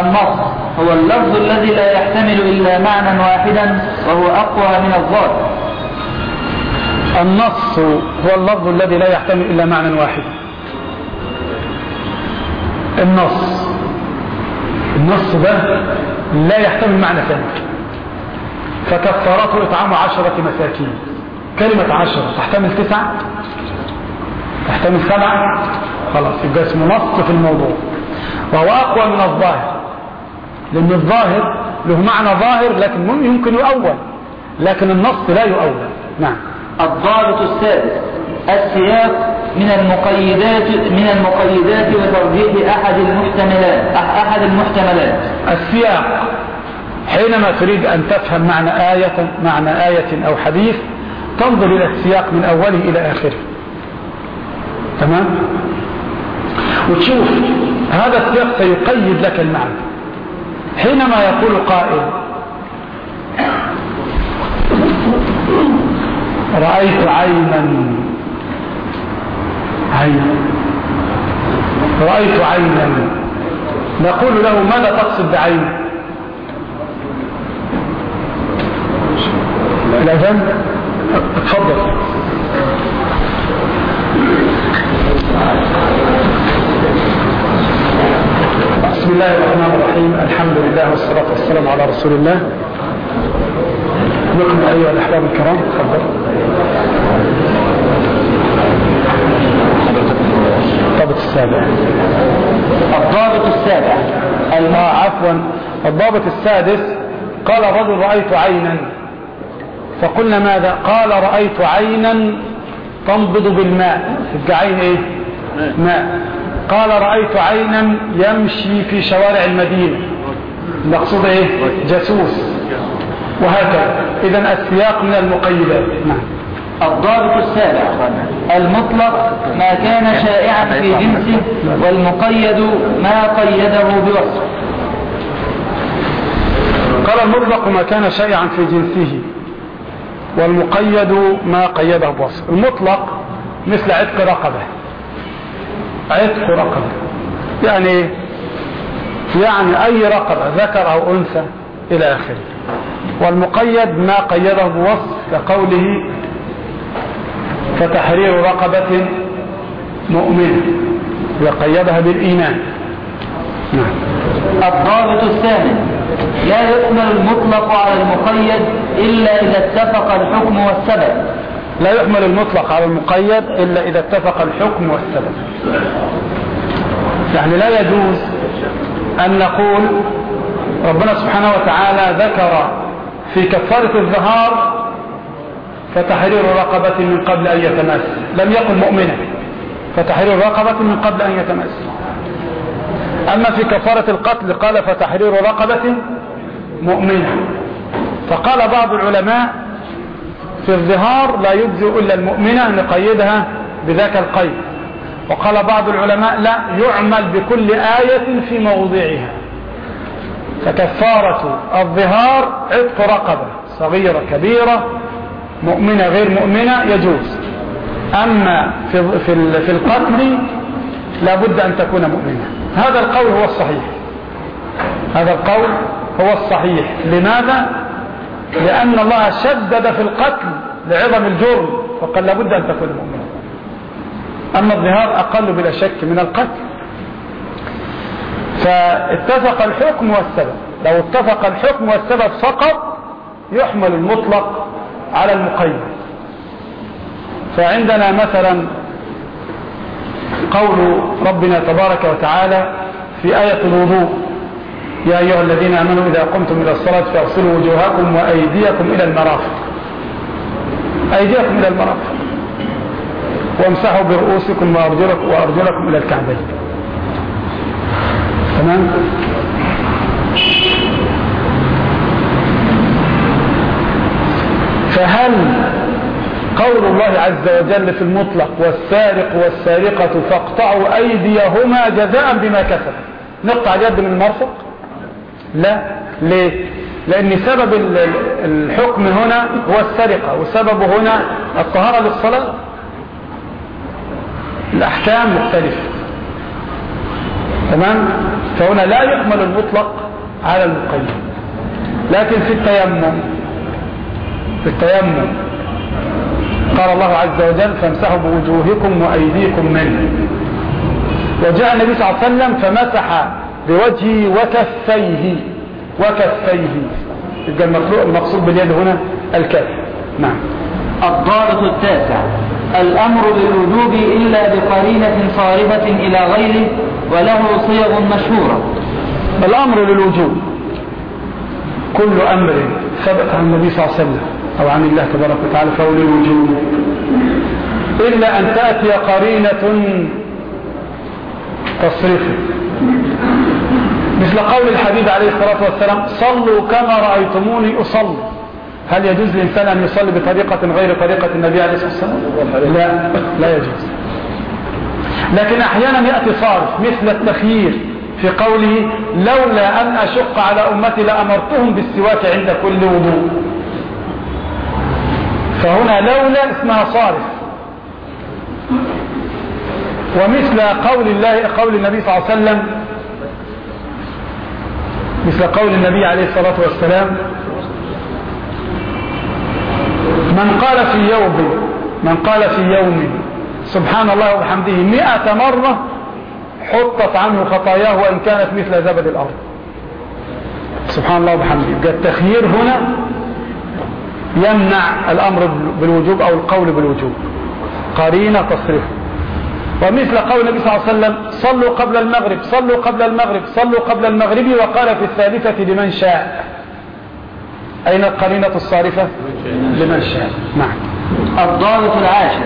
النص. هو اللفظ الذي لا يحتمل إلا معنى واحدا وهو أقوى من الظاهر النص هو اللفظ الذي لا يحتمل إلا معنى واحد. النص. النص ده لا يحتمل معنى ثاني. فكفارته إطعام عشرة مساكين. كلمة عشرة تحتمل تسعة؟ تحتمل سبعة؟ خلاص يبقى اسمه نص في الموضوع. وهو أقوى من الظاهر. لأن الظاهر له معنى ظاهر لكن يمكن يؤول. لكن النص لا يؤول. نعم. الضابط السادس. السياق من المقيدات من المقيدات وترجيح أحد المحتملات أحد المحتملات. السياق. حينما تريد أن تفهم معنى آية معنى آية أو حديث تنظر إلى السياق من أوله إلى آخره. تمام؟ وتشوف هذا السياق سيقيد لك المعنى. حينما يقول قائل رأيت عينا. عينا رأيت عينا. نقول له ماذا تقصد بعين؟ الأذان؟ اتفضل بسم الله الرحمن الرحيم. الحمد لله والصلاة والسلام على رسول الله. بكم أيها الأحباب الكرام. تفضل. الضابط السابع. الضابط السابع. عفوا. الضابط السادس. قال الرجل رأيت عينا. فقلنا ماذا؟ قال رأيت عينا تنبض بالماء. تبقى عين إيه؟ ماء. قال رأيت عينا يمشي في شوارع المدينة. المقصود إيه؟ جاسوس. وهكذا. اذا السياق من المقيدات. نعم. الضابط السابع. المطلق ما كان شائعا في جنسه والمقيد ما قيده بوصف قال المطلق ما كان شائعا في جنسه. والمقيد ما قيده بوصف المطلق مثل عتق رقبة. عتق رقبة. يعني؟ يعني أي رقبة ذكر أو أنثى إلى آخره. والمقيد ما قيده بوصف كقوله فتحرير رقبة مؤمنة. وقيدها بالإيمان. نعم. الضابط الثاني. لا يكمل المطلق على المقيد إلا إذا اتفق الحكم والسبب. لا يحمل المطلق على المقيد إلا إذا اتفق الحكم والسبب. يعني لا يجوز أن نقول ربنا سبحانه وتعالى ذكر في كفارة الظهار فتحرير رقبة من قبل أن يتمس. لم يقل مؤمنة فتحرير رقبة من قبل أن يتمس. أما في كفارة القتل قال فتحرير رقبة مؤمنة. فقال بعض العلماء في الظهار لا يجزئ إلا المؤمنة نقيدها بذاك القيد. وقال بعض العلماء لا يعمل بكل آية في موضعها. فكفارة الظهار عتق رقبة صغيرة كبيرة مؤمنة غير مؤمنة يجوز. أما في, في, في القتل لابد أن تكون مؤمنة. هذا القول هو الصحيح. هذا القول هو الصحيح. لماذا؟ لأن الله شدد في القتل لعظم الجرم فقال لابد أن تكون مؤمنة. أما الظهار أقل بلا شك من القتل. فاتفق الحكم والسبب. لو اتفق الحكم والسبب فقط يحمل المطلق على المقيد. فعندنا مثلا قول ربنا تبارك وتعالى في آية الوضوء. يا أيها الذين آمنوا إذا قمتم إلى الصلاة فاغسلوا وجوهكم وأيديكم إلى المرافق. أيديكم إلى المرافق. وامسحوا برؤوسكم وأرجلكم, وأرجلكم إلى الكعبين. تمام؟ فهل قول الله عز وجل في المطلق والسارق والسارقة فاقطعوا أيديهما جزاء بما كسب نقطع اليد من المرفق؟ لا. ليه؟ لأن سبب الحكم هنا هو السرقة وسبب هنا الطهارة للصلاة. الأحكام مختلفة. تمام؟ فهنا لا يحمل المطلق على المقيد. لكن في التيمم في التيمم قال الله عز وجل فامسحوا بوجوهكم وأيديكم منه. وجاء النبي صلى الله عليه وسلم فمسح بوجهه وكفيه وكفيه. المقصود باليد هنا الكف. نعم. الضابط التاسع. الأمر بالوجوب إلا بقرينة صارفة إلى غيره وله صيغ مشهورة. الأمر للوجوب. كل أمر ثبت عن النبي صلى الله عليه وسلم. أو عن الله تبارك وتعالى فهو للوجوب إلا أن تأتي قرينة تصرفه. مثل قول الحبيب عليه الصلاة والسلام صلوا كما رأيتموني أصلي. هل يجوز للإنسان أن يصلي بطريقة غير طريقة النبي عليه الصلاة والسلام؟ لا لا يجوز. لكن أحيانا يأتي صارف مثل التخيير في قوله لولا أن أشق على أمتي لأمرتهم بالسواك عند كل وضوء. فهنا لولا اسمها صارف ومثل قول الله قول النبي صلى الله عليه وسلم مثل قول النبي عليه الصلاة والسلام من قال في يوم من قال في يوم سبحان الله وبحمده مئة مرة حطت عنه خطاياه وإن كانت مثل زبد الأرض. سبحان الله وبحمده. التخيير هنا يمنع الأمر بالوجوب أو القول بالوجوب. قرينة تصرفه ومثل قول النبي صلى الله عليه وسلم صلوا قبل المغرب صلوا قبل المغرب صلوا قبل المغرب. وقال في الثالثة لمن شاء. أين القرينة الصارفة؟ لمن شاء. نعم. الضابط العاشر.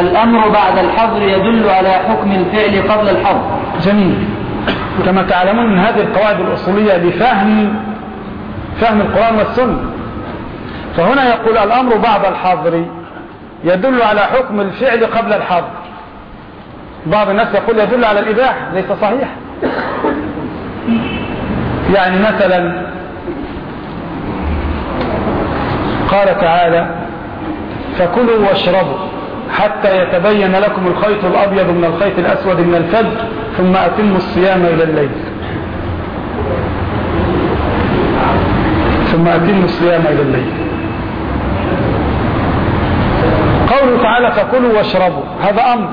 الأمر بعد الحظر يدل على حكم الفعل قبل الحظر. جميل. كما تعلمون من هذه القواعد الأصولية لفهم فهم القرآن والسنة. فهنا يقول الأمر بعد الحظر يدل على حكم الفعل قبل الحظر بعض الناس يقول يدل على الإباحة ليس صحيح. يعني مثلا قال تعالى فكلوا واشربوا حتى يتبين لكم الخيط الأبيض من الخيط الأسود من الفجر ثم أتموا الصيام إلى الليل. ثم أتموا الصيام إلى الليل. قوله تعالى فكلوا واشربوا. هذا أمر.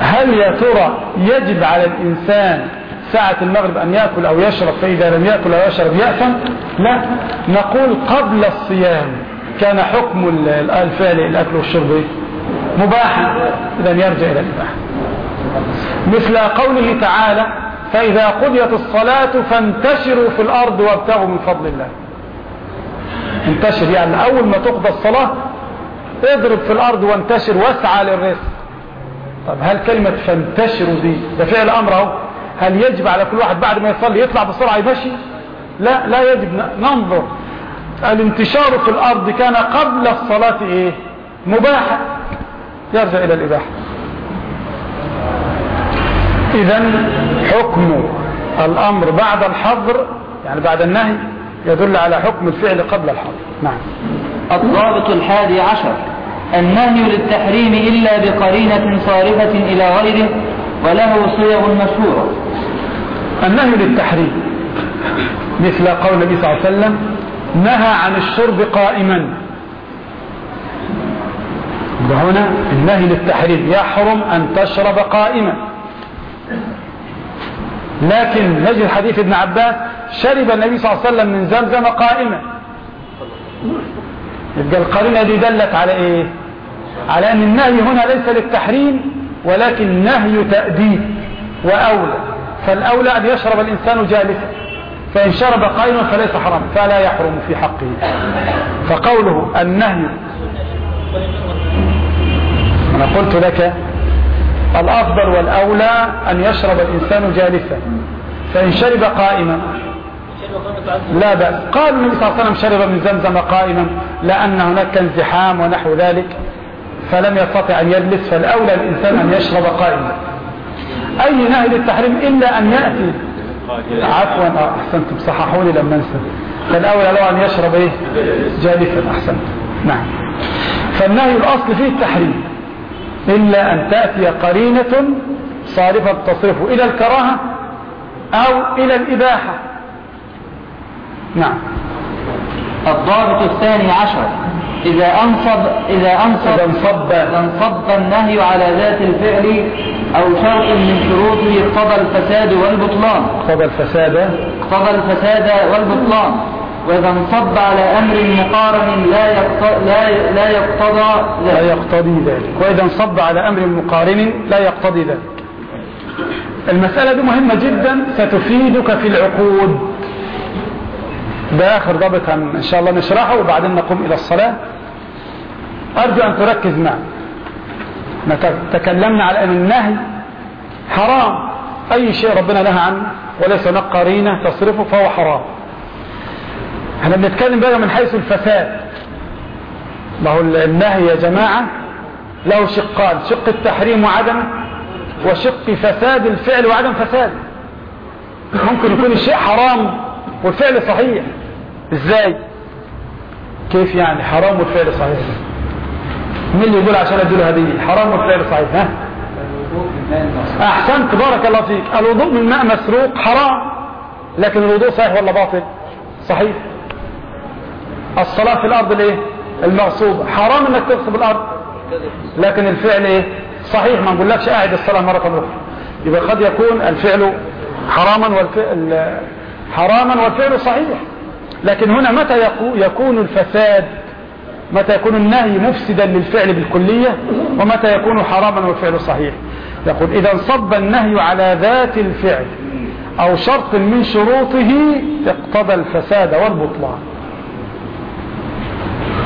هل يا ترى يجب على الإنسان ساعة المغرب أن يأكل أو يشرب؟ فإذا لم يأكل أو يشرب يأثم؟ لا. نقول قبل الصيام كان حكم الفعل الأكل والشرب إيه؟ مباحا. إذا يرجع إلى الإباحة. مثل قوله تعالى فإذا قضيت الصلاة فانتشروا في الأرض وابتغوا من فضل الله. انتشر يعني أول ما تقضى الصلاة اضرب في الأرض وانتشر واسعى للرزق. طب هل كلمة فانتشروا دي ده فعل أمر أهو. هل يجب على كل واحد بعد ما يصلي يطلع بسرعة يمشي؟ لا لا يجب. ننظر. الانتشار في الأرض كان قبل الصلاة إيه؟ مباحا يرجع إلى الإباحة. إذا حكم الأمر بعد الحظر يعني بعد النهي يدل على حكم الفعل قبل الحظر نعم. الضابط الحادي عشر. النهي للتحريم إلا بقرينة صارفة إلى غيره وله صيغ مشهورة. النهي للتحريم. مثل قول النبي صلى الله عليه وسلم نهى عن الشرب قائما. هنا النهي للتحريم. يحرم أن تشرب قائما. لكن نجد حديث ابن عباس شرب النبي صلى الله عليه وسلم من زمزم قائما. يبقى القرينة دي دلت على إيه؟ على أن النهي هنا ليس للتحريم ولكن نهي تأديب وأولى. فالأولى أن يشرب الإنسان جالسا فإن شرب قائما فليس حرام فلا يحرم في حقه. فقوله النهي. أنا قلت لك الأفضل والأولى أن يشرب الإنسان جالسا فإن شرب قائما. لا بأس. قال النبي صلى الله عليه وسلم شرب من زمزم قائما لأن هناك انزحام ونحو ذلك فلم يستطع أن يجلس فالأولى الإنسان أن يشرب قائما. أي نهي للتحريم إلا أن يأتي. عفوا أحسنتم. صححوا لي لما أنسى. فالأولى له أن يشرب إيه؟ جالسا. أحسنت نعم. فالنهي الأصل فيه التحريم. إلا أن تأتي قرينة صارفة تصرفه إلى الكراهة أو إلى الإباحة. نعم. الضابط الثاني عشر. إذا أنصب إذا أنصب إذا انصب. انصب النهي على ذات الفعل أو شرط من شروطه اقتضى الفساد والبطلان. اقتضى الفساد. اقتضى الفساد والبطلان. وإذا انصب على أمر مقارن لا يقتضى لا, لا يقتضى لا ذلك يقتضي ذلك. وإذا انصب على أمر مقارن لا يقتضي ذلك. المسألة دي مهمة جدا ستفيدك في العقود. ده آخر ضابط إن شاء الله نشرحه وبعدين نقوم إلى الصلاة. أرجو أن تركز معي. تكلمنا على أن النهي حرام. أي شيء ربنا نهى عنه وليس قرينة تصرفه فهو حرام. إحنا بنتكلم بقى من حيث الفساد. ما هو النهي يا جماعة له شقان شق التحريم وعدم وشق فساد الفعل وعدم فساد. ممكن يكون الشيء حرام والفعل صحيح. إزاي؟ كيف يعني حرام والفعل صحيح؟ مين اللي يقول عشان أديله هدية؟ حرام والفعل صحيح ها؟ أحسنت بارك الله فيك. الوضوء من ماء مسروق حرام لكن الوضوء صحيح ولا باطل؟ صحيح. الصلاة في الأرض الايه المغصوبة حرام إنك تغصب الأرض. لكن الفعل إيه؟ صحيح. ما نقولكش أعد الصلاة مرة أخرى. يبقى قد يكون الفعل حراما والفعل حراما والفعل صحيح. لكن هنا متى يكون الفساد؟ متى يكون النهي مفسدا للفعل بالكلية؟ ومتى يكون حراما والفعل صحيح؟ يقول إذا انصب النهي على ذات الفعل أو شرط من شروطه اقتضى الفساد والبطلان.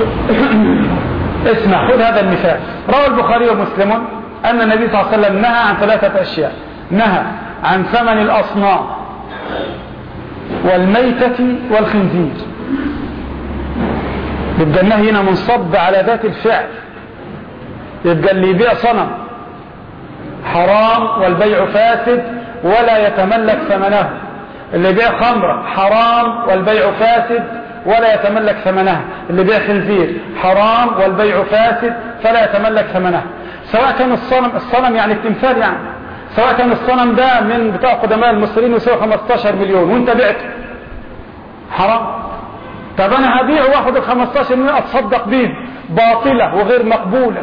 اسمع خذ هذا المثال. روى البخاري ومسلم أن النبي صلى الله عليه وسلم نهى عن ثلاثة أشياء. نهى عن ثمن الأصنام والميتة والخنزير. يبقى النهي هنا منصب على ذات الفعل. يبقى اللي يبيع صنم حرام والبيع فاسد ولا يتملك ثمنه. اللي يبيع خمرة حرام والبيع فاسد ولا يتملك ثمنها اللي يبيع خنزير حرام والبيع فاسد فلا يتملك ثمنها سواء كان الصنم الصنم يعني التمثال يعني. سواء كان الصنم ده من بتاع قدماء المصريين يساوي 15 مليون. وانت بعته حرام. طب أنا هبيع واخد ال 15 مليون اتصدق بيه باطلة وغير مقبولة.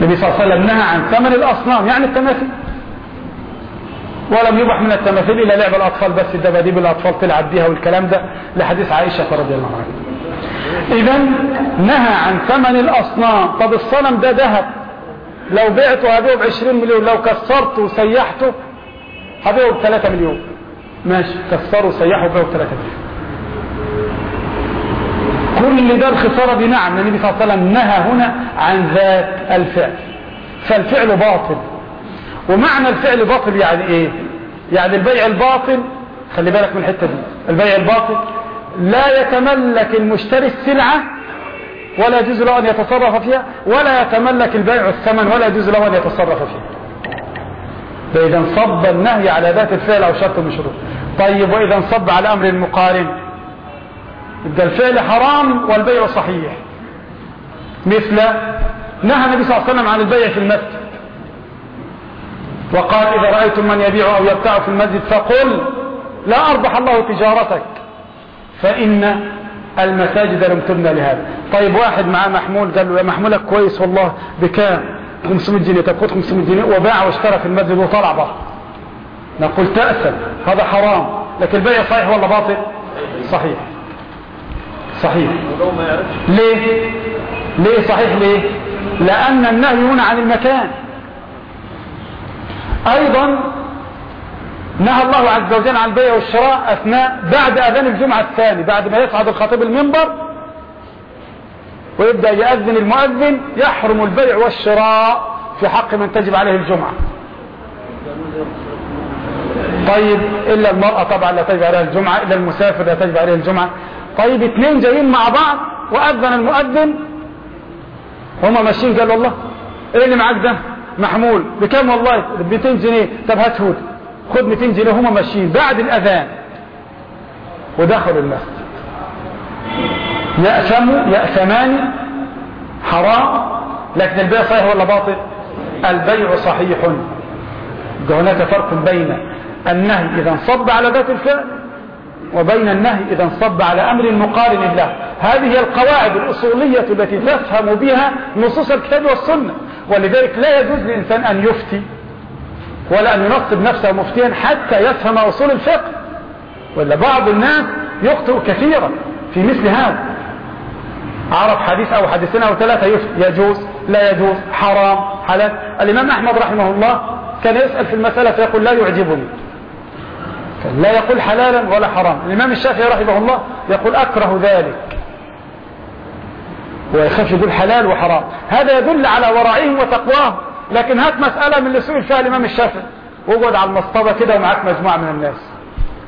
النبي صلى الله عليه وسلم نهى عن ثمن الأصنام. يعني التماثيل. ولم يبح من التماثيل إلا لعب الأطفال بس الدباديب الأطفال تلعب بيها والكلام ده لحديث عائشة رضي الله عنها. اذا نهى عن ثمن الأصنام. طب الصنم ده ذهب. لو بعته هبيعه ب 20 مليون لو كسرته وسيحته هبيعه ب 3 مليون. ماشي. كسره وسيحه وبيعه ب 3 مليون. كل ده الخسارة دي نعم النبي صلى الله عليه وسلم نهى هنا عن ذات الفعل. فالفعل باطل. ومعنى الفعل باطل يعني إيه؟ يعني البيع الباطل خلي بالك من الحتة دي البيع الباطل لا يتملك المشتري السلعة ولا يجوز له أن يتصرف فيها ولا يتملك البيع الثمن ولا يجوز له أن يتصرف فيها فإذا انصب النهي على ذات الفعل أو شرط من شروط. طيب وإذا انصب على أمر مقارن يبقى الفعل حرام والبيع صحيح. مثل نهى النبي صلى الله عليه وسلم عن البيع في المسجد. وقال إذا رأيتم من يبيع أو يبتاع في المسجد فقل لا أربح الله تجارتك. فإن المساجد لم تبنى لهذا. طيب واحد معاه محمول قال له يا محمولك كويس والله بكام؟ 500 جنيه. طب خد 500 جنيه. وباع واشترى في المسجد وطلع بره. نقول تأسل هذا حرام. لكن البيع صحيح ولا باطل؟ صحيح. صحيح. ليه؟ ليه صحيح ليه؟ لأن النهي هنا عن المكان. أيضا نهى الله عز وجل عن البيع والشراء أثناء بعد أذان الجمعة الثاني بعد ما يصعد الخطيب المنبر ويبدأ يأذن المؤذن يحرم البيع والشراء في حق من تجب عليه الجمعة. طيب إلا المرأة طبعا لا تجب عليها الجمعة إلا المسافر لا تجب عليه الجمعة. طيب اثنين جايين مع بعض وأذن المؤذن هما ماشيين قالوا الله إيه اللي معاك ده؟ محمول. بكام والله؟ ب 200 جنيه. طب هات هود. خد 200 جنيه هما ماشيين. بعد الأذان. ودخلوا المسجد. يأثموا يأثمان. حرام. لكن البيع صحيح ولا باطل؟ البيع صحيح. هناك فرق بين النهي إذا انصب على ذات الفعل وبين النهي إذا انصب على أمر مقارن له. هذه القواعد الأصولية التي تفهم بها نصوص الكتاب والسنة. ولذلك لا يجوز للإنسان أن يفتي ولا أن ينصب نفسه مفتيا حتى يفهم أصول الفقه ولا بعض الناس يخطئ كثيرا في مثل هذا. عرف حديث أو حديثين أو ثلاثة يفتي يجوز لا يجوز حرام حلال. الإمام أحمد رحمه الله كان يسأل في المسألة فيقول لا يعجبني. لا يقول حلالا ولا حرام. الإمام الشافعي رحمه الله يقول أكره ذلك. ويخاف يقول حلال وحرام. هذا يدل على ورعهم وتقواهم. لكن هات مسألة من اللي سئل فيها الإمام الشافعي. واقعد على المصطبة كده ومعاك مجموعة من الناس.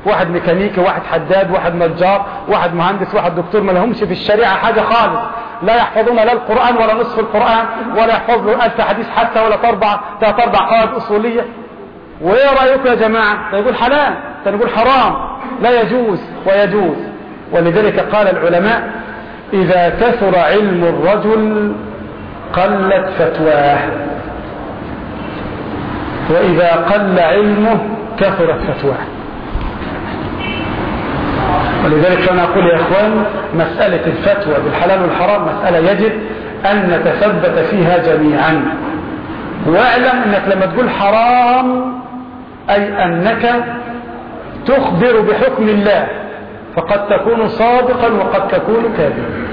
واحد ميكانيكي واحد حداد واحد نجار واحد مهندس واحد دكتور ما لهمش في الشريعة حاجة خالص. لا يحفظون لا القرآن ولا نصف القرآن ولا يحفظوا ألف حديث حتى ولا تربع ثلاث أربع قواعد أصولية. وإيه رأيكم يا جماعة؟ تقول حلال تقول حرام. لا يجوز ويجوز. ولذلك قال العلماء إذا كثر علم الرجل قلت فتواه. وإذا قل علمه كثرت فتواه. ولذلك أنا أقول يا إخوان مسألة الفتوى بالحلال والحرام مسألة يجب أن نتثبت فيها جميعا. واعلم أنك لما تقول حرام أي أنك تخبر بحكم الله. فقد تكون صادقا وقد تكون كاذبا.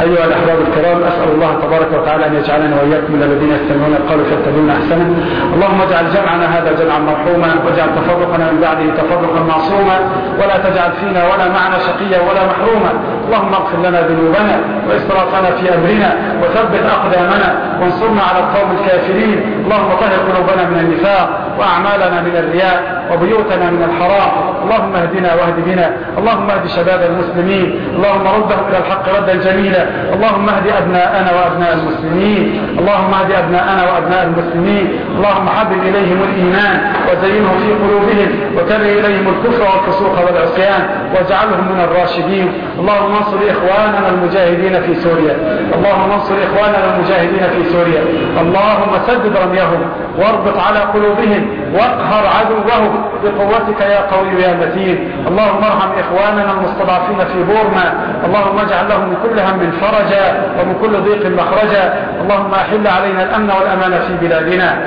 أيها الأحباب الكرام أسأل الله تبارك وتعالى أن يجعلنا وإياكم من الذين يستمعون القول فيتبعون أحسنه. اللهم اجعل جمعنا هذا جمعا مرحوما واجعل تفرقنا من بعده تفرقا معصوما. ولا تجعل فينا ولا معنا شقيا ولا محروما. اللهم اغفر لنا ذنوبنا وإسرافنا في أمرنا وثبت أقدامنا وانصرنا على القوم الكافرين. اللهم طهر قلوبنا من النفاق وأعمالنا من الرياء وبيوتنا من الحرام. اللهم اهدنا واهد بنا. اللهم اهد شباب المسلمين. اللهم ردهم إلى الحق ردا جميلا. اللهم اهد أبناءنا وأبناء المسلمين. اللهم اهد أبناءنا وأبناء المسلمين. اللهم حبب إليهم الإيمان وزينه في قلوبهم وكره إليهم الكفر والفسوق والعصيان واجعلهم من الراشدين. اللهم انصر إخواننا المجاهدين في سوريا. اللهم انصر إخواننا المجاهدين في سوريا. اللهم سدد رميهم واربط على قلوبهم واقهر عدوهم بقوتك يا قوي يا متين. اللهم ارحم إخواننا المستضعفين في بورما. اللهم اجعل لهم كل هم فرجا ومن كل ضيق مخرجا اللهم أحل علينا الأمن والأمان في بلادنا.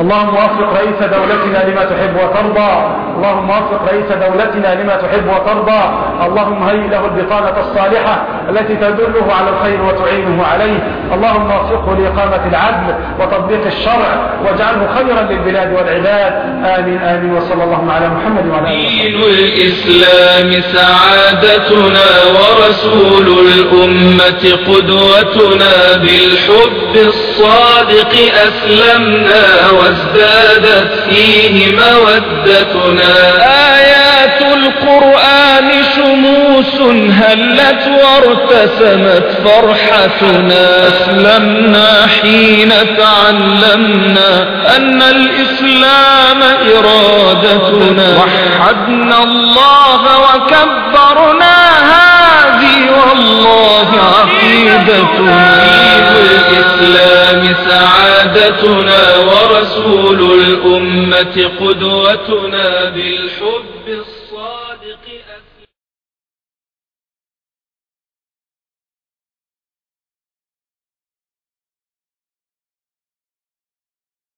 اللهم وفق رئيس دولتنا لما تحب وترضى. اللهم وفق رئيس دولتنا لما تحب وترضى. اللهم هيئ له البطانة الصالحة التي تدله على الخير وتعينه عليه. اللهم وفقه لإقامة العدل وتطبيق الشرع واجعله خيرا للبلاد والعباد. آمين آمين. وصلى الله على محمد وعلى آله دين الإسلام سعادتنا ورسول الأمة قدوتنا. بالحب الصادق أسلمنا وازدادت فيه مودتنا. آيات القرآن شموس هلت وارتسمت فرحتنا. أسلمنا حين تعلمنا أن الإسلام إرادتنا. وحدنا الله وكبرنا هذه والله عقيدتنا. الإسلام سعادتنا ورسول الأمة قدوتنا بالحب